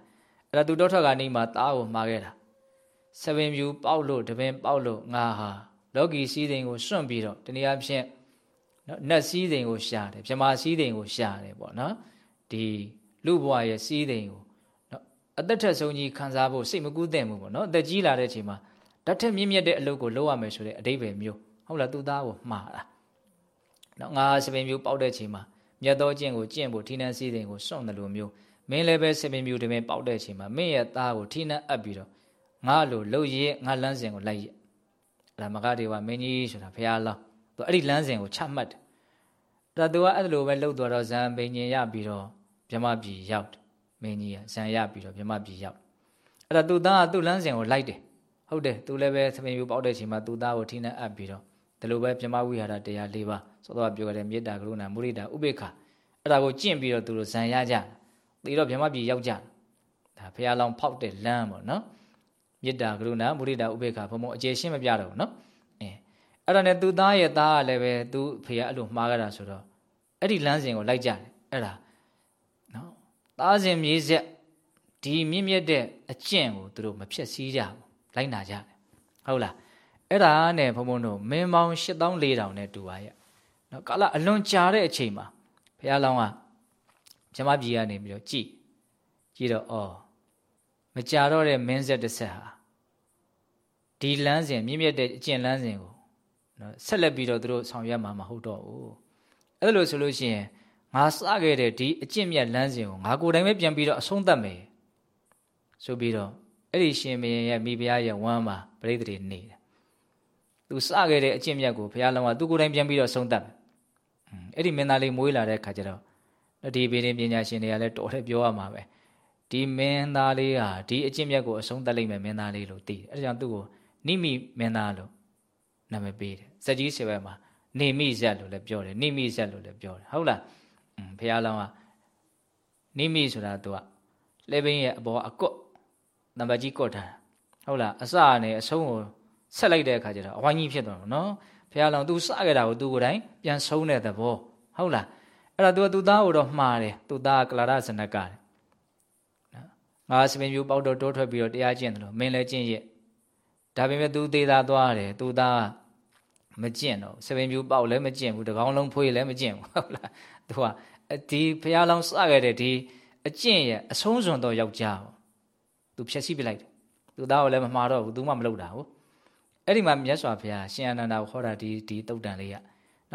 အဲ့ဒါသူတောထွက်ကနေမှသားကိုမှာခဲ့တာဆဗင်ဖြူပေါက်လို့တပင်ပေါက်လို့ငါဟာလောကီစည်းစိမ်ကိုစွန့်ပြီးတော့တနည်းအားဖြင့်နော်နတ်စည်းစိမ်ကိုရှာတယ်မြမစည်းစိမ်ကိုရှာတယ်ပေါ့နော်ဒီလူဘဝရဲ့စည်းစိမ်ကိုနော်အသက်ထက်ဆုံးကြီးခံစားဖို့စိတ်မကူးသင့်ဘူးပေါ့နော်အသက်ကြီးလာတဲ့အချိန်မှာဓာတ်ထက်မြင့်မြတ်တဲ့အလုပ်ကိုလုပ်ရမယ်ဆိုတဲ့အတိပ္ပယ်မျိုးဟုတ်လားသူသားကိုမှားတာနော်ငါစပင်မျိုးပေါက်တဲ့ချိန်မှာမြတ်သောကျင့်ကိုကျင့်ဖို့ထိနှံစည်းစိမ်ကိုစွန့်တယ်လို့မျိုး မင်းလည်းပဲစပင်မျိုးတမင်ပေါက်တဲ့ချိန်မှာမင်းရဲ့သားကိုထိနှံအပ်ပြီးတော့ငါလိုလှုပ်ရငါလမ်းစဉ်ကိုလိုက်ရအဲ့ဒါမဂဒေဝမင်းကြီးဆိုတာဘုရားလောင်းသူအဲ့ဒီလမ်းစဉ်ကိုချမှတ်တယ်ဒါသူကအဲ့လိုပဲလှုပ်သွားတော့ဇံပင်ញင်ရပြီးတော့မြမပြည်ရောက်တယ်မင်းကြီးကဇံရပြီးတော့မြမပြည်ရောက်အဲ့ဒါသူသားကသူ့လမ်းစဉ်ကိုလိုက်တယ်ဟုတ်တယ်သူလည်းပဲသမင်ပြူပေါက်တဲ့ချိန်မှာသူသားကိုထိနှံအပ်ပြီးတော့ဒီလိုပဲမြမဝိဟာရတရား၄ပါးစောတော့ပြောကြတဲ့မေတ္တာကရုဏာမုရိဒာဥပေက္ခအဲ့ဒါကိုကျင့်ပြီးတော့သူတို့ဇံရကြ ပြီးတော့မြမပြည်ရောက်ကြဒါဘုရားလောင်းဖောက်တဲ့လမ်းပေါ့နော်မေတ္တာကရုဏာမုရိဒာဥပေက္ခဘုံဘုံအကျေရှင်းမပြတော့ဘူးနော်အဲအဲ့ဒါနဲ့သူသားရဲ့သားကလည်းပဲသူဖေကအဲ့လိုမှားကြတာဆိုတော့အဲ့ဒီလမ်းစဉ်ကိုလိုက်ကြတယ်အဲ့ဒါနော်သားစဉ်မြေးဆက်ဒီမြင့်မြတ်တဲ့အကျင့်ကိုသူတို့မဖြစ်စည်းကြဘူးလိုက်နာကြတယ်ဟုတ်လားအဲ့ဒါနဲ့ဘုံဘုံတို့မင်းပေါင်း8400နဲ့တူပါရဲ့နော်ကာလအလွန်ကြာတဲ့အချိန်မှာဘုရားလောင်းက မြမပြည်ကနေပြီးတော့ကြည်ကြည်တော့အော်မကြာတော့တဲ့မင်းဆက်တစ်ဆက်ဟာဒီလမ်းစဉ်မြင့်မြတ်တဲ့အကျင့်လမ်းစဉ်ကိုနော်ဆက်လက်ပြီးတော့သူတို့ဆောင်ရွက်မှာမဟုတ်တော့ဘူးအဲ့လိုဆိုလို့ရှိရင်ငါစခဲ့တဲ့ဒီအကျင့်မြတ်လမ်းစဉ်ကိုငါကိုယ်တိုင်ပဲပြန်ပြီးတော့အဆုံးသတ်မယ်ဆိုပြီးတော့အဲ့ဒီရှင်မင်းရဲ့မိဖုရားရဲ့ဝမ်းမှာပြိတ္တိနေတယ်သူစခဲ့တဲ့အကျင့်မြတ်ကိုဘုရားလုံးကသူကိုယ်တိုင်ပြန်ပြီးတော့ဆုံးသတ်မယ်အဲ့ဒီမင်းသားလေးမွေးလာတဲ့ခါကျတော့ ဒီဗေဒင်ပညာရှင်တွေကလည်းတော်တယ်ပြောရမှာပဲဒီမင်းသားလေးဟာဒီအကျင့်မြတ်ကိုအဆုံးသတ်လိုက်မယ်မင်းသားလေးလို့သိတယ်အဲဒါကြောင့်သူ့ကိုနိမိမင်းသားလို့နာမည်ပေးတယ်စက်ကြီးစေဘက်မှာနေမိဇက်လို့လည်းပြောတယ်နိမိဇက်လို့လည်းပြောတယ်ဟုတ်လားဘုရားလောင်းကနိမိဆိုတာသူကလဲပင်းရဲ့အပေါ်အကွတ်နံပါတ်ကြီးကွတ်ထားဟုတ်လားအစနဲ့အဆုံးကိုဆက်လိုက်တဲ့အခါကျတော့အဝိုင်းကြီးဖြစ်သွားတော့နော်ဘုရားလောင်း तू စခဲ့တာကို तू ကိုယ်တိုင်ပြန်ဆုံးတဲ့သဘောဟုတ်လား အဲ့ဒါသူကသူ့သားကိုတော့မှားတယ်သူ့သားကကလာရဇနကတယ်နော်ငါစပင်မျိုးပေါက်တော့တိုးထွက်ပြီးတော့တရားကျင့်တယ်လို့မင်းလည်းကျင့်ရဲ့ဒါပေမဲ့သူသေးသားသွားတယ်သူ့သားမကျင့်တော့စပင်မျိုးပေါက်လည်းမကျင့်ဘူးတကောင်းလုံးဖွေးလည်းမကျင့်ဘူးဟုတ်လားသူကဒီဖះလောင်းစခဲ့တဲ့ဒီအကျင့်ရဲ့အဆုံးစွန်တော့ယောက်ျားပေါ့သူဖြက်စီးပြလိုက်တယ်သူသားကိုလည်းမမှားတော့ဘူးသူမှမလုပ်တာဟုတ်အဲ့ဒီမှာမြတ်စွာဘုရားရှင်အနန္ဒာကိုခေါ်တာဒီဒီတုတ်တန်လေးက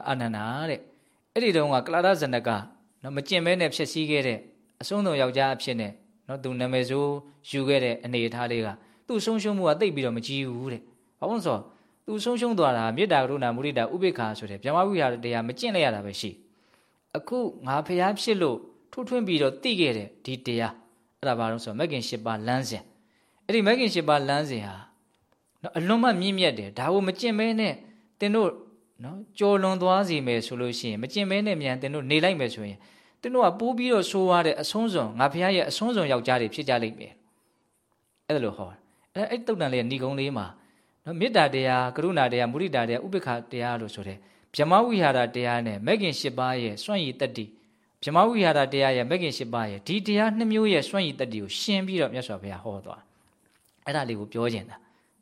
အာနန္ဒာတဲ့ အဲ့ဒီတုန်းကကလာရဇနကနော်မကျင့်မဲနဲ့ဖြစ်စည်းခဲ့တဲ့အဆုံးတော်ယောက်ျားအဖြစ်နဲ့နော်သူနာမည်ဆိုယူခဲ့တဲ့အနေအထားလေးကသူ့ဆုံးရှုံးမှုကတိတ်ပြီးတော့မကြည့်ဘူးတဲ့ဘာလို့ဆိုသူဆုံးရှုံးသွားတာမေတ္တာကရုဏာမုဒိတာဥပေက္ခာဆိုတဲ့ဗျမဝိဟာရတရားမကျင့်လိုက်ရတာပဲရှိအခုငါဖျားဖြစ်လို့ထွထွင်းပြီးတော့သိခဲ့တဲ့ဒီတရားအဲ့ဒါဘာလို့ဆိုမဂ်ကင်၈ပါးလမ်းစဉ်အဲ့ဒီမဂ်ကင်၈ပါးလမ်းစဉ်ဟာနော်အလွန်မှမြင့်မြတ်တယ်ဒါကိုမကျင့်မဲနဲ့တင်တို့ နော်ကြော်လွန်သွားစီမယ်ဆိုလို့ရှိရင်မကျင်မဲနဲ့မြန်တင်တို့နေလိုက်မယ်ဆိုရင်တင်တို့ကပိုးပြီးတော့ဆိုးရတဲ့အဆုံးစွန်ငါဖះရဲ့အဆုံးစွန်ယောက်ျားတွေဖြစ်ကြလိမ့်မယ်အဲ့ဒါလိုဟောအဲ့အဲ့တုတ်တန်လေးဏီကုံလေးမှာနော်မေတ္တာတရားကရုဏာတရားမုဒိတာတရားဥပေက္ခတရားလို့ဆိုတဲ့ဗြဟ္မဝိဟာရတရားနဲ့မဂ်ကင်၈ပါးရဲ့စွန့်ရည်တတ္တိဗြဟ္မဝိဟာရတရားရဲ့မဂ်ကင်၈ပါးရဲ့ဒီတရားနှစ်မျိုးရဲ့စွန့်ရည်တတ္တိကိုရှင်းပြီးတော့မြတ်စွာဘုရားဟောသွားအဲ့ဒါလေးကိုပြောခြင်းတာ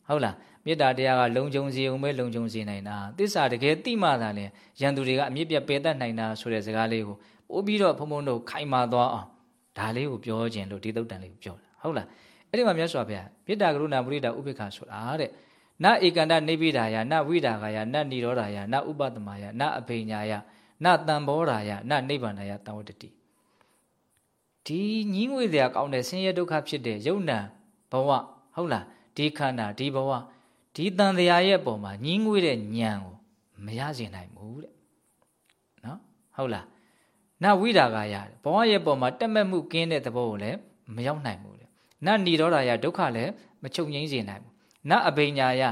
ဟုတ်လား မေတ္တာတရားကလုံခြုံစေအောင်ပဲလုံခြုံစေနိုင်တာသစ္စာတကယ်တိမှသာလဲရန်သူတွေကအမြင့်ပြတ်ပယ်တတ်နိုင်တာဆိုတဲ့စကားလေးကိုပို့ပြီးတော့ဘုံဘုံတို့ခိုင်မာသွားအောင်ဒါလေးကိုပြောခြင်းလို့ဒီသုတ်တန်လေးကိုပြောတာဟုတ်လားအဲ့ဒီမှာမြတ်စွာဘုရားမေတ္တာကရုဏာမုဒိတာဥပေက္ခဆိုတာတဲ့နဧကန္တနိဗ္ဗိဒာယနဝိဒါဂယနနိရောဓာယနဥပတမယနအဖိညာယနတံဘောဓာယနနိဗ္ဗာန်ယတံဝတ္တိဒီညီးငွေစရာကောင်းတဲ့ဆင်းရဲဒုက္ခဖြစ်တဲ့ယုံနာဘဝဟုတ်လားဒီခန္ဓာဒီဘဝ ဒီတန်တရားရဲ့ပုံမှာညင်းငွေတဲ့ညံကိုမရစေနိုင်ဘူးတဲ့နော်ဟုတ်လားနဝိဒါကရတယ်ဘဝရဲ့ပုံမှာတက်မဲ့မှုကင်းတဲ့သဘောကိုလည်းမရောက်နိုင်ဘူးတဲ့နဏိရောဓာယဒုက္ခလည်းမချုပ်ငိမ့်စေနိုင်ဘူးနအဘိညာယ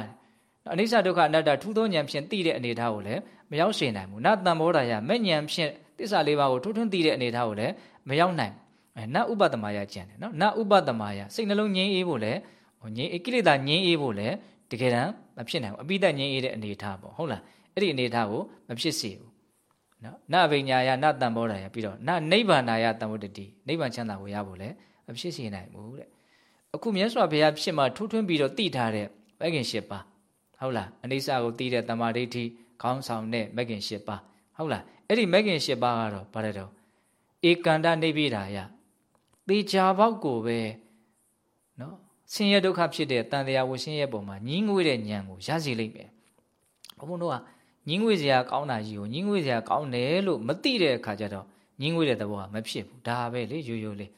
အနိစ္စဒုက္ခအနတ္တထူးသောဉာဏ်ဖြင့်သိတဲ့အနေအထားကိုလည်းမရောက်စေနိုင်ဘူးနတံဘောဓာယမဲ့ဉာဏ်ဖြင့်သစ္စာလေးပါးကိုထွန်းထွန်းသိတဲ့အနေအထားကိုလည်းမရောက်နိုင်ဘူးအဲနဥပဒမာယကျန်တယ်နော်နဥပဒမာယစိတ်နှလုံးငြိမ်းအေးဖို့လည်းငြိမ်းကိလေသာငြိမ်းအေးဖို့လည်း တကယ်တမ်းမဖြစ်နိုင်ဘူးအပိသက်ငြိမ်းအေးတဲ့အနေအထားပေါ့ဟုတ်လားအဲ့ဒီအနေအထားကိုမဖြစ်စေဘူးနော်နဗိညာယနတံဘောဓာယပြီးတော့နနိဗ္ဗာန်ယတံဝတ္တိနိဗ္ဗာန်ချမ်းသာကိုရဖို့လည်းမဖြစ်စေနိုင်ဘူးတဲ့အခုမြတ်စွာဘုရားဖြစ်မှထိုးထွင်းပြီးတော့တည်ထားတဲ့မဂ်ခင်၈ပါးဟုတ်လားအနိစ္စကိုတည်တဲ့တမာဒိဋ္ဌိခေါင်းဆောင်တဲ့မဂ်ခင်၈ပါးဟုတ်လားအဲ့ဒီမဂ်ခင်၈ပါးကတော့ဘာလဲတော့ဧကန္တနိဗ္ဗိဒာယသေချာပေါက်ကိုပဲနော် ဆင်းရဲဒုက္ခဖြစ်တဲ့တန်တရားဝရှင်ရဲ့ပုံမှာညင်းငွေတဲ့ဉာဏ်ကိုရစေလိမ့်မယ်ဘုံဘုံတို့ကညင်းငွေစရာကောင်းတာကြီးကိုညင်းငွေစရာကောင်းတယ်လို့မသိတဲ့အခါကျတော့ညင်းငွေတဲ့သဘောကမဖြစ်ဘူးဒါပဲလေရိုးရိုးလေး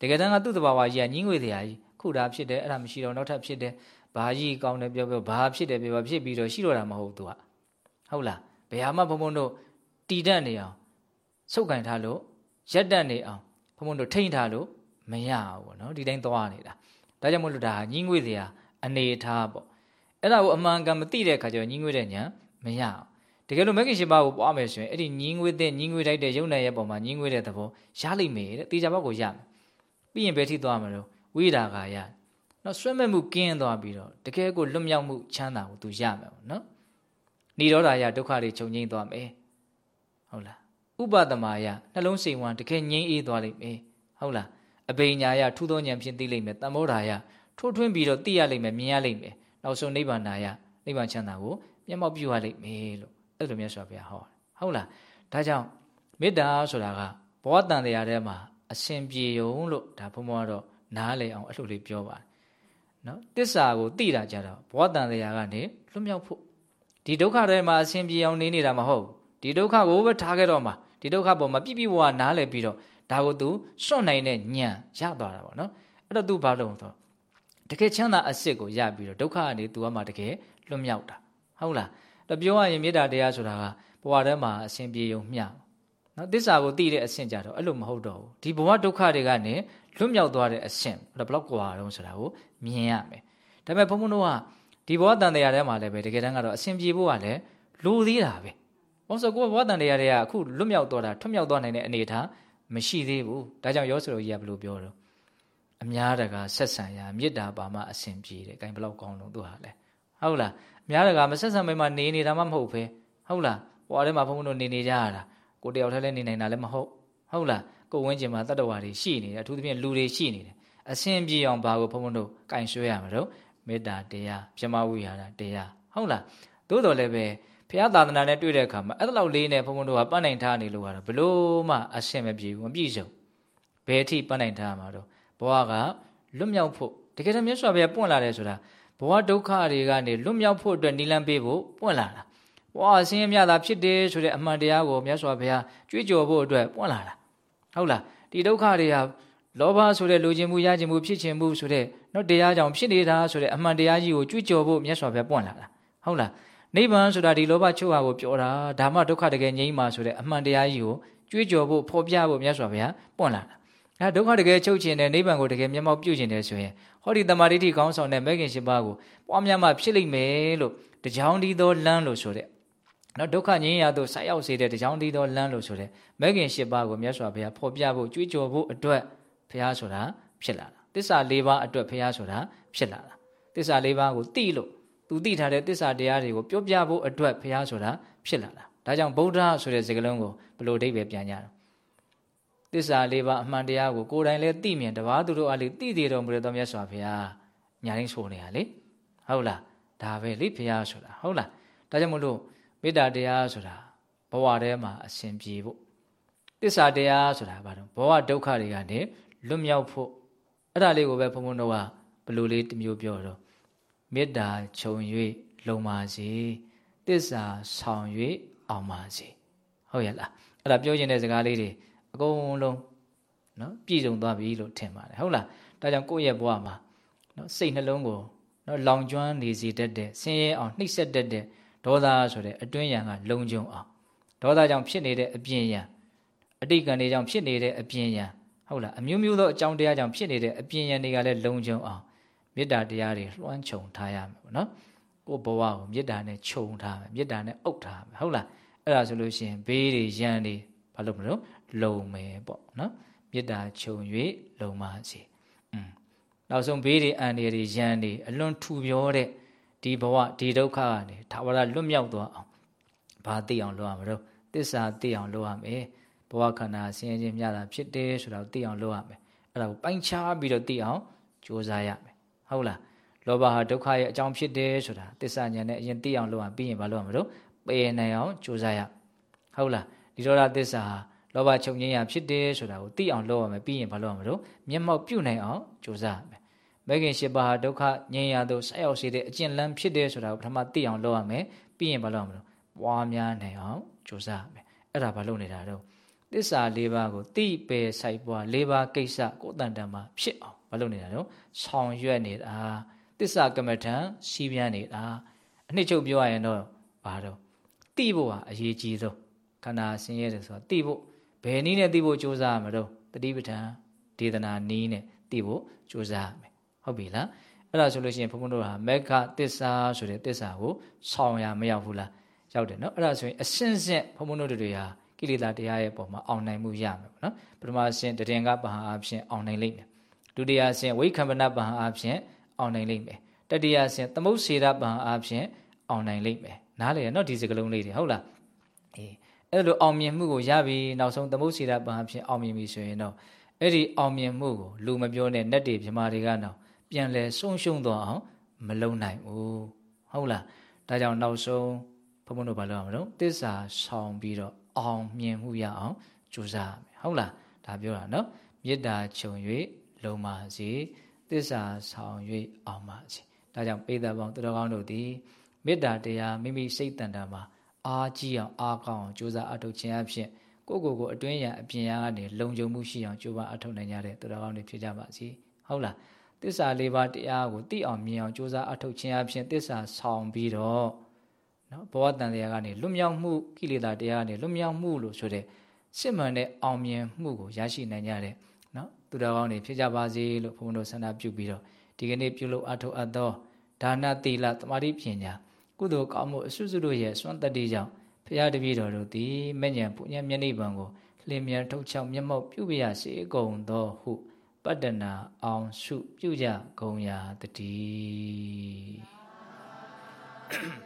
တကယ်တမ်းကသူ့တဘာဝကြီးကညင်းငွေစရာကြီးခုဒါဖြစ်တယ်အဲ့ဒါမရှိတော့နောက်ထပ်ဖြစ်တယ်ဘာကြီးကောင်းတယ်ပြောပြောဘာဖြစ်တယ်ပြောပြောဖြစ်ပြီးတော့ရှိတော့တာမဟုတ်သူကဟုတ်လားဘယ်ဟာမှဘုံဘုံတို့တီတတ်နေအောင်စုပ်ကင်ထားလို့ရက်တက်နေအောင်ဘုံဘုံတို့ထိန်းထားလို့မရဘူးပေါ့နော်ဒီတိုင်းသွားနေတာ ဒါကြောင့်မို့လို့ဒါဟာညီးငွေ့စရာအနေထားပေါ့အဲ့ဒါကိုအမှန်ကန်မသိတဲ့အခါကျတော့ညီးငွေ့တဲ့ညာမရအောင်တကယ်လို့မဂ္ဂင်ရှိပါကိုပွားမယ်ဆိုရင်အဲ့ဒီညီးငွေ့တဲ့ညီးငွေ့တိုက်တဲ့ယုံနယ်ရဲ့ပုံမှာညီးငွေ့တဲ့သဘောရလိမ့်မယ်တဲ့တေချာဘောက်ကိုရမယ်ပြီးရင်ဘယ်ထိသွားမလို့ဝိဒါကရနော်ဆွဲမဲ့မှုကင်းသွားပြီးတော့တကယ်ကိုလွတ်မြောက်မှုချမ်းသာကိုသူရမယ်ပေါ့နော်နိရောဓာယဒုက္ခတွေချုပ်ငြိမ်းသွားမယ်ဟုတ်လားဥပဒမာယနှလုံးစိမ်ဝမ်းတကယ်ငြိမ်းအေးသွားလိမ့်မယ်ဟုတ်လား အဘိညာယထူးသောဉာဏ်ဖြင့်သိလိမ့်မယ်တမောဓာယထိုးထွင်းပြီးတော့သိရလိမ့်မယ်မြင်ရလိမ့်မယ်နောက်ဆုံးနိဗ္ဗာန်နာယနိဗ္ဗာန်ချမ်းသာကိုမျက်မှောက်ပြုရလိမ့်မယ်လို့အဲ့လိုမြတ်စွာဘုရားဟောဟုတ်လားဒါကြောင့်မေတ္တာဆိုတာကဘောတန်တရားထဲမှာအရှင်ပြေုံလို့ဒါဘုံဘွားတော့နားလေအောင်အဲ့လိုလေးပြောပါတယ်နော်တစ္ဆာကိုသိတာကြတော့ဘဝတန်တရားကနေလွတ်မြောက်ဖို့ဒီဒုက္ခထဲမှာအစဉ်ပြေအောင်နေနေတာမဟုတ်ဒီဒုက္ခကိုပဲထားခဲ့တော့မှာဒီဒုက္ခပေါ်မှာပြပြဘဝနားလည်ပြီးတော့ ဒါကိုသူစွန့်နိုင်တဲ့ညံရသွားတာပေါ့နော်အဲ့တော့သူဘာလို့ဆိုတကယ်ချမ်းသာအစ်စ်ကိုရပြီးတော့ဒုက္ခကနေသူကမှတကယ်လွတ်မြောက်တာဟုတ်လားတော့ပြောရရင်မေတ္တာတရားဆိုတာကဘဝထဲမှာအစဉ်ပြေုံမျှနော်သစ္စာကိုသိတဲ့အဆင့်ကြတော့အဲ့လိုမဟုတ်တော့ဘူးဒီဘဝဒုက္ခတွေကနေလွတ်မြောက်သွားတဲ့အဆင့်အဲ့ဒါဘလောက်กว่าတော့ဆိုတာကိုမြင်ရမယ်ဒါပေမဲ့ဘုန်းဘုန်းတို့ကဒီဘဝတန်တရားထဲမှာလည်းပဲတကယ်တမ်းကတော့အစဉ်ပြေဖို့ကလည်းလိုသေးတာပဲဘာလို့ဆိုကိုယ်ဘဝတန်တရားတွေကအခုလွတ်မြောက်သွားတာထွတ်မြောက်သွားနိုင်တဲ့အနေအထား မရှိသေးဘူးဒါကြောင့်ရောဆိုလိုကြီးကဘယ်လိုပြောတော့အများတကာဆက်ဆံရမေတ္တာပါမှအစဉ်ပြေတယ်။အဲဘယ်လောက်ကောင်းလို့သူဟာလဲဟုတ်လားအများတကာမဆက်ဆံမိမှနေနေတာမှမဟုတ်ပဲဟုတ်လားဘွာထဲမှာဘုန်းဘုန်းတို့နေနေကြရတာကိုတယောက်တည်းလည်းနေနိုင်တာလည်းမဟုတ်ဟုတ်လားကိုဝင်းကျင်မှာတတ္တဝါတွေရှိနေတယ်အထူးသဖြင့်လူတွေရှိနေတယ်အစဉ်ပြေအောင်ဘာကိုဘုန်းဘုန်းတို့ကင်ဆွဲရမှာတော့မေတ္တာတရားပြမဝိဟာရတရားဟုတ်လားသို့တော်လည်းပဲ ဘုရားသာသနာနဲ့တွေ့တဲ့အခါမှာအဲ့လောက်လေးနဲ့ဘုန်းဘုန်းတို့ကပတ်နိုင်ထားနေလို့ကတော့ဘလို့မှအဆင်မပြေဘူးမပြည့်စုံဘယ်အထိပတ်နိုင်ထားမှာတော့ဘဝကလွတ်မြောက်ဖို့တကယ်တော့မြတ်စွာဘုရားပွင့်လာတယ်ဆိုတာဘဝဒုက္ခတွေကနေလွတ်မြောက်ဖို့အတွက်နိလန်းပေးဖို့ပွင့်လာတာဘဝအစင်းရမြတာဖြစ်တယ်ဆိုတဲ့အမှန်တရားကိုမြတ်စွာဘုရားကြွေးကြော်ဖို့အတွက်ပွင့်လာတာဟုတ်လားဒီဒုက္ခတွေဟာလောဘဆိုတဲ့လိုချင်မှုရချင်မှုဖြစ်ချင်မှုဆိုတဲ့နော်တရားကြောင့်ဖြစ်နေတာဆိုတဲ့အမှန်တရားကြီးကိုကြွေးကြော်ဖို့မြတ်စွာဘုရားပွင့်လာတာဟုတ်လား နိဗ္ဗာန်ဆိုတာဒီလောဘချုပ်ဟာကိုပြောတာဒါမှဒုက္ခတကယ်ငြိမ်းမှာဆိုတဲ့အမှန်တရားကြီးကိုကြွေးကြော်ဖို့ဖော်ပြဖို့မြတ်စွာဘုရားပွင့်လာတာအဲဒုက္ခတကယ်ချုပ်ခြင်းနဲ့နိဗ္ဗာန်ကိုတကယ်မျက်မှောက်ပြုခြင်းတယ်ဆိုရင်ဟောဒီတမာတိတိကောင်းဆောင်တဲ့မဲခင်ရှိပါကိုပွားများမှဖြစ်လိမ့်မယ်လို့တကြောင်ဒီသောလမ်းလို့ဆိုတဲ့နော်ဒုက္ခငြိမ်းရသို့ဆက်ရောက်စေတဲ့တကြောင်ဒီသောလမ်းလို့ဆိုတဲ့မဲခင်ရှိပါကိုမြတ်စွာဘုရားဖော်ပြဖို့ကြွေးကြော်ဖို့အတွက်ဘုရားဆိုတာဖြစ်လာတာတစ္ဆာ၄ပါးအတွက်ဘုရားဆိုတာဖြစ်လာတာတစ္ဆာ၄ပါးကိုသိလို့ သူသိထားတဲ့တစ္ဆာတရားတွေကိုပြောပြဖို့အတွက်ဘုရားဆိုတာဖြစ်လာတာဒါကြောင့်ဗုဒ္ဓဆိုတဲ့စကားလုံးကိုဘယ်လိုအဓိပ္ပာယ်ပြန်ကြတော့သစ္စာလေးပါးအမှန်တရားကိုကိုယ်တိုင်လည်းသိမြင်တပါးသူတို့အားလေသိသေးတော်မူတဲ့မြတ်စွာဘုရားညာရင်းဆိုနေရလေဟုတ်လားဒါပဲလေဘုရားဆိုတာဟုတ်လားဒါကြောင့်မလို့မေတ္တာတရားဆိုတာဘဝထဲမှာအရှင်ပြေဖို့သစ္စာတရားဆိုတာဘာလို့ဘဝဒုက္ခတွေကနေလွတ်မြောက်ဖို့အဲ့ဒါလေးကိုပဲဘုံဘုံတို့ကဘလို့လေးတစ်မျိုးပြောတော့ မေတ္တာခြုံ၍လုံပါစေသစ္စာဆောင်၍အောင်ပါစေဟုတ်ရဲ့လားအဲ့ဒါပြောခြင်းတဲ့စကားလေးတွေအကုန်လုံးနော်ပြည့်စုံသွားပြီလို့ထင်ပါတယ်ဟုတ်လားဒါကြောင့်ကိုယ့်ရဲ့ဘဝမှာနော်စိတ်နှလုံးကိုနော်လောင်ကျွမ်းနေစေတတ်တဲ့ဆင်းရဲအောင်နှိပ်စက်တတ်တဲ့ဒေါသဆိုတဲ့အတွင်းယံကလုံခြုံအောင်ဒေါသကြောင့်ဖြစ်နေတဲ့အပြင်းယံအတိတ်ကံတွေကြောင့်ဖြစ်နေတဲ့အပြင်းယံဟုတ်လားအမျိုးမျိုးသောအကြောင်းတရားကြောင့်ဖြစ်နေတဲ့အပြင်းယံတွေကလည်းလုံခြုံအောင် မေတ္တာတရားတွေလွှမ်းခြုံထားရမယ်ပေါ့နော်ကိုယ့်ဘဝကိုမေတ္တာနဲ့ခြုံထားမယ်မေတ္တာနဲ့အုပ်ထားမယ်ဟုတ်လားအဲ့ဒါဆိုလို့ရှိရင်ဘေးတွေရန်တွေဘာလို့မလို့လုံမယ်ပေါ့နော်မေတ္တာခြုံ၍လုံပါစေอืมနောက်ဆုံးဘေးတွေအန္တရာယ်တွေရန်တွေအလွန်ထူပြောတဲ့ဒီဘဝဒီဒုက္ခကနေသာဝရလွတ်မြောက်သွားအောင်ဘာသိအောင်လုပ်ရမလို့သစ္စာသိအောင်လုပ်ရမယ်ဘဝခန္ဓာဆင်းရဲခြင်းမြတာဖြစ်တယ်ဆိုတာကိုသိအောင်လုပ်ရမယ်အဲ့ဒါကိုပိုင်းခြားပြီးတော့သိအောင်ကြိုးစားရမယ် ဟုတ်လားလောဘဟာဒုက္ခရဲ့အကြောင်းဖြစ်တယ်ဆိုတာသစ္စာဉာဏ်နဲ့အရင်သိအောင်လုပ်ရပြီးရင်ဘာလုပ်ရမလို့ပယ်နိုင်အောင်ကြိုးစားရဟုတ်လားဒီဒေါသသစ္စာဟာလောဘချုပ်ငြိမ်းရာဖြစ်တယ်ဆိုတာကိုသိအောင်လုပ်ရမယ်ပြီးရင်ဘာလုပ်ရမလို့မျက်မှောက်ပြုနိုင်အောင်ကြိုးစားရမယ်မဂ်ခင်၈ပါးဟာဒုက္ခငြိမ်းရာသို့ဆက်ရောက်စေတဲ့အကျင့်လန်းဖြစ်တယ်ဆိုတာကိုပထမသိအောင်လုပ်ရမယ်ပြီးရင်ဘာလုပ်ရမလို့ပွားများနိုင်အောင်ကြိုးစားရမယ်အဲ့ဒါဘာလုပ်နေတာတော့သစ္စာ၄ပါးကိုတိပယ်ဆိုင်ပွား၄ပါးကိစ္စကိုယ်တန်တန်မှာဖြစ်အောင် ဘာလုပ်နေတာတော့ဆောင်ရွက်နေတာသစ္စာကမ္မထံစီးပြန်နေတာအနှစ်ချုပ်ပြောရရင်တော့ဘာတော့တိဖို့ဟာအရေးကြီးဆုံးခန္ဓာဆင်းရဲတယ်ဆိုတာသိဖို့ဘယ်နည်းနဲ့သိဖို့ကြိုးစားရမလို့တတိပဋ္ဌာန်ဒေသနာနည်းနဲ့သိဖို့ကြိုးစားရမယ်ဟုတ်ပြီလားအဲ့ဒါဆိုလို့ရှိရင်ဘုန်းဘုန်းတို့ဟာမက္ခသစ္စာဆိုတဲ့သစ္စာကိုဆောင်ရမရောက်ဘူးလားရောက်တယ်နော်အဲ့ဒါဆိုရင်အစင်းစင်းဘုန်းဘုန်းတို့တွေဟာကိလေသာတရားရဲ့ပုံမှာအောင်နိုင်မှုရမယ်ပေါ့နော်ပထမအဆင့်တရင်ကပဟံအဖြစ်အောင်နိုင်လိမ့်မယ် ဒုတိယအဆင့်ဝိခံပနပဟံအဖြစ်အောင်နိုင်လိမ့်မယ်တတိယအဆင့်သမုတ်စေရပဟံအဖြစ်အောင်နိုင်လိမ့်မယ်နားလေနော်ဒီစကလုံးလေးတွေဟုတ်လားအေးအဲ့လိုအောင်မြင်မှုကိုရပြီနောက်ဆုံးသမုတ်စီရပံအဖြစ်အောင်မြင်ပြီဆိုရင်တော့အဲ့ဒီအောင်မြင်မှုကိုလူမပြောနဲ့နတ်တွေမြမာတွေကတော့ပြန်လဲဆုံးရှုံးသွားအောင်မလုံနိုင်ဘူးဟုတ်လားဒါကြောင့်နောက်ဆုံးဘုန်းဘုန်းတို့ဘာလုပ်ရမလို့တစ္ဆာဆောင်ပြီးတော့အောင်မြင်မှုရအောင်ကြိုးစားရမယ်ဟုတ်လားဒါပြောတာနော်မေတ္တာခြုံ၍ လုံပါစေသစ္စာဆောင်၍အောင်ပါစေဒါကြောင့်ပေဒပေါင်းသူတော်ကောင်းတို့သည်မေတ္တာတရားမိမိစိတ်တန်တာမှာအားကြီးအောင်အားကောင်းအောင်ကြိုးစားအထောက်ခြင်းအဖြစ်ကိုယ့်ကိုယ်ကိုအတွင်းရန်အပြင်ရန်ကနေလုံခြုံမှုရှိအောင်ကြိုးပမ်းအထောက်နိုင်ကြတဲ့သူတော်ကောင်းတွေဖြစ်ကြပါစေဟုတ်လားသစ္စာလေးပါးတရားကိုသိအောင်မြင်အောင်ကြိုးစားအထောက်ခြင်းအဖြစ်သစ္စာဆောင်ပြီးတော့နော်ဘဝတန်တရားကနေလွတ်မြောက်မှုကိလေသာတရားကနေလွတ်မြောက်မှုလို့ဆိုတဲ့စစ်မှန်တဲ့အောင်မြင်မှုကိုရရှိနိုင်ကြတဲ့နော် သူတော်ကောင်းတွေဖြစ်ကြပါစေလို့ဘုန်းတော်ဆန္ဒပြုပြီးတော့ဒီကနေ့ပြုလုပ်အထောက်အပ်သောဒါနသီလသမာဓိပညာကုသိုလ်ကောင်းမှုအစွတ်စွတ်တို့ရဲ့စွမ်းတတ္တိကြောင့်ဖရာတပည့်တော်တို့သည်မဉ္ဇဉ်ပုညမျက်နှိပ်ပံကိုလင်းမြန်ထုတ်ချောက်မျက်မှောက်ပြုပြရစေကုန်သောဟုပတ္တနာအောင်စုပြုကြကုန်ရာတည်း